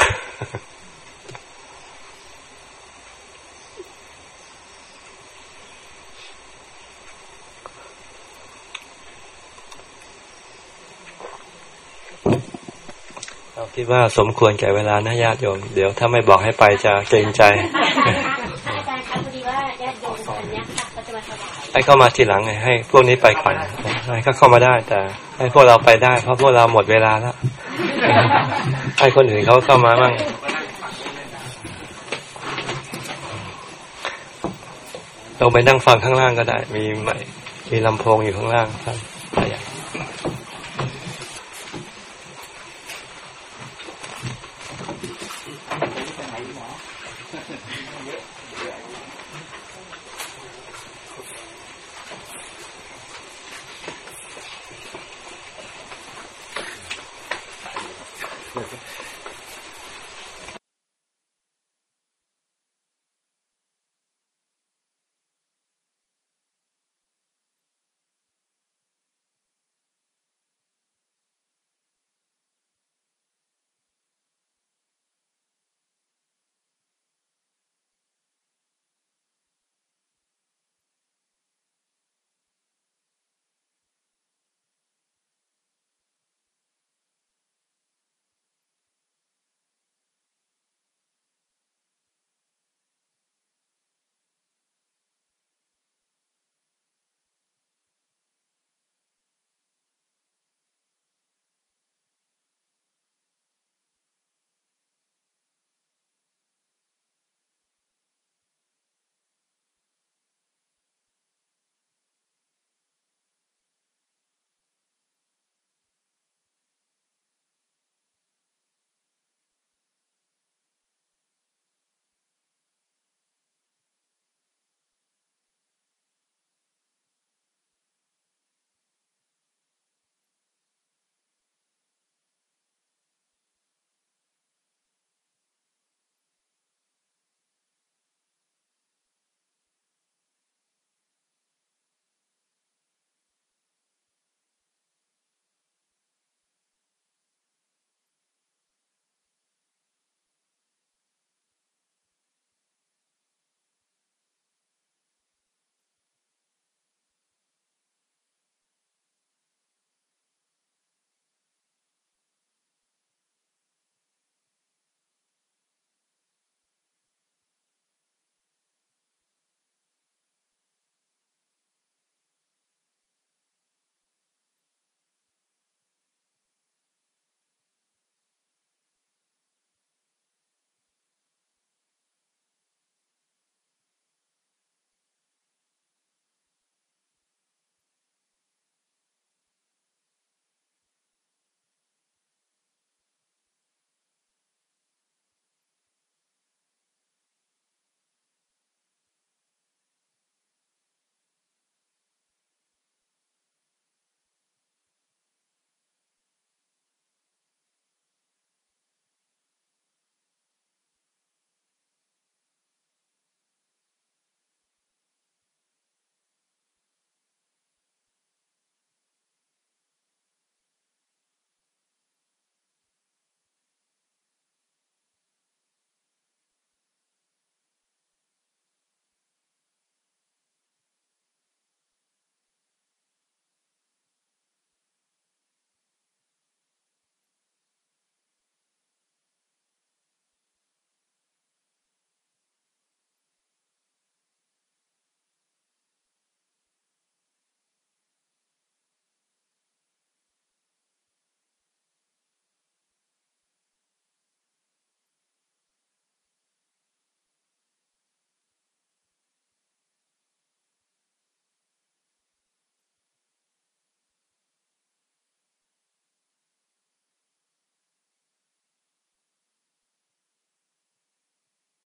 เราคิดว่าสมควรแก่เวลานะญาติโยม เดี๋ยวถ้าไม่บอกให้ไปจะเกรงใจอาจารย์คะพอดีว่าญาติโยมคนนี้ค่ะก็จะมาถวายให้เข้ามาทีหลังไงให้ พวกนี้ไปก่อนให้เขาเข้ามาได้แต่ ให้พวกเราไปได้ เพราะพวกเราหมดเวลาแล้วให้คนอื่นเขาเข้ามาบ้างลงไปนั่งฟังข้างล่างก็ได้ มีไมค์มีลำโพงอยู่ข้างล่างครับ